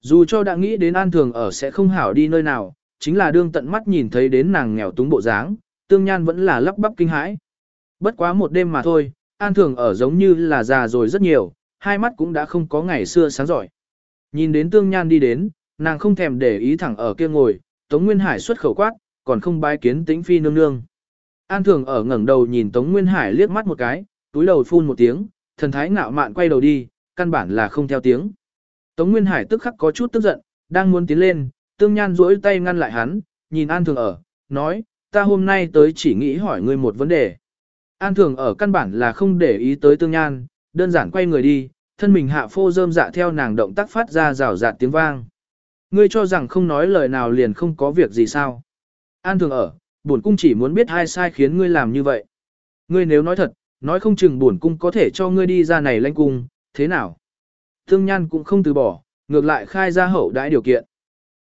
Dù cho đã nghĩ đến an thường ở sẽ không hảo đi nơi nào, chính là đương tận mắt nhìn thấy đến nàng nghèo túng bộ dáng, tương nhan vẫn là lắp bắp kinh hãi. Bất quá một đêm mà thôi, an thường ở giống như là già rồi rất nhiều, hai mắt cũng đã không có ngày xưa sáng giỏi. Nhìn đến tương nhan đi đến, nàng không thèm để ý thẳng ở kia ngồi, Tống Nguyên Hải xuất khẩu quát, còn không bái kiến tĩnh phi nương nương. An thường ở ngẩng đầu nhìn Tống Nguyên Hải liếc mắt một cái, túi đầu phun một tiếng, thần thái ngạo mạn quay đầu đi, căn bản là không theo tiếng. Tống Nguyên Hải tức khắc có chút tức giận, đang muốn tiến lên, tương nhan duỗi tay ngăn lại hắn, nhìn An thường ở, nói, ta hôm nay tới chỉ nghĩ hỏi ngươi một vấn đề. An thường ở căn bản là không để ý tới tương nhan, đơn giản quay người đi, thân mình hạ phô rơm dạ theo nàng động tác phát ra rào rạt tiếng vang. Ngươi cho rằng không nói lời nào liền không có việc gì sao. An thường ở, bổn cung chỉ muốn biết hai sai khiến ngươi làm như vậy. Ngươi nếu nói thật, nói không chừng bổn cung có thể cho ngươi đi ra này lãnh cung, thế nào? Thương nhan cũng không từ bỏ, ngược lại khai ra hậu đãi điều kiện.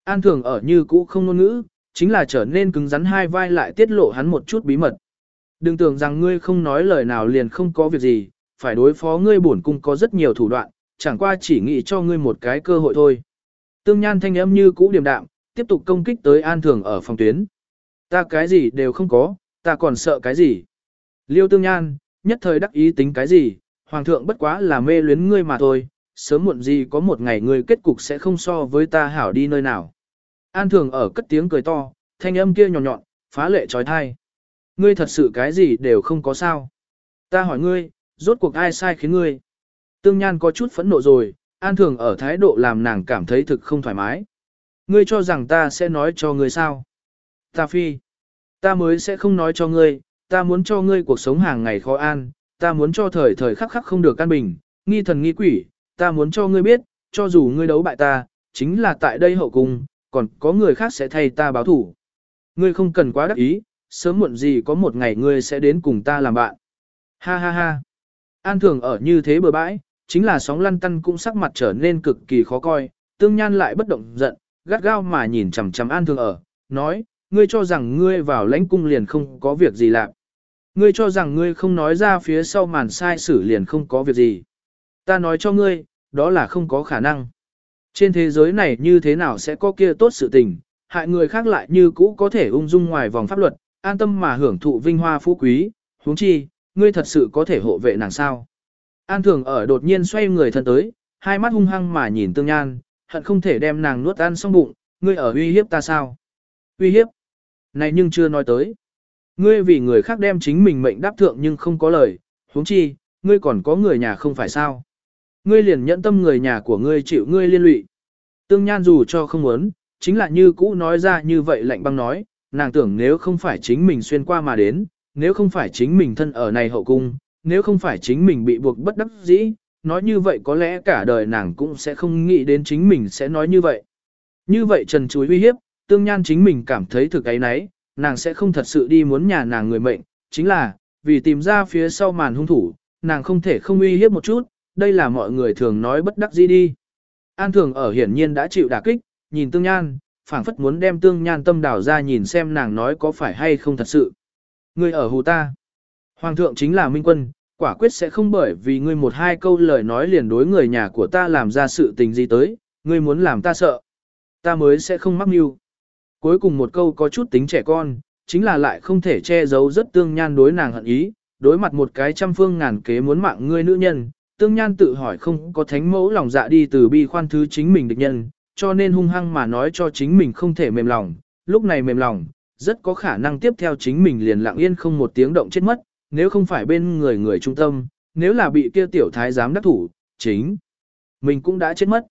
An thường ở như cũ không ngôn ngữ, chính là trở nên cứng rắn hai vai lại tiết lộ hắn một chút bí mật. Đừng tưởng rằng ngươi không nói lời nào liền không có việc gì, phải đối phó ngươi bổn cung có rất nhiều thủ đoạn, chẳng qua chỉ nghĩ cho ngươi một cái cơ hội thôi. Tương nhan thanh âm như cũ điềm đạm, tiếp tục công kích tới an thường ở phòng tuyến. Ta cái gì đều không có, ta còn sợ cái gì. Liêu tương nhan, nhất thời đắc ý tính cái gì, hoàng thượng bất quá là mê luyến ngươi mà thôi, sớm muộn gì có một ngày ngươi kết cục sẽ không so với ta hảo đi nơi nào. An thường ở cất tiếng cười to, thanh âm kia nhọn nhọn, phá lệ trói thai. Ngươi thật sự cái gì đều không có sao. Ta hỏi ngươi, rốt cuộc ai sai khiến ngươi? Tương Nhan có chút phẫn nộ rồi, An Thường ở thái độ làm nàng cảm thấy thực không thoải mái. Ngươi cho rằng ta sẽ nói cho ngươi sao? Ta phi. Ta mới sẽ không nói cho ngươi, ta muốn cho ngươi cuộc sống hàng ngày khó an, ta muốn cho thời thời khắc khắc không được căn bình, nghi thần nghi quỷ, ta muốn cho ngươi biết, cho dù ngươi đấu bại ta, chính là tại đây hậu cung, còn có người khác sẽ thay ta báo thủ. Ngươi không cần quá đắc ý, sớm muộn gì có một ngày ngươi sẽ đến cùng ta làm bạn. Ha ha ha. An thường ở như thế bờ bãi, chính là sóng lăn tăn cũng sắc mặt trở nên cực kỳ khó coi, tương nhan lại bất động giận, gắt gao mà nhìn chằm chằm an thường ở, nói, ngươi cho rằng ngươi vào lãnh cung liền không có việc gì làm. Ngươi cho rằng ngươi không nói ra phía sau màn sai xử liền không có việc gì. Ta nói cho ngươi, đó là không có khả năng. Trên thế giới này như thế nào sẽ có kia tốt sự tình, hại người khác lại như cũ có thể ung dung ngoài vòng pháp luật, an tâm mà hưởng thụ vinh hoa phú quý, huống chi, ngươi thật sự có thể hộ vệ nàng sao. An thường ở đột nhiên xoay người thân tới, hai mắt hung hăng mà nhìn tương nhan, hận không thể đem nàng nuốt ăn xong bụng, ngươi ở uy hiếp ta sao? Uy hiếp? Này nhưng chưa nói tới. Ngươi vì người khác đem chính mình mệnh đáp thượng nhưng không có lời, huống chi, ngươi còn có người nhà không phải sao? Ngươi liền nhẫn tâm người nhà của ngươi chịu ngươi liên lụy. Tương Nhan dù cho không muốn, chính là như cũ nói ra như vậy lạnh băng nói, nàng tưởng nếu không phải chính mình xuyên qua mà đến, nếu không phải chính mình thân ở này hậu cung, nếu không phải chính mình bị buộc bất đắc dĩ, nói như vậy có lẽ cả đời nàng cũng sẽ không nghĩ đến chính mình sẽ nói như vậy. Như vậy trần chuối uy hiếp, tương nhan chính mình cảm thấy thực ấy nấy, nàng sẽ không thật sự đi muốn nhà nàng người mệnh, chính là, vì tìm ra phía sau màn hung thủ, nàng không thể không uy hiếp một chút, đây là mọi người thường nói bất đắc dĩ đi. An thường ở hiển nhiên đã chịu đả kích, nhìn tương nhan, phảng phất muốn đem tương nhan tâm đảo ra nhìn xem nàng nói có phải hay không thật sự. Ngươi ở hù ta. Hoàng thượng chính là minh quân, quả quyết sẽ không bởi vì ngươi một hai câu lời nói liền đối người nhà của ta làm ra sự tình gì tới, ngươi muốn làm ta sợ. Ta mới sẽ không mắc mưu. Cuối cùng một câu có chút tính trẻ con, chính là lại không thể che giấu rất tương nhan đối nàng hận ý, đối mặt một cái trăm phương ngàn kế muốn mạng ngươi nữ nhân, tương nhan tự hỏi không có thánh mẫu lòng dạ đi từ bi khoan thứ chính mình địch nhân, cho nên hung hăng mà nói cho chính mình không thể mềm lòng, lúc này mềm lòng, rất có khả năng tiếp theo chính mình liền lặng yên không một tiếng động chết mất, nếu không phải bên người người trung tâm, nếu là bị kia tiểu thái giám đắc thủ, chính. Mình cũng đã chết mất.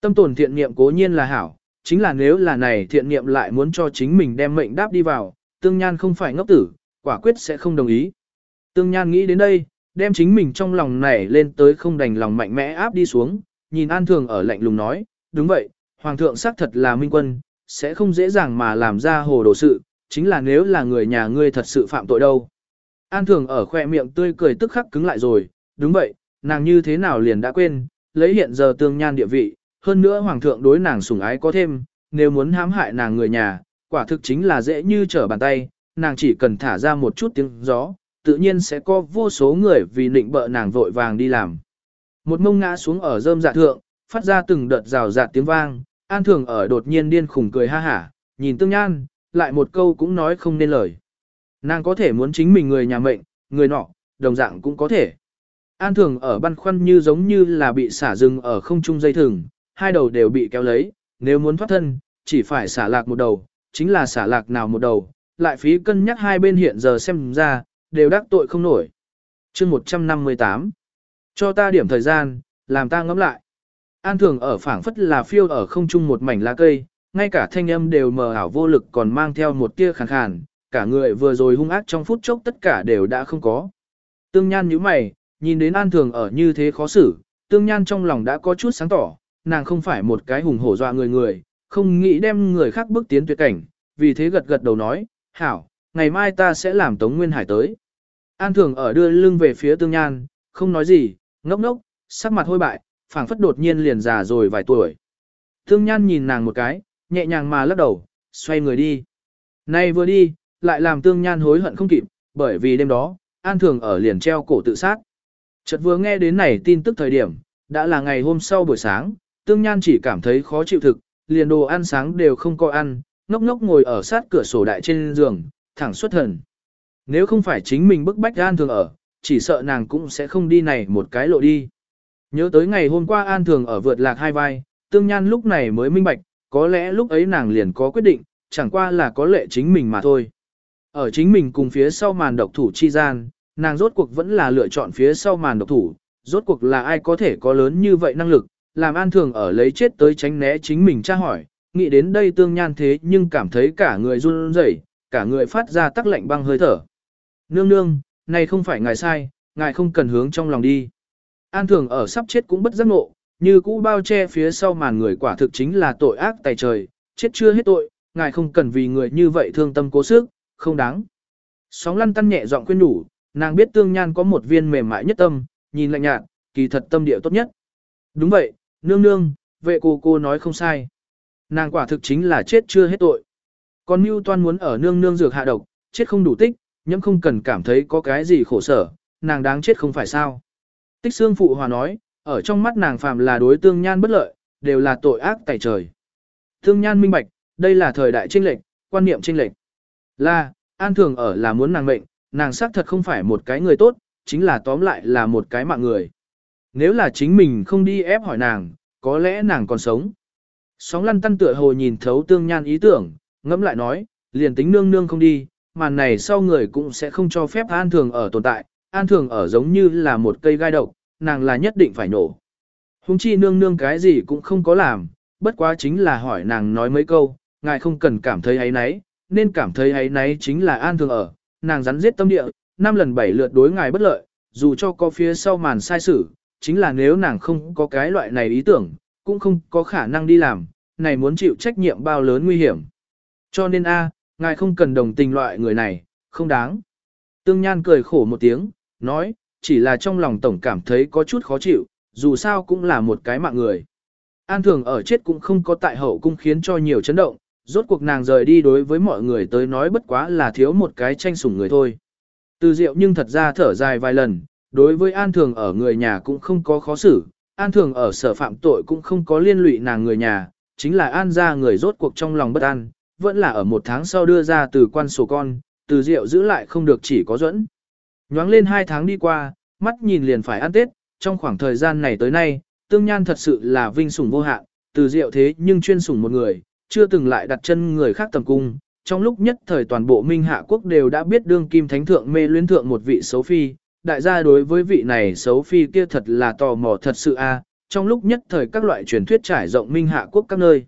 Tâm tồn thiện niệm cố nhiên là hảo, chính là nếu là này thiện niệm lại muốn cho chính mình đem mệnh đáp đi vào, tương nhan không phải ngốc tử, quả quyết sẽ không đồng ý. Tương nhan nghĩ đến đây, đem chính mình trong lòng này lên tới không đành lòng mạnh mẽ áp đi xuống, nhìn an thường ở lạnh lùng nói, đúng vậy, hoàng thượng xác thật là minh quân, sẽ không dễ dàng mà làm ra hồ đồ sự, chính là nếu là người nhà ngươi thật sự phạm tội đâu. An thường ở khoe miệng tươi cười tức khắc cứng lại rồi, đúng vậy, nàng như thế nào liền đã quên, lấy hiện giờ tương nhan địa vị, hơn nữa hoàng thượng đối nàng sủng ái có thêm, nếu muốn hãm hại nàng người nhà, quả thực chính là dễ như trở bàn tay, nàng chỉ cần thả ra một chút tiếng gió, tự nhiên sẽ có vô số người vì nịnh bợ nàng vội vàng đi làm. Một mông ngã xuống ở rơm dạ thượng, phát ra từng đợt rào rạt tiếng vang, an thường ở đột nhiên điên khủng cười ha hả, nhìn tương nhan, lại một câu cũng nói không nên lời. Nàng có thể muốn chính mình người nhà mệnh, người nọ, đồng dạng cũng có thể. An thường ở băn khoăn như giống như là bị xả rừng ở không trung dây thừng, hai đầu đều bị kéo lấy, nếu muốn thoát thân, chỉ phải xả lạc một đầu, chính là xả lạc nào một đầu, lại phí cân nhắc hai bên hiện giờ xem ra, đều đắc tội không nổi. chương 158 Cho ta điểm thời gian, làm ta ngẫm lại. An thường ở phảng phất là phiêu ở không trung một mảnh lá cây, ngay cả thanh âm đều mờ ảo vô lực còn mang theo một tia khàn khàn, cả người vừa rồi hung ác trong phút chốc tất cả đều đã không có. Tương Nhan nhíu mày, nhìn đến An Thường ở như thế khó xử, Tương Nhan trong lòng đã có chút sáng tỏ, nàng không phải một cái hùng hổ dọa người người, không nghĩ đem người khác bước tiến tuyệt cảnh, vì thế gật gật đầu nói, hảo, ngày mai ta sẽ làm Tống Nguyên Hải tới. An Thường ở đưa lưng về phía Tương Nhan, không nói gì, ngốc ngốc, sắc mặt hôi bại, phảng phất đột nhiên liền già rồi vài tuổi. Tương Nhan nhìn nàng một cái, nhẹ nhàng mà lắc đầu, xoay người đi. Nay vừa đi, lại làm Tương Nhan hối hận không kịp, bởi vì đêm đó, An Thường ở liền treo cổ tự sát. Chợt vừa nghe đến này tin tức thời điểm, đã là ngày hôm sau buổi sáng, Tương Nhan chỉ cảm thấy khó chịu thực, liền đồ ăn sáng đều không có ăn, ngốc ngốc ngồi ở sát cửa sổ đại trên giường, thẳng xuất thần. Nếu không phải chính mình bức bách An Thường ở, chỉ sợ nàng cũng sẽ không đi này một cái lộ đi. Nhớ tới ngày hôm qua An Thường ở vượt lạc hai vai, Tương Nhan lúc này mới minh bạch, có lẽ lúc ấy nàng liền có quyết định, chẳng qua là có lệ chính mình mà thôi. Ở chính mình cùng phía sau màn độc thủ chi gian, nàng rốt cuộc vẫn là lựa chọn phía sau màn độc thủ, rốt cuộc là ai có thể có lớn như vậy năng lực, làm an thường ở lấy chết tới tránh né chính mình tra hỏi, nghĩ đến đây tương nhan thế nhưng cảm thấy cả người run rẩy, cả người phát ra tắc lạnh băng hơi thở. Nương nương, này không phải ngài sai, ngài không cần hướng trong lòng đi. An thường ở sắp chết cũng bất giác ngộ, như cũ bao che phía sau màn người quả thực chính là tội ác tài trời, chết chưa hết tội, ngài không cần vì người như vậy thương tâm cố sức, không đáng. Sóng lăn tăn nhẹ giọng khuyên đủ, nàng biết tương nhan có một viên mềm mại nhất tâm, nhìn lạnh nhạt, kỳ thật tâm địa tốt nhất. Đúng vậy, nương nương, vệ cô cô nói không sai. Nàng quả thực chính là chết chưa hết tội. Còn mưu toan muốn ở nương nương dược hạ độc, chết không đủ tích, nhưng không cần cảm thấy có cái gì khổ sở, nàng đáng chết không phải sao. Tích xương phụ hòa nói, ở trong mắt nàng phàm là đối tương nhan bất lợi, đều là tội ác tại trời. Tương nhan minh bạch, đây là thời đại trinh lệch, quan niệm trinh lệch. Là, an thường ở là muốn nàng mệnh, nàng xác thật không phải một cái người tốt, chính là tóm lại là một cái mạng người. Nếu là chính mình không đi ép hỏi nàng, có lẽ nàng còn sống. Sóng lăn tăn tựa hồ nhìn thấu tương nhan ý tưởng, ngẫm lại nói, liền tính nương nương không đi, màn này sau người cũng sẽ không cho phép an thường ở tồn tại, an thường ở giống như là một cây gai độc, nàng là nhất định phải nổ. Hùng chi nương nương cái gì cũng không có làm, bất quá chính là hỏi nàng nói mấy câu, ngài không cần cảm thấy ấy nấy, nên cảm thấy ấy nấy chính là an thường ở, nàng rắn giết tâm địa, năm lần bảy lượt đối ngài bất lợi, dù cho có phía sau màn sai sử, chính là nếu nàng không có cái loại này ý tưởng, cũng không có khả năng đi làm, này muốn chịu trách nhiệm bao lớn nguy hiểm. Cho nên a, ngài không cần đồng tình loại người này, không đáng. Tương Nhan cười khổ một tiếng, nói, chỉ là trong lòng tổng cảm thấy có chút khó chịu, dù sao cũng là một cái mạng người. An thường ở chết cũng không có tại hậu cung khiến cho nhiều chấn động, rốt cuộc nàng rời đi đối với mọi người tới nói bất quá là thiếu một cái tranh sủng người thôi. Từ diệu nhưng thật ra thở dài vài lần, đối với an thường ở người nhà cũng không có khó xử, an thường ở sở phạm tội cũng không có liên lụy nàng người nhà, chính là an ra người rốt cuộc trong lòng bất an, vẫn là ở một tháng sau đưa ra từ quan sổ con, từ diệu giữ lại không được chỉ có dẫn. Nhoáng lên hai tháng đi qua, mắt nhìn liền phải ăn Tết, trong khoảng thời gian này tới nay, tương nhan thật sự là vinh sủng vô hạn, từ diệu thế nhưng chuyên sủng một người, chưa từng lại đặt chân người khác tầm cung. Trong lúc nhất thời toàn bộ Minh Hạ Quốc đều đã biết đương kim thánh thượng mê luyến thượng một vị xấu phi, đại gia đối với vị này xấu phi kia thật là tò mò thật sự a. trong lúc nhất thời các loại truyền thuyết trải rộng minh hạ quốc các nơi.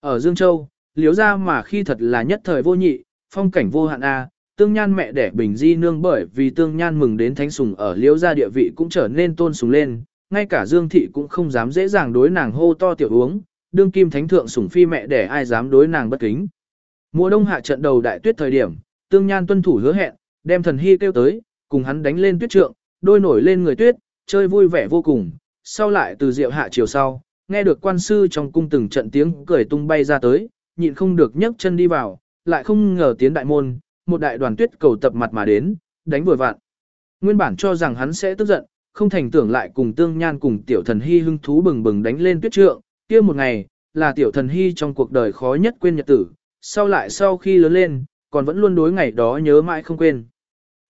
Ở Dương Châu, liếu ra mà khi thật là nhất thời vô nhị, phong cảnh vô hạn a, tương nhan mẹ đẻ bình di nương bởi vì tương nhan mừng đến thánh sùng ở Liễu gia địa vị cũng trở nên tôn sùng lên, ngay cả Dương Thị cũng không dám dễ dàng đối nàng hô to tiểu uống, đương kim thánh thượng sủng phi mẹ đẻ ai dám đối nàng bất kính. Mùa đông hạ trận đầu đại tuyết thời điểm, tương nhan tuân thủ hứa hẹn, đem thần hy kêu tới, cùng hắn đánh lên tuyết trượng, đôi nổi lên người tuyết, chơi vui vẻ vô cùng, sau lại từ diệu hạ chiều sau, nghe được quan sư trong cung từng trận tiếng cười tung bay ra tới, nhịn không được nhấc chân đi vào, lại không ngờ tiến đại môn, một đại đoàn tuyết cầu tập mặt mà đến, đánh vừa vạn. Nguyên bản cho rằng hắn sẽ tức giận, không thành tưởng lại cùng tương nhan cùng tiểu thần hy hưng thú bừng bừng đánh lên tuyết trượng, kia một ngày, là tiểu thần hy trong cuộc đời khó nhất quên nhật tử, sau lại sau khi lớn lên, còn vẫn luôn đối ngày đó nhớ mãi không quên.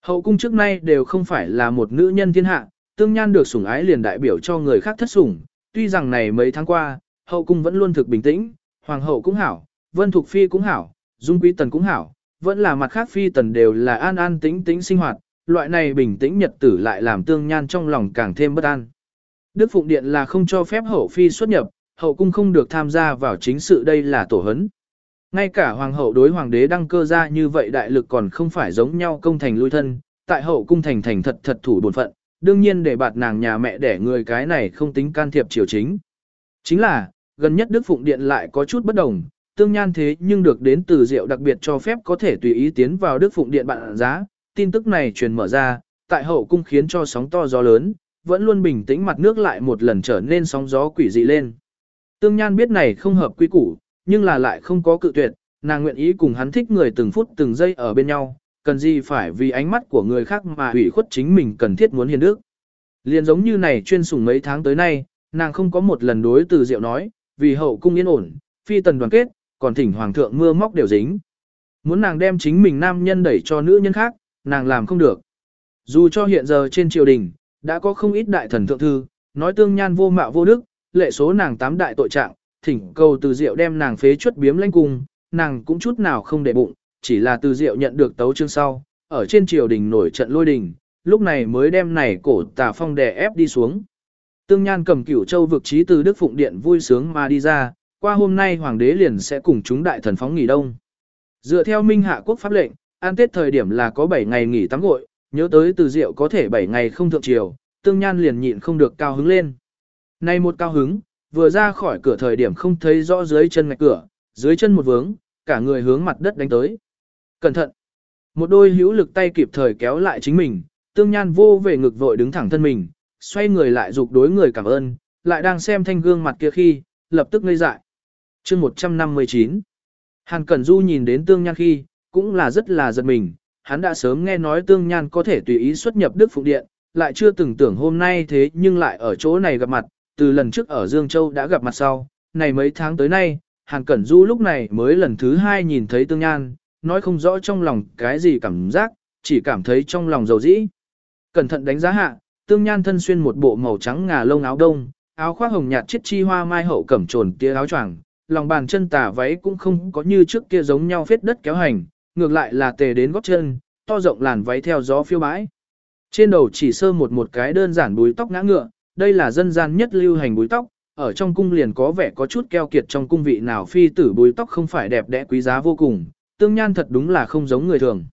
Hậu cung trước nay đều không phải là một nữ nhân thiên hạ, tương nhan được sủng ái liền đại biểu cho người khác thất sủng, tuy rằng này mấy tháng qua, hậu cung vẫn luôn thực bình tĩnh, hoàng hậu cũng hảo, vân thục phi cũng hảo, dung quý tần cũng hảo, vẫn là mặt khác phi tần đều là an an tĩnh tĩnh sinh hoạt, loại này bình tĩnh nhật tử lại làm tương nhan trong lòng càng thêm bất an. Đức Phụng Điện là không cho phép hậu phi xuất nhập, hậu cung không được tham gia vào chính sự đây là tổ hấn. Ngay cả hoàng hậu đối hoàng đế đăng cơ ra như vậy đại lực còn không phải giống nhau công thành lui thân, tại hậu cung thành thành thật thật thủ bổn phận, đương nhiên để bạt nàng nhà mẹ để người cái này không tính can thiệp triều chính. Chính là, gần nhất Đức Phụng Điện lại có chút bất đồng, tương nhan thế nhưng được đến từ diệu đặc biệt cho phép có thể tùy ý tiến vào Đức Phụng Điện bạn giá, tin tức này truyền mở ra, tại hậu cung khiến cho sóng to gió lớn, vẫn luôn bình tĩnh mặt nước lại một lần trở nên sóng gió quỷ dị lên. Tương Nhan biết này không hợp quy củ, nhưng là lại không có cự tuyệt, nàng nguyện ý cùng hắn thích người từng phút từng giây ở bên nhau, cần gì phải vì ánh mắt của người khác mà hủy khuất chính mình cần thiết muốn hiền đức. Liên giống như này chuyên sủng mấy tháng tới nay, nàng không có một lần đối từ diệu nói, vì hậu cung yên ổn, phi tần đoàn kết, còn thỉnh hoàng thượng mưa móc đều dính. Muốn nàng đem chính mình nam nhân đẩy cho nữ nhân khác, nàng làm không được. Dù cho hiện giờ trên triều đình, đã có không ít đại thần thượng thư, nói tương nhan vô mạo vô đức, lệ số nàng tám đại tội trạng, thỉnh cầu từ diệu đem nàng phế chuất biếm lãnh cung, nàng cũng chút nào không để bụng, chỉ là từ diệu nhận được tấu chương sau, ở trên triều đình nổi trận lôi đình, lúc này mới đem này cổ tà phong đè ép đi xuống. Tương Nhan cầm cửu châu vực trí từ Đức Phụng Điện vui sướng mà đi ra, qua hôm nay hoàng đế liền sẽ cùng chúng đại thần phóng nghỉ đông. Dựa theo Minh Hạ quốc pháp lệnh, an tết thời điểm là có 7 ngày nghỉ tắm gội, nhớ tới từ diệu có thể 7 ngày không thượng triều, Tương Nhan liền nhịn không được cao hứng lên. Nay một cao hứng, vừa ra khỏi cửa thời điểm không thấy rõ dưới chân ngạch cửa, dưới chân một vướng, cả người hướng mặt đất đánh tới. Cẩn thận! Một đôi hữu lực tay kịp thời kéo lại chính mình, tương nhan vô về ngực vội đứng thẳng thân mình, xoay người lại dục đối người cảm ơn, lại đang xem thanh gương mặt kia khi, lập tức ngây dại chương 159 Hàn Cẩn Du nhìn đến tương nhan khi, cũng là rất là giật mình, hắn đã sớm nghe nói tương nhan có thể tùy ý xuất nhập Đức Phụng Điện, lại chưa từng tưởng hôm nay thế nhưng lại ở chỗ này gặp mặt, từ lần trước ở Dương Châu đã gặp mặt sau, này mấy tháng tới nay, Hàn Cẩn Du lúc này mới lần thứ hai nhìn thấy Tương Nhan, nói không rõ trong lòng cái gì cảm giác, chỉ cảm thấy trong lòng dầu dĩ. Cẩn thận đánh giá hạ, Tương Nhan thân xuyên một bộ màu trắng ngà lông áo đông, áo khoác hồng nhạt chiết chi hoa mai hậu cẩm trồn tia áo choàng, lòng bàn chân tả váy cũng không có như trước kia giống nhau phết đất kéo hành, ngược lại là tề đến gót chân, to rộng làn váy theo gió phiêu bãi. Trên đầu chỉ sơ một một cái đơn giản búi tóc ngã ngựa, đây là dân gian nhất lưu hành búi tóc, ở trong cung liền có vẻ có chút keo kiệt trong cung vị nào phi tử búi tóc không phải đẹp đẽ quý giá vô cùng, tương nhan thật đúng là không giống người thường.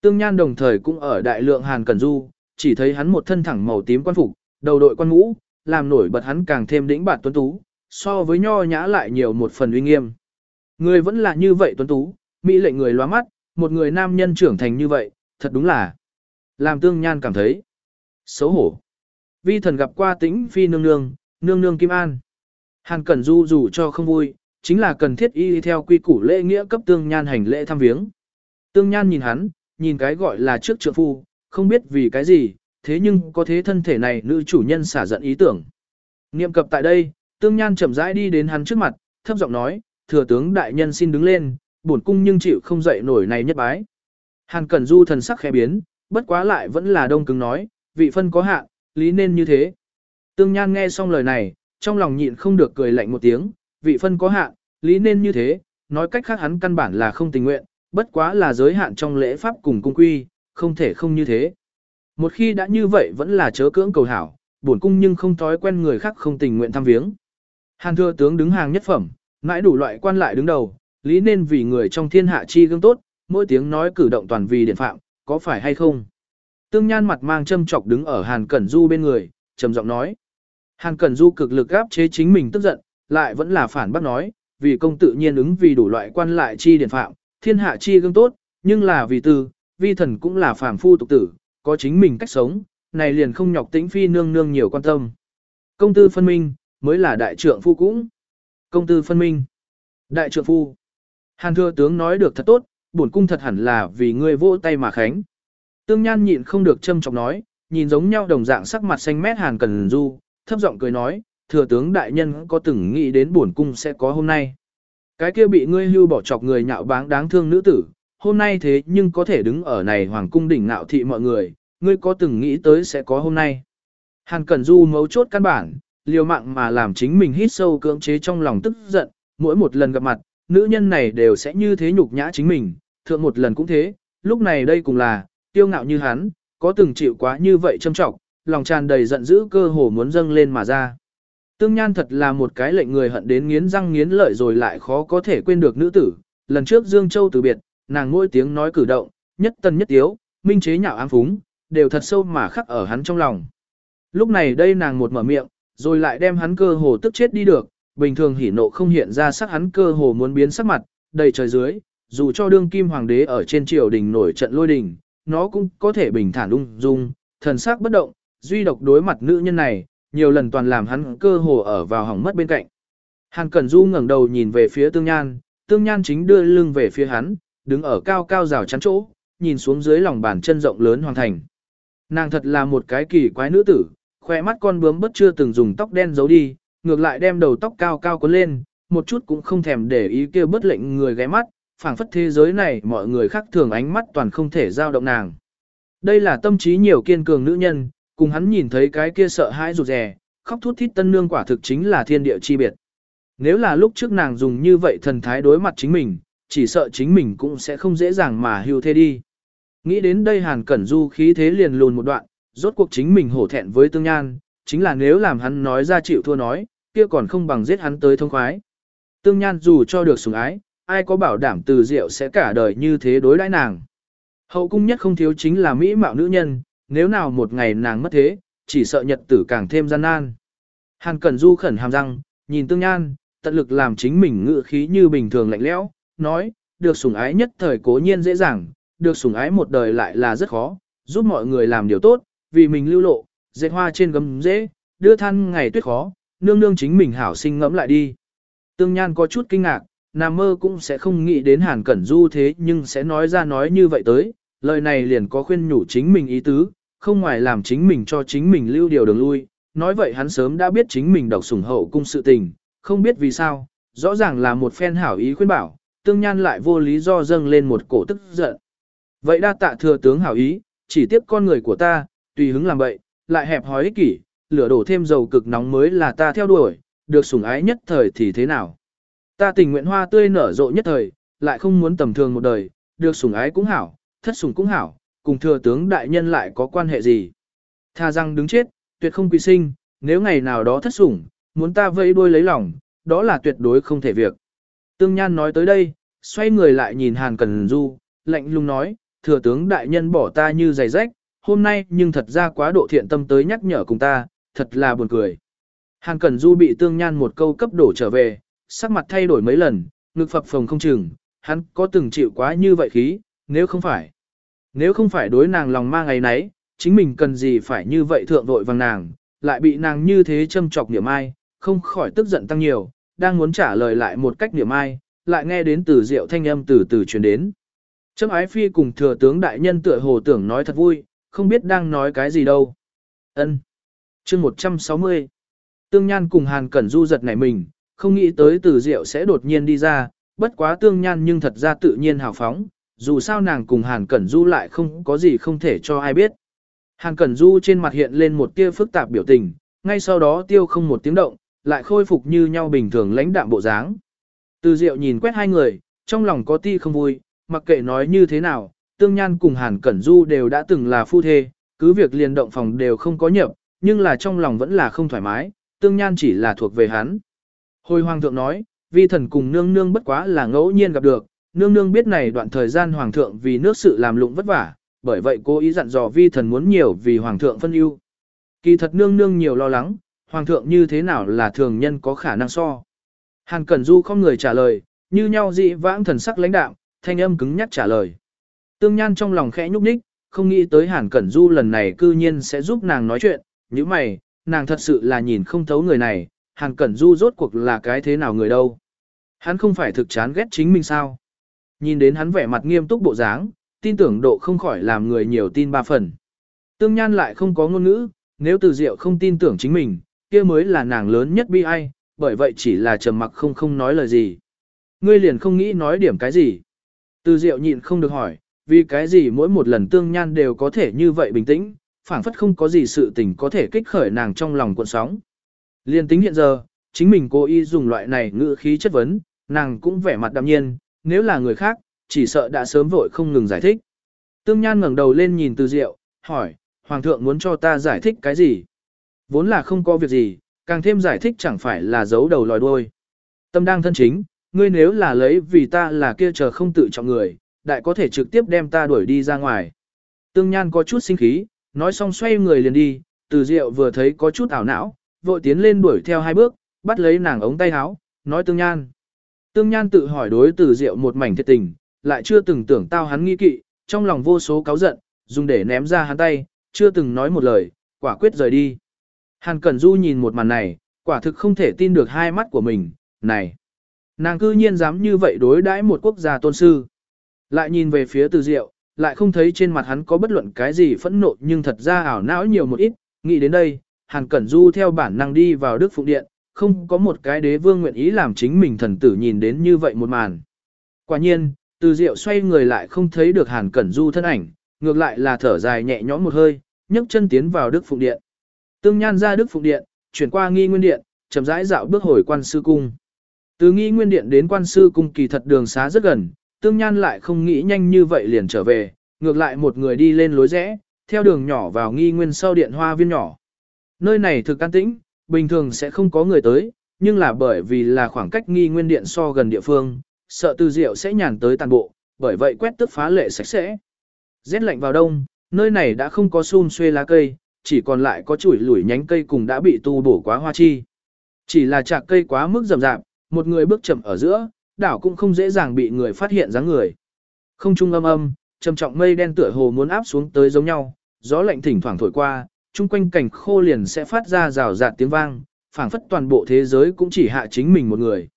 Tương nhan đồng thời cũng ở đại lượng Hàn Cẩn Du, chỉ thấy hắn một thân thẳng màu tím quan phục, đầu đội quan mũ, làm nổi bật hắn càng thêm đĩnh bạt tuấn tú, so với nho nhã lại nhiều một phần uy nghiêm. Người vẫn là như vậy tuấn tú, mỹ lệnh người loa mắt, một người nam nhân trưởng thành như vậy, thật đúng là làm tương nhan cảm thấy xấu hổ. Vi thần gặp qua tĩnh phi nương nương, nương nương kim an. Hàn Cẩn Du dù cho không vui, chính là cần thiết y theo quy củ lễ nghĩa cấp tương nhan hành lễ thăm viếng. Tương nhan nhìn hắn, nhìn cái gọi là trước trượng phu, không biết vì cái gì, thế nhưng có thế thân thể này nữ chủ nhân xả giận ý tưởng. Niệm cập tại đây, tương nhan chậm rãi đi đến hắn trước mặt, thấp giọng nói, thừa tướng đại nhân xin đứng lên, bổn cung nhưng chịu không dậy nổi này nhất bái. Hàn Cẩn Du thần sắc khẽ biến, bất quá lại vẫn là đông cứng nói, vị phân có hạ lý nên như thế. Tương Nhan nghe xong lời này, trong lòng nhịn không được cười lạnh một tiếng, vị phân có hạ lý nên như thế, nói cách khác hắn căn bản là không tình nguyện, bất quá là giới hạn trong lễ pháp cùng cung quy, không thể không như thế. Một khi đã như vậy vẫn là chớ cưỡng cầu hảo, bổn cung nhưng không thói quen người khác không tình nguyện thăm viếng. Hàn thừa tướng đứng hàng nhất phẩm, mãi đủ loại quan lại đứng đầu, lý nên vì người trong thiên hạ chi gương tốt, mỗi tiếng nói cử động toàn vì điện phạm, có phải hay không? Tương Nhan mặt mang châm chọc đứng ở Hàn Cẩn Du bên người, trầm giọng nói. Hàn Cẩn Du cực lực áp chế chính mình tức giận, lại vẫn là phản bác nói, vì công tự nhiên ứng vì đủ loại quan lại chi điển phạm, thiên hạ chi gương tốt, nhưng là vì tư, vi thần cũng là phàm phu tục tử, có chính mình cách sống, này liền không nhọc tĩnh phi nương nương nhiều quan tâm. Công tư phân minh, mới là đại trượng phu cũng. Công tư phân minh. Đại trượng phu. Hàn thừa tướng nói được thật tốt, bổn cung thật hẳn là vì ngươi vỗ tay mà khánh. Tương Nhan nhịn không được châm chọc nói, nhìn giống nhau đồng dạng sắc mặt xanh mét Hàn Cần Du, thấp giọng cười nói, thừa tướng đại nhân có từng nghĩ đến bổn cung sẽ có hôm nay. Cái kia bị ngươi hưu bỏ chọc người nhạo báng đáng thương nữ tử, hôm nay thế nhưng có thể đứng ở này hoàng cung đỉnh nạo thị mọi người, ngươi có từng nghĩ tới sẽ có hôm nay. Hàn Cẩn Du mấu chốt căn bản, liều mạng mà làm chính mình hít sâu cưỡng chế trong lòng tức giận, mỗi một lần gặp mặt, nữ nhân này đều sẽ như thế nhục nhã chính mình, thượng một lần cũng thế, lúc này đây cũng là, tiêu ngạo như hắn, có từng chịu quá như vậy châm trọng, lòng tràn đầy giận dữ cơ hồ muốn dâng lên mà ra. Tương Nhan thật là một cái lệnh người hận đến nghiến răng nghiến lợi rồi lại khó có thể quên được nữ tử. Lần trước Dương Châu từ biệt, nàng mỗi tiếng nói cử động, nhất tân nhất tiếu, minh chế nhạo ám phúng, đều thật sâu mà khắc ở hắn trong lòng. Lúc này đây nàng một mở miệng, rồi lại đem hắn cơ hồ tức chết đi được, bình thường hỉ nộ không hiện ra sắc hắn cơ hồ muốn biến sắc mặt, đầy trời dưới, dù cho đương kim hoàng đế ở trên triều đình nổi trận lôi đình, nó cũng có thể bình thản ung dung, thần sắc bất động, duy độc đối mặt nữ nhân này, nhiều lần toàn làm hắn cơ hồ ở vào hỏng mất bên cạnh. Hàn Cẩn Du ngẩng đầu nhìn về phía Tương Nhan, Tương Nhan chính đưa lưng về phía hắn, đứng ở cao cao rào chắn chỗ, nhìn xuống dưới lòng bàn chân rộng lớn hoàn thành. Nàng thật là một cái kỳ quái nữ tử, khoe mắt con bướm bất chưa từng dùng tóc đen giấu đi, ngược lại đem đầu tóc cao cao cuốn lên, một chút cũng không thèm để ý kia bất lệnh người ghé mắt, phảng phất thế giới này mọi người khác thường ánh mắt toàn không thể giao động nàng. Đây là tâm trí nhiều kiên cường nữ nhân, cùng hắn nhìn thấy cái kia sợ hãi rụt rè, khóc thút thít tân nương quả thực chính là thiên địa chi biệt. Nếu là lúc trước nàng dùng như vậy thần thái đối mặt chính mình, chỉ sợ chính mình cũng sẽ không dễ dàng mà hưu thế đi. Nghĩ đến đây Hàn Cẩn Du khí thế liền lùn một đoạn, rốt cuộc chính mình hổ thẹn với tương nhan, chính là nếu làm hắn nói ra chịu thua nói, kia còn không bằng giết hắn tới thông khoái. Tương nhan dù cho được sủng ái, ai có bảo đảm từ diệu sẽ cả đời như thế đối đãi nàng. Hậu cung nhất không thiếu chính là mỹ mạo nữ nhân, nếu nào một ngày nàng mất thế, chỉ sợ nhật tử càng thêm gian nan. Hàn Cẩn Du khẩn hàm răng, nhìn tương nhan, tận lực làm chính mình ngự khí như bình thường lạnh lẽo, nói, được sủng ái nhất thời cố nhiên dễ dàng, được sủng ái một đời lại là rất khó, giúp mọi người làm điều tốt, vì mình lưu lộ, dệt hoa trên gấm dễ, đưa than ngày tuyết khó, nương nương chính mình hảo sinh ngẫm lại đi. Tương Nhan có chút kinh ngạc, nam mơ cũng sẽ không nghĩ đến Hàn Cẩn Du thế nhưng sẽ nói ra nói như vậy tới, lời này liền có khuyên nhủ chính mình ý tứ, không ngoài làm chính mình cho chính mình lưu điều đường lui, nói vậy hắn sớm đã biết chính mình độc sủng hậu cung sự tình, không biết vì sao, rõ ràng là một phen hảo ý khuyên bảo, tương nhan lại vô lý do dâng lên một cổ tức giận. Vậy đa tạ thừa tướng hảo ý, chỉ tiếp con người của ta, tùy hứng làm vậy, lại hẹp hòi ích kỷ, lửa đổ thêm dầu cực nóng mới là ta theo đuổi, được sủng ái nhất thời thì thế nào. Ta tình nguyện hoa tươi nở rộ nhất thời, lại không muốn tầm thường một đời, được sủng ái cũng hảo, thất sủng cũng hảo, cùng thừa tướng đại nhân lại có quan hệ gì. Tha rằng đứng chết, tuyệt không quy sinh, nếu ngày nào đó thất sủng, muốn ta vẫy đuôi lấy lòng, đó là tuyệt đối không thể việc. Tương Nhan nói tới đây, xoay người lại nhìn Hàn Cần Du, lạnh lùng nói, thừa tướng đại nhân bỏ ta như giày rách, hôm nay nhưng thật ra quá độ thiện tâm tới nhắc nhở cùng ta, thật là buồn cười. Hàng Cẩn Du bị Tương Nhan một câu cấp đổ trở về, sắc mặt thay đổi mấy lần, ngực phập phồng không chừng, hắn có từng chịu quá như vậy khí, nếu không phải. Nếu không phải đối nàng lòng ma ngày nấy, chính mình cần gì phải như vậy thượng vội vàng nàng, lại bị nàng như thế châm chọc niệm ai, không khỏi tức giận tăng nhiều, đang muốn trả lời lại một cách niệm ai, lại nghe đến từ diệu thanh âm từ từ truyền đến. Trâm ái phi cùng thừa tướng đại nhân tựa hồ tưởng nói thật vui, không biết đang nói cái gì đâu. Ân. Chương 160. Tương Nhan cùng Hàn Cẩn Du giật nảy mình, không nghĩ tới từ diệu sẽ đột nhiên đi ra, bất quá Tương Nhan nhưng thật ra tự nhiên hào phóng, dù sao nàng cùng Hàn Cẩn Du lại không có gì không thể cho ai biết. Hàn Cẩn Du trên mặt hiện lên một tia phức tạp biểu tình, ngay sau đó tiêu không một tiếng động, lại khôi phục như nhau bình thường lãnh đạm bộ dáng. Từ Diệu nhìn quét hai người, trong lòng có ti không vui, mặc kệ nói như thế nào, Tương Nhan cùng Hàn Cẩn Du đều đã từng là phu thê, cứ việc liền động phòng đều không có nhập, nhưng là trong lòng vẫn là không thoải mái, tương nhan chỉ là thuộc về hắn. Hồi hoàng thượng nói, vi thần cùng nương nương bất quá là ngẫu nhiên gặp được, nương nương biết này đoạn thời gian hoàng thượng vì nước sự làm lụng vất vả, bởi vậy cô ý dặn dò vi thần muốn nhiều vì hoàng thượng phân ưu. Kỳ thật nương nương nhiều lo lắng, hoàng thượng như thế nào là thường nhân có khả năng so. Hàn Cẩn Du không người trả lời, như nhau dị vãng thần sắc lãnh đạm, thanh âm cứng nhắc trả lời. Tương Nhan trong lòng khẽ nhúc nhích, không nghĩ tới Hàn Cẩn Du lần này cư nhiên sẽ giúp nàng nói chuyện, như mày, nàng thật sự là nhìn không thấu người này, Hàn Cẩn Du rốt cuộc là cái thế nào người đâu. Hắn không phải thực chán ghét chính mình sao. Nhìn đến hắn vẻ mặt nghiêm túc bộ dáng, tin tưởng độ không khỏi làm người nhiều tin ba phần. Tương Nhan lại không có ngôn ngữ, nếu từ diệu không tin tưởng chính mình, kia mới là nàng lớn nhất bi ai, bởi vậy chỉ là trầm mặc không không nói lời gì. Ngươi liền không nghĩ nói điểm cái gì. Từ diệu nhịn không được hỏi, vì cái gì mỗi một lần tương nhan đều có thể như vậy bình tĩnh, phảng phất không có gì sự tình có thể kích khởi nàng trong lòng cuộn sóng. Liên tính hiện giờ, chính mình cố ý dùng loại này ngữ khí chất vấn, nàng cũng vẻ mặt đạm nhiên, nếu là người khác, chỉ sợ đã sớm vội không ngừng giải thích. Tương Nhan ngẩng đầu lên nhìn Từ Diệu, hỏi, Hoàng thượng muốn cho ta giải thích cái gì? Vốn là không có việc gì, càng thêm giải thích chẳng phải là giấu đầu lòi đuôi. Tâm đang thân chính, ngươi nếu là lấy vì ta là kia chờ không tự trọng người, đại có thể trực tiếp đem ta đuổi đi ra ngoài. Tương Nhan có chút sinh khí, nói xong xoay người liền đi, Từ Diệu vừa thấy có chút ảo não, vội tiến lên đuổi theo hai bước, bắt lấy nàng ống tay áo, nói Tương Nhan. Tương Nhan tự hỏi đối Từ Diệu một mảnh thiệt tình, lại chưa từng tưởng tao hắn nghi kỵ, trong lòng vô số cáu giận, dùng để ném ra hắn tay, chưa từng nói một lời, quả quyết rời đi. Hàn Cẩn Du nhìn một màn này, quả thực không thể tin được hai mắt của mình, này. Nàng cư nhiên dám như vậy đối đãi một quốc gia tôn sư. Lại nhìn về phía từ diệu, lại không thấy trên mặt hắn có bất luận cái gì phẫn nộ nhưng thật ra ảo não nhiều một ít, nghĩ đến đây, Hàn Cẩn Du theo bản năng đi vào Đức Phụng Điện, không có một cái đế vương nguyện ý làm chính mình thần tử nhìn đến như vậy một màn. Quả nhiên, từ diệu xoay người lại không thấy được Hàn Cẩn Du thân ảnh, ngược lại là thở dài nhẹ nhõm một hơi, nhấc chân tiến vào Đức Phụng Điện. Tương Nhan ra Đức Phụng Điện, chuyển qua nghi nguyên điện, chậm rãi dạo bước hồi quan sư cung. Từ nghi nguyên điện đến quan sư cung kỳ thật đường xá rất gần, Tương Nhan lại không nghĩ nhanh như vậy liền trở về, ngược lại một người đi lên lối rẽ, theo đường nhỏ vào nghi nguyên sau điện hoa viên nhỏ. Nơi này thực an tĩnh, bình thường sẽ không có người tới, nhưng là bởi vì là khoảng cách nghi nguyên điện so gần địa phương, sợ từ diệu sẽ nhàn tới tàn bộ, bởi vậy quét tức phá lệ sạch sẽ. Rét lạnh vào đông, nơi này đã không có xun xuê lá cây, chỉ còn lại có chuỗi lủi nhánh cây cùng đã bị tu bổ quá hoa chi. Chỉ là chạc cây quá mức rậm rạp, một người bước chậm ở giữa, đảo cũng không dễ dàng bị người phát hiện dáng người. Không trung âm âm, trầm trọng mây đen tựa hồ muốn áp xuống tới giống nhau, gió lạnh thỉnh thoảng thổi qua, chung quanh cảnh khô liền sẽ phát ra rào rạt tiếng vang, phảng phất toàn bộ thế giới cũng chỉ hạ chính mình một người.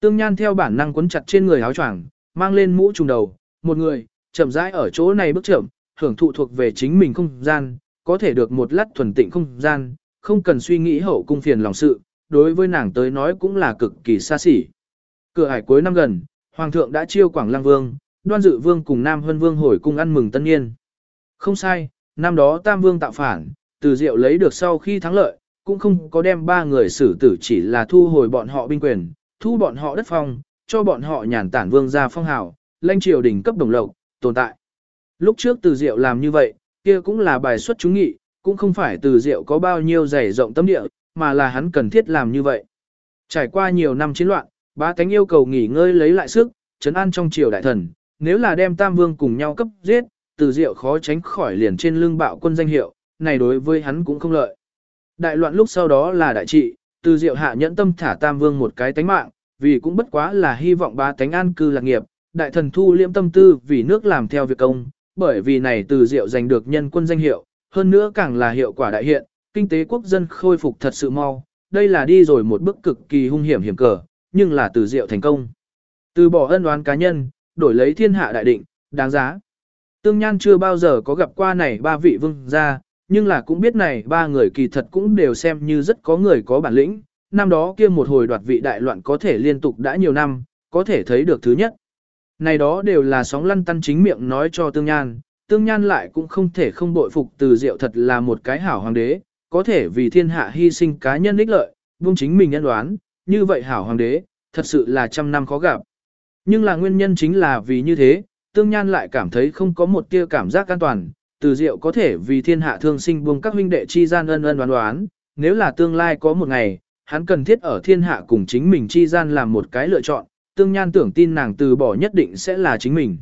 Tương Nhan theo bản năng quấn chặt trên người áo choàng, mang lên mũ trùng đầu, một người, chậm rãi ở chỗ này bước chậm, hưởng thụ thuộc về chính mình không gian, có thể được một lát thuần tịnh không gian, không cần suy nghĩ hậu cung phiền lòng sự, đối với nàng tới nói cũng là cực kỳ xa xỉ. Cửa hải cuối năm gần, Hoàng thượng đã chiêu Quảng Lăng Vương, Đoan Dự Vương cùng Nam Hân Vương hồi cung ăn mừng tân niên. Không sai, năm đó Tam Vương tạo phản, từ diệu lấy được sau khi thắng lợi, cũng không có đem ba người xử tử chỉ là thu hồi bọn họ binh quyền, thu bọn họ đất phong, cho bọn họ nhàn tản vương ra phong hào, lãnh triều đỉnh cấp đồng lộc, tồn tại. Lúc trước từ diệu làm như vậy, kia cũng là bài xuất chúng nghị, cũng không phải từ diệu có bao nhiêu dày rộng tâm địa, mà là hắn cần thiết làm như vậy. Trải qua nhiều năm chiến loạn, bá tánh yêu cầu nghỉ ngơi lấy lại sức, trấn an trong triều đại thần, nếu là đem Tam Vương cùng nhau cấp giết, từ diệu khó tránh khỏi liền trên lưng bạo quân danh hiệu, này đối với hắn cũng không lợi. Đại loạn lúc sau đó là đại trị, từ diệu hạ nhẫn tâm thả Tam Vương một cái tánh mạng, vì cũng bất quá là hy vọng bá tánh an cư lạc nghiệp, đại thần thu liễm tâm tư vì nước làm theo việc công, bởi vì này từ diệu giành được nhân quân danh hiệu, hơn nữa càng là hiệu quả đại hiện, kinh tế quốc dân khôi phục thật sự mau, đây là đi rồi một bước cực kỳ hung hiểm hiểm cờ, nhưng là từ diệu thành công. Từ bỏ ân oán cá nhân, đổi lấy thiên hạ đại định, đáng giá. Tương Nhan chưa bao giờ có gặp qua này ba vị vương gia, nhưng là cũng biết này ba người kỳ thật cũng đều xem như rất có người có bản lĩnh. Năm đó kia một hồi đoạt vị đại loạn có thể liên tục đã nhiều năm, có thể thấy được thứ nhất. Này đó đều là sóng lăn tăn chính miệng nói cho Tương Nhan, Tương Nhan lại cũng không thể không bội phục từ diệu thật là một cái hảo hoàng đế, có thể vì thiên hạ hy sinh cá nhân ích lợi, buông chính mình nhân đoán, như vậy hảo hoàng đế, thật sự là trăm năm khó gặp. Nhưng là nguyên nhân chính là vì như thế, Tương Nhan lại cảm thấy không có một tia cảm giác an toàn, từ diệu có thể vì thiên hạ thương sinh buông các huynh đệ chi gian ân ân đoán đoán, nếu là tương lai có một ngày, hắn cần thiết ở thiên hạ cùng chính mình chi gian làm một cái lựa chọn, tương nhan tưởng tin nàng từ bỏ nhất định sẽ là chính mình.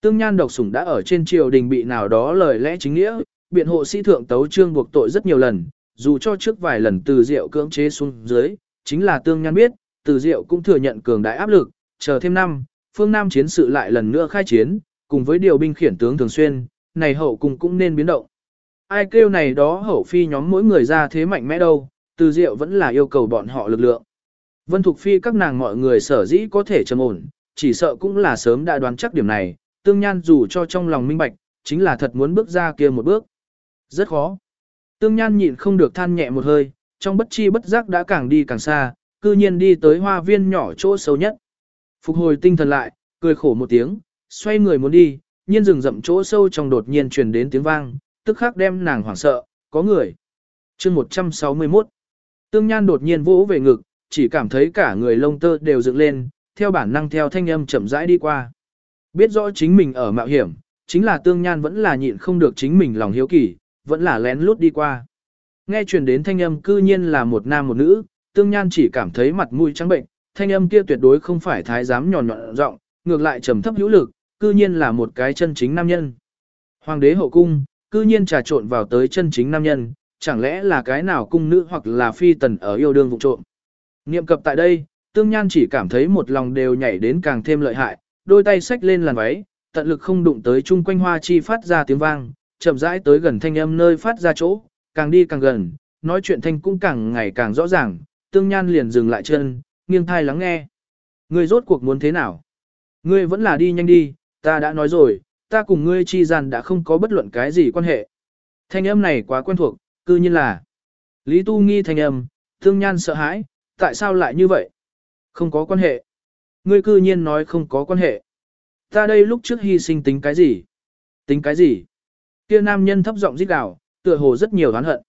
Tương nhan độc sủng đã ở trên triều đình bị nào đó lời lẽ chính nghĩa, biện hộ sĩ thượng tấu trương buộc tội rất nhiều lần, dù cho trước vài lần từ diệu cưỡng chế xuống dưới, chính là tương nhan biết, từ diệu cũng thừa nhận cường đại áp lực, chờ thêm năm, phương Nam chiến sự lại lần nữa khai chiến, cùng với điều binh khiển tướng thường xuyên, này hậu cùng cũng nên biến động. Ai kêu này đó hậu phi nhóm mỗi người ra thế mạnh mẽ đâu, từ diệu vẫn là yêu cầu bọn họ lực lượng. Vân Thục Phi các nàng mọi người sở dĩ có thể trầm ổn, chỉ sợ cũng là sớm đã đoán chắc điểm này, tương nhan dù cho trong lòng minh bạch, chính là thật muốn bước ra kia một bước. Rất khó. Tương nhan nhịn không được than nhẹ một hơi, trong bất chi bất giác đã càng đi càng xa, cư nhiên đi tới hoa viên nhỏ chỗ sâu nhất. Phục hồi tinh thần lại, cười khổ một tiếng, xoay người muốn đi, nhiên rừng rậm chỗ sâu trong đột nhiên truyền đến tiếng vang, tức khắc đem nàng hoảng sợ, có người. chương 161 Tương Nhan đột nhiên vỗ về ngực, chỉ cảm thấy cả người lông tơ đều dựng lên, theo bản năng theo thanh âm chậm rãi đi qua. Biết rõ chính mình ở mạo hiểm, chính là Tương Nhan vẫn là nhịn không được chính mình lòng hiếu kỳ, vẫn là lén lút đi qua. Nghe truyền đến thanh âm cư nhiên là một nam một nữ, Tương Nhan chỉ cảm thấy mặt mũi trắng bệnh, thanh âm kia tuyệt đối không phải thái giám nhọn nhọn giọng, ngược lại trầm thấp hữu lực, cư nhiên là một cái chân chính nam nhân. Hoàng đế hậu cung, cư nhiên trà trộn vào tới chân chính nam nhân, chẳng lẽ là cái nào cung nữ hoặc là phi tần ở yêu đương vụ trộm. Niệm cập tại đây, tương nhan chỉ cảm thấy một lòng đều nhảy đến càng thêm lợi hại, đôi tay xách lên làn váy, tận lực không đụng tới chung quanh hoa chi phát ra tiếng vang, chậm rãi tới gần thanh âm nơi phát ra chỗ, càng đi càng gần, nói chuyện thanh cũng càng ngày càng rõ ràng, tương nhan liền dừng lại chân, nghiêng thai lắng nghe. Ngươi rốt cuộc muốn thế nào? Ngươi vẫn là đi nhanh đi, ta đã nói rồi, ta cùng ngươi chi gian đã không có bất luận cái gì quan hệ. Thanh âm này quá quen thuộc, cư nhiên là. Lý Tu nghi thanh âm, tương nhan sợ hãi, tại sao lại như vậy? Không có quan hệ. Ngươi cư nhiên nói không có quan hệ. Ta đây lúc trước hy sinh tính cái gì? Tính cái gì? Kia nam nhân thấp giọng rít gào, tựa hồ rất nhiều oán hận.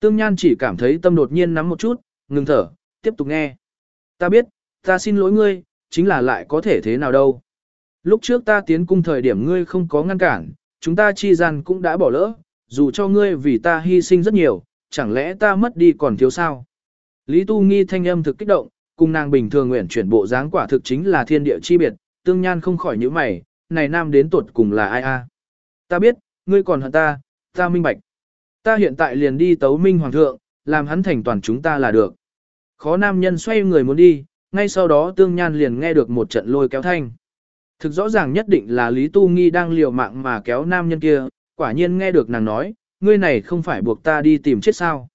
Tương Nhan chỉ cảm thấy tâm đột nhiên nắm một chút, ngừng thở, tiếp tục nghe. Ta biết, ta xin lỗi ngươi, chính là lại có thể thế nào đâu. Lúc trước ta tiến cung thời điểm ngươi không có ngăn cản, chúng ta chi gian cũng đã bỏ lỡ, dù cho ngươi vì ta hy sinh rất nhiều, chẳng lẽ ta mất đi còn thiếu sao? Lý Tu Nghi thanh âm thực kích động, cùng nàng bình thường nguyện chuyển bộ dáng quả thực chính là thiên địa chi biệt, tương nhan không khỏi nhíu mày, này nam đến tuột cùng là ai a? Ta biết, ngươi còn hận ta, ta minh bạch. Ta hiện tại liền đi tấu minh hoàng thượng, làm hắn thành toàn chúng ta là được. Khó nam nhân xoay người muốn đi, ngay sau đó tương nhan liền nghe được một trận lôi kéo thanh. Thực rõ ràng nhất định là Lý Tu Nghi đang liều mạng mà kéo nam nhân kia, quả nhiên nghe được nàng nói, ngươi này không phải buộc ta đi tìm chết sao.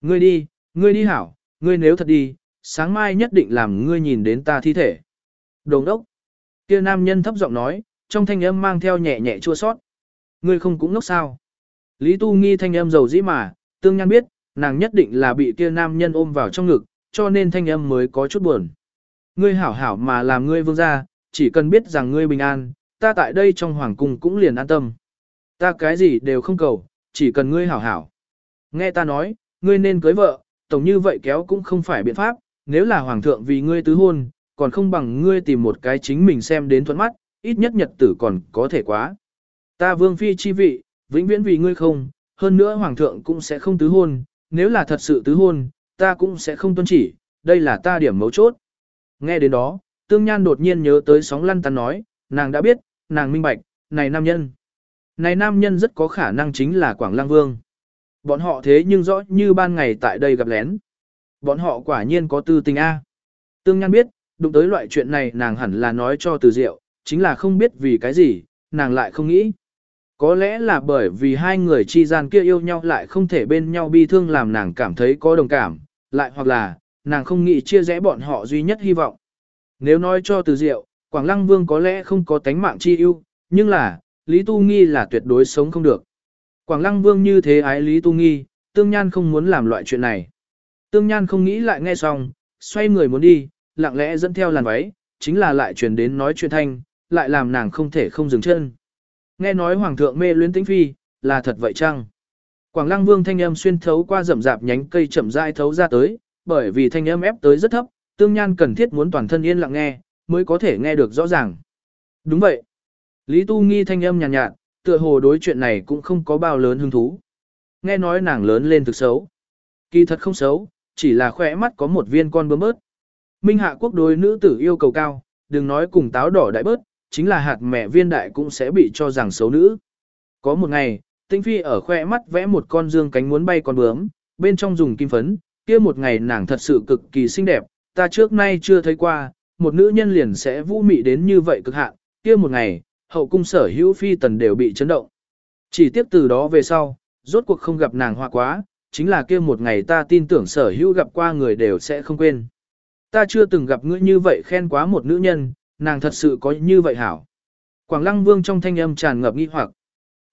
Ngươi đi, ngươi đi hảo, ngươi nếu thật đi, sáng mai nhất định làm ngươi nhìn đến ta thi thể. Đồng đốc, kia nam nhân thấp giọng nói, trong thanh âm mang theo nhẹ nhẹ chua sót. Ngươi không cũng ngốc sao. Lý Tu Nghi thanh âm dầu dĩ mà, tương nhan biết, nàng nhất định là bị kia nam nhân ôm vào trong ngực, cho nên thanh âm mới có chút buồn. Ngươi hảo hảo mà làm ngươi vương gia, chỉ cần biết rằng ngươi bình an, ta tại đây trong hoàng cung cũng liền an tâm. Ta cái gì đều không cầu, chỉ cần ngươi hảo hảo. Nghe ta nói, ngươi nên cưới vợ, tổng như vậy kéo cũng không phải biện pháp, nếu là hoàng thượng vì ngươi tứ hôn, còn không bằng ngươi tìm một cái chính mình xem đến thuận mắt, ít nhất nhật tử còn có thể quá. Ta vương phi chi vị, vĩnh viễn vì ngươi không, hơn nữa hoàng thượng cũng sẽ không tứ hôn, nếu là thật sự tứ hôn, ta cũng sẽ không tuân chỉ, đây là ta điểm mấu chốt. Nghe đến đó, tương nhan đột nhiên nhớ tới sóng lăn tăn nói, nàng đã biết, nàng minh bạch, này nam nhân. Này nam nhân rất có khả năng chính là Quảng Lăng Vương. Bọn họ thế nhưng rõ như ban ngày tại đây gặp lén. Bọn họ quả nhiên có tư tình A. Tương Nhan biết, đụng tới loại chuyện này nàng hẳn là nói cho từ diệu, chính là không biết vì cái gì, nàng lại không nghĩ. Có lẽ là bởi vì hai người chi gian kia yêu nhau lại không thể bên nhau bi thương làm nàng cảm thấy có đồng cảm, lại hoặc là, nàng không nghĩ chia rẽ bọn họ duy nhất hy vọng. Nếu nói cho từ diệu, Quảng Lăng Vương có lẽ không có tánh mạng chi ưu, nhưng là, Lý Tu Nghi là tuyệt đối sống không được. Quảng Lăng Vương như thế ái Lý Tu Nghi, Tương Nhan không muốn làm loại chuyện này. Tương Nhan không nghĩ lại nghe xong, xoay người muốn đi, lặng lẽ dẫn theo làn váy, chính là lại truyền đến nói chuyện thanh, lại làm nàng không thể không dừng chân. Nghe nói Hoàng thượng mê luyến tĩnh phi, là thật vậy chăng? Quảng Lăng Vương thanh âm xuyên thấu qua rậm rạp nhánh cây chậm rãi thấu ra tới, bởi vì thanh âm ép tới rất thấp, Tương Nhan cần thiết muốn toàn thân yên lặng nghe, mới có thể nghe được rõ ràng. Đúng vậy. Lý Tu Nghi thanh âm nhàn nhạt, nhạt, tựa hồ đối chuyện này cũng không có bao lớn hứng thú. Nghe nói nàng lớn lên thực xấu. Kỳ thật không xấu, chỉ là khỏe mắt có một viên con bướm bớt. Minh hạ quốc đối nữ tử yêu cầu cao, đừng nói cùng táo đỏ đại bớt, chính là hạt mẹ viên đại cũng sẽ bị cho rằng xấu nữ. Có một ngày, Tinh Phi ở khoe mắt vẽ một con dương cánh muốn bay con bướm, bên trong dùng kim phấn, kia một ngày nàng thật sự cực kỳ xinh đẹp, ta trước nay chưa thấy qua, một nữ nhân liền sẽ vũ mị đến như vậy cực hạn, kia một ngày, hậu cung sở hữu phi tần đều bị chấn động. Chỉ tiếp từ đó về sau, rốt cuộc không gặp nàng hoa quá, chính là kia một ngày ta tin tưởng sở hữu gặp qua người đều sẽ không quên. Ta chưa từng gặp ngươi như vậy khen quá một nữ nhân, nàng thật sự có như vậy hảo. Quảng Lăng Vương trong thanh âm tràn ngập nghi hoặc.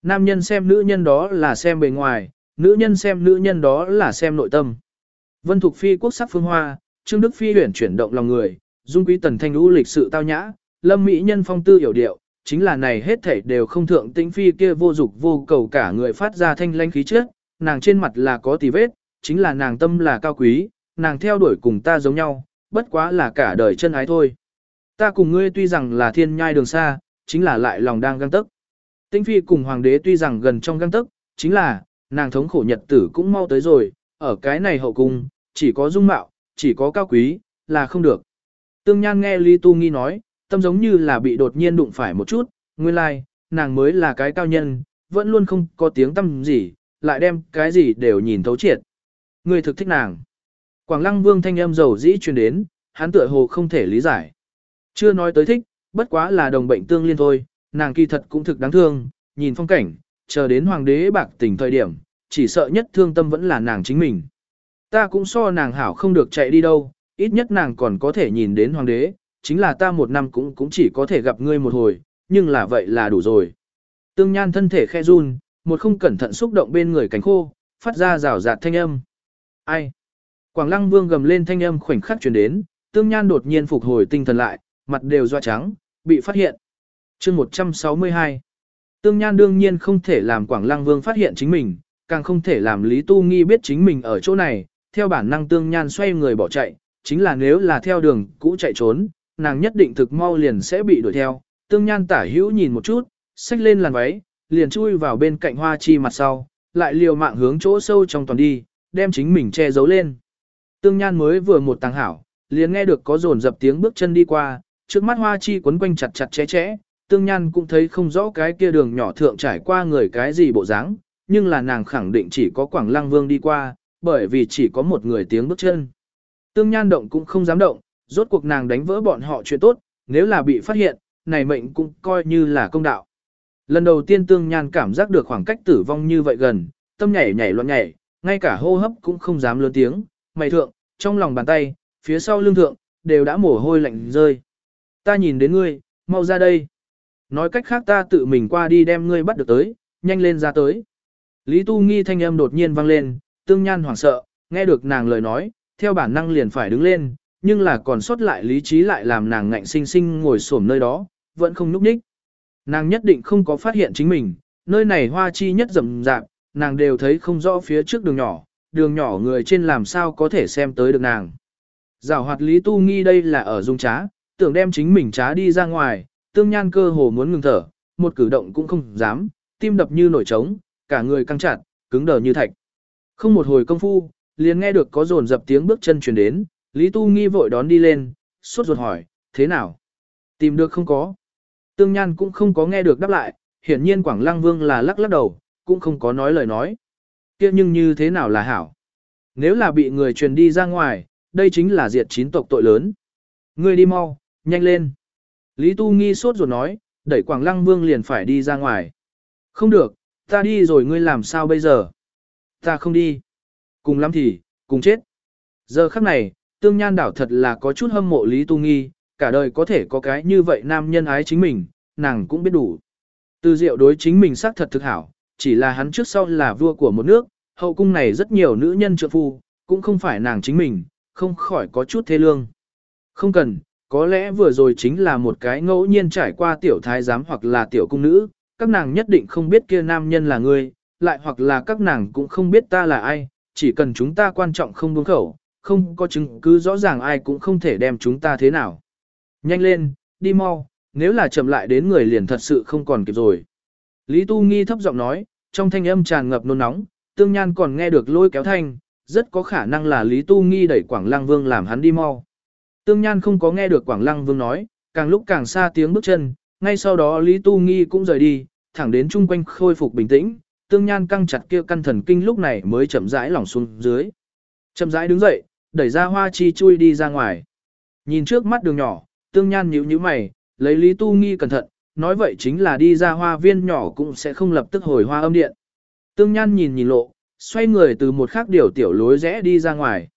Nam nhân xem nữ nhân đó là xem bề ngoài, nữ nhân xem nữ nhân đó là xem nội tâm. Vân Thục Phi quốc sắc phương hoa, Trương Đức Phi huyển chuyển động lòng người, dung quý tần thanh lũ lịch sự tao nhã, lâm mỹ nhân phong tư hiểu điệu, chính là này hết thảy đều không thượng tĩnh phi kia vô dục vô cầu cả người phát ra thanh lanh khí trước, nàng trên mặt là có tì vết, chính là nàng tâm là cao quý, nàng theo đuổi cùng ta giống nhau, bất quá là cả đời chân ái thôi. Ta cùng ngươi tuy rằng là thiên nhai đường xa, chính là lại lòng đang găng tức. Tinh phi cùng hoàng đế tuy rằng gần trong găng tức, chính là, nàng thống khổ nhật tử cũng mau tới rồi, ở cái này hậu cung, chỉ có dung mạo, chỉ có cao quý, là không được. Tương Nhan nghe Lý Tu Nghi nói, tâm giống như là bị đột nhiên đụng phải một chút, nguyên lai, like, nàng mới là cái cao nhân, vẫn luôn không có tiếng tâm gì, lại đem cái gì đều nhìn thấu triệt. Người thực thích nàng. Quảng Lăng Vương thanh âm dầu dĩ truyền đến, hắn tựa hồ không thể lý giải. Chưa nói tới thích, bất quá là đồng bệnh tương liên thôi, nàng kỳ thật cũng thực đáng thương, nhìn phong cảnh, chờ đến hoàng đế bạc tình thời điểm, chỉ sợ nhất thương tâm vẫn là nàng chính mình. Ta cũng so nàng hảo không được chạy đi đâu, ít nhất nàng còn có thể nhìn đến hoàng đế, chính là ta một năm cũng cũng chỉ có thể gặp ngươi một hồi, nhưng là vậy là đủ rồi. Tương Nhan thân thể khe run, một không cẩn thận xúc động bên người cánh khô, phát ra rào rạt thanh âm. Ai? Quảng Lăng Vương gầm lên thanh âm khoảnh khắc truyền đến, Tương Nhan đột nhiên phục hồi tinh thần lại, mặt đều doa trắng, bị phát hiện. Chương 162. Tương Nhan đương nhiên không thể làm Quảng Lăng Vương phát hiện chính mình, càng không thể làm Lý Tu Nghi biết chính mình ở chỗ này, theo bản năng Tương Nhan xoay người bỏ chạy, chính là nếu là theo đường cũ chạy trốn, nàng nhất định thực mau liền sẽ bị đuổi theo. Tương Nhan tả hữu nhìn một chút, xách lên làn váy, liền chui vào bên cạnh hoa chi mặt sau, lại liều mạng hướng chỗ sâu trong toàn đi, đem chính mình che giấu lên. Tương Nhan mới vừa một tàng hảo, liền nghe được có rồn dập tiếng bước chân đi qua, trước mắt hoa chi quấn quanh chặt chặt chẽ chẽ, Tương Nhan cũng thấy không rõ cái kia đường nhỏ thượng trải qua người cái gì bộ dáng, nhưng là nàng khẳng định chỉ có Quảng Lăng Vương đi qua, bởi vì chỉ có một người tiếng bước chân. Tương Nhan động cũng không dám động, rốt cuộc nàng đánh vỡ bọn họ chuyện tốt, nếu là bị phát hiện, này mệnh cũng coi như là công đạo. Lần đầu tiên Tương Nhan cảm giác được khoảng cách tử vong như vậy gần, tâm nhảy nhảy loạn nhảy, ngay cả hô hấp cũng không dám lớn tiếng, mày thượng, trong lòng bàn tay, phía sau lưng thượng, đều đã mồ hôi lạnh rơi. Ta nhìn đến ngươi, mau ra đây. Nói cách khác ta tự mình qua đi đem ngươi bắt được tới, nhanh lên ra tới. Lý Tu Nghi thanh âm đột nhiên vang lên, Tương Nhan hoảng sợ, nghe được nàng lời nói, theo bản năng liền phải đứng lên, nhưng là còn sót lại lý trí lại làm nàng ngạnh sinh sinh ngồi xổm nơi đó, vẫn không núp ních. Nàng nhất định không có phát hiện chính mình, nơi này hoa chi nhất rầm rạp, nàng đều thấy không rõ phía trước đường nhỏ, đường nhỏ người trên làm sao có thể xem tới được nàng. Giảo hoạt lý tu nghi đây là ở dung trá, tưởng đem chính mình trá đi ra ngoài, tương nhan cơ hồ muốn ngừng thở, một cử động cũng không dám, tim đập như nổi trống, cả người căng chặt, cứng đờ như thạch. Không một hồi công phu, liền nghe được có rồn dập tiếng bước chân truyền đến, Lý Tu Nghi vội đón đi lên, suốt ruột hỏi, thế nào? Tìm được không có? Tương Nhan cũng không có nghe được đáp lại, hiển nhiên Quảng Lăng Vương là lắc lắc đầu, cũng không có nói lời nói. kia nhưng như thế nào là hảo? Nếu là bị người truyền đi ra ngoài, đây chính là diệt chín tộc tội lớn. Ngươi đi mau, nhanh lên. Lý Tu Nghi sốt ruột nói, đẩy Quảng Lăng Vương liền phải đi ra ngoài. Không được, ta đi rồi ngươi làm sao bây giờ? Ta không đi. Cùng lắm thì, cùng chết. Giờ khắc này, tương nhan đảo thật là có chút hâm mộ Lý Tu Nghi, cả đời có thể có cái như vậy nam nhân ái chính mình, nàng cũng biết đủ. Từ diệu đối chính mình xác thật thực hảo, chỉ là hắn trước sau là vua của một nước, hậu cung này rất nhiều nữ nhân trợ phu, cũng không phải nàng chính mình, không khỏi có chút thê lương. Không cần, có lẽ vừa rồi chính là một cái ngẫu nhiên trải qua tiểu thái giám hoặc là tiểu cung nữ, các nàng nhất định không biết kia nam nhân là ngươi, lại hoặc là các nàng cũng không biết ta là ai, chỉ cần chúng ta quan trọng không buông khẩu, không có chứng cứ rõ ràng ai cũng không thể đem chúng ta thế nào. Nhanh lên, đi mau, nếu là chậm lại đến người liền thật sự không còn kịp rồi. Lý Tu Nghi thấp giọng nói, trong thanh âm tràn ngập nôn nóng, tương nhan còn nghe được lôi kéo thanh, rất có khả năng là Lý Tu Nghi đẩy Quảng Lăng Vương làm hắn đi mau. Tương nhan không có nghe được Quảng Lăng Vương nói, càng lúc càng xa tiếng bước chân, ngay sau đó Lý Tu Nghi cũng rời đi, thẳng đến chung quanh khôi phục bình tĩnh, tương nhan căng chặt kia căn thần kinh lúc này mới chậm rãi lỏng xuống dưới. Chậm rãi đứng dậy, đẩy ra hoa chi chui đi ra ngoài. Nhìn trước mắt đường nhỏ, tương nhan nhíu nhíu mày, lấy Lý Tu Nghi cẩn thận, nói vậy chính là đi ra hoa viên nhỏ cũng sẽ không lập tức hồi hoa âm điện. Tương nhan nhìn nhìn lộ, xoay người từ một khác điều tiểu lối rẽ đi ra ngoài.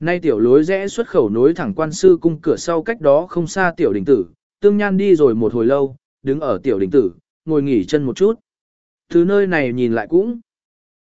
Nay tiểu lối rẽ xuất khẩu nối thẳng quan sư cung cửa sau cách đó không xa tiểu đình tử, tương nhan đi rồi một hồi lâu, đứng ở tiểu đình tử, ngồi nghỉ chân một chút. Từ nơi này nhìn lại cũng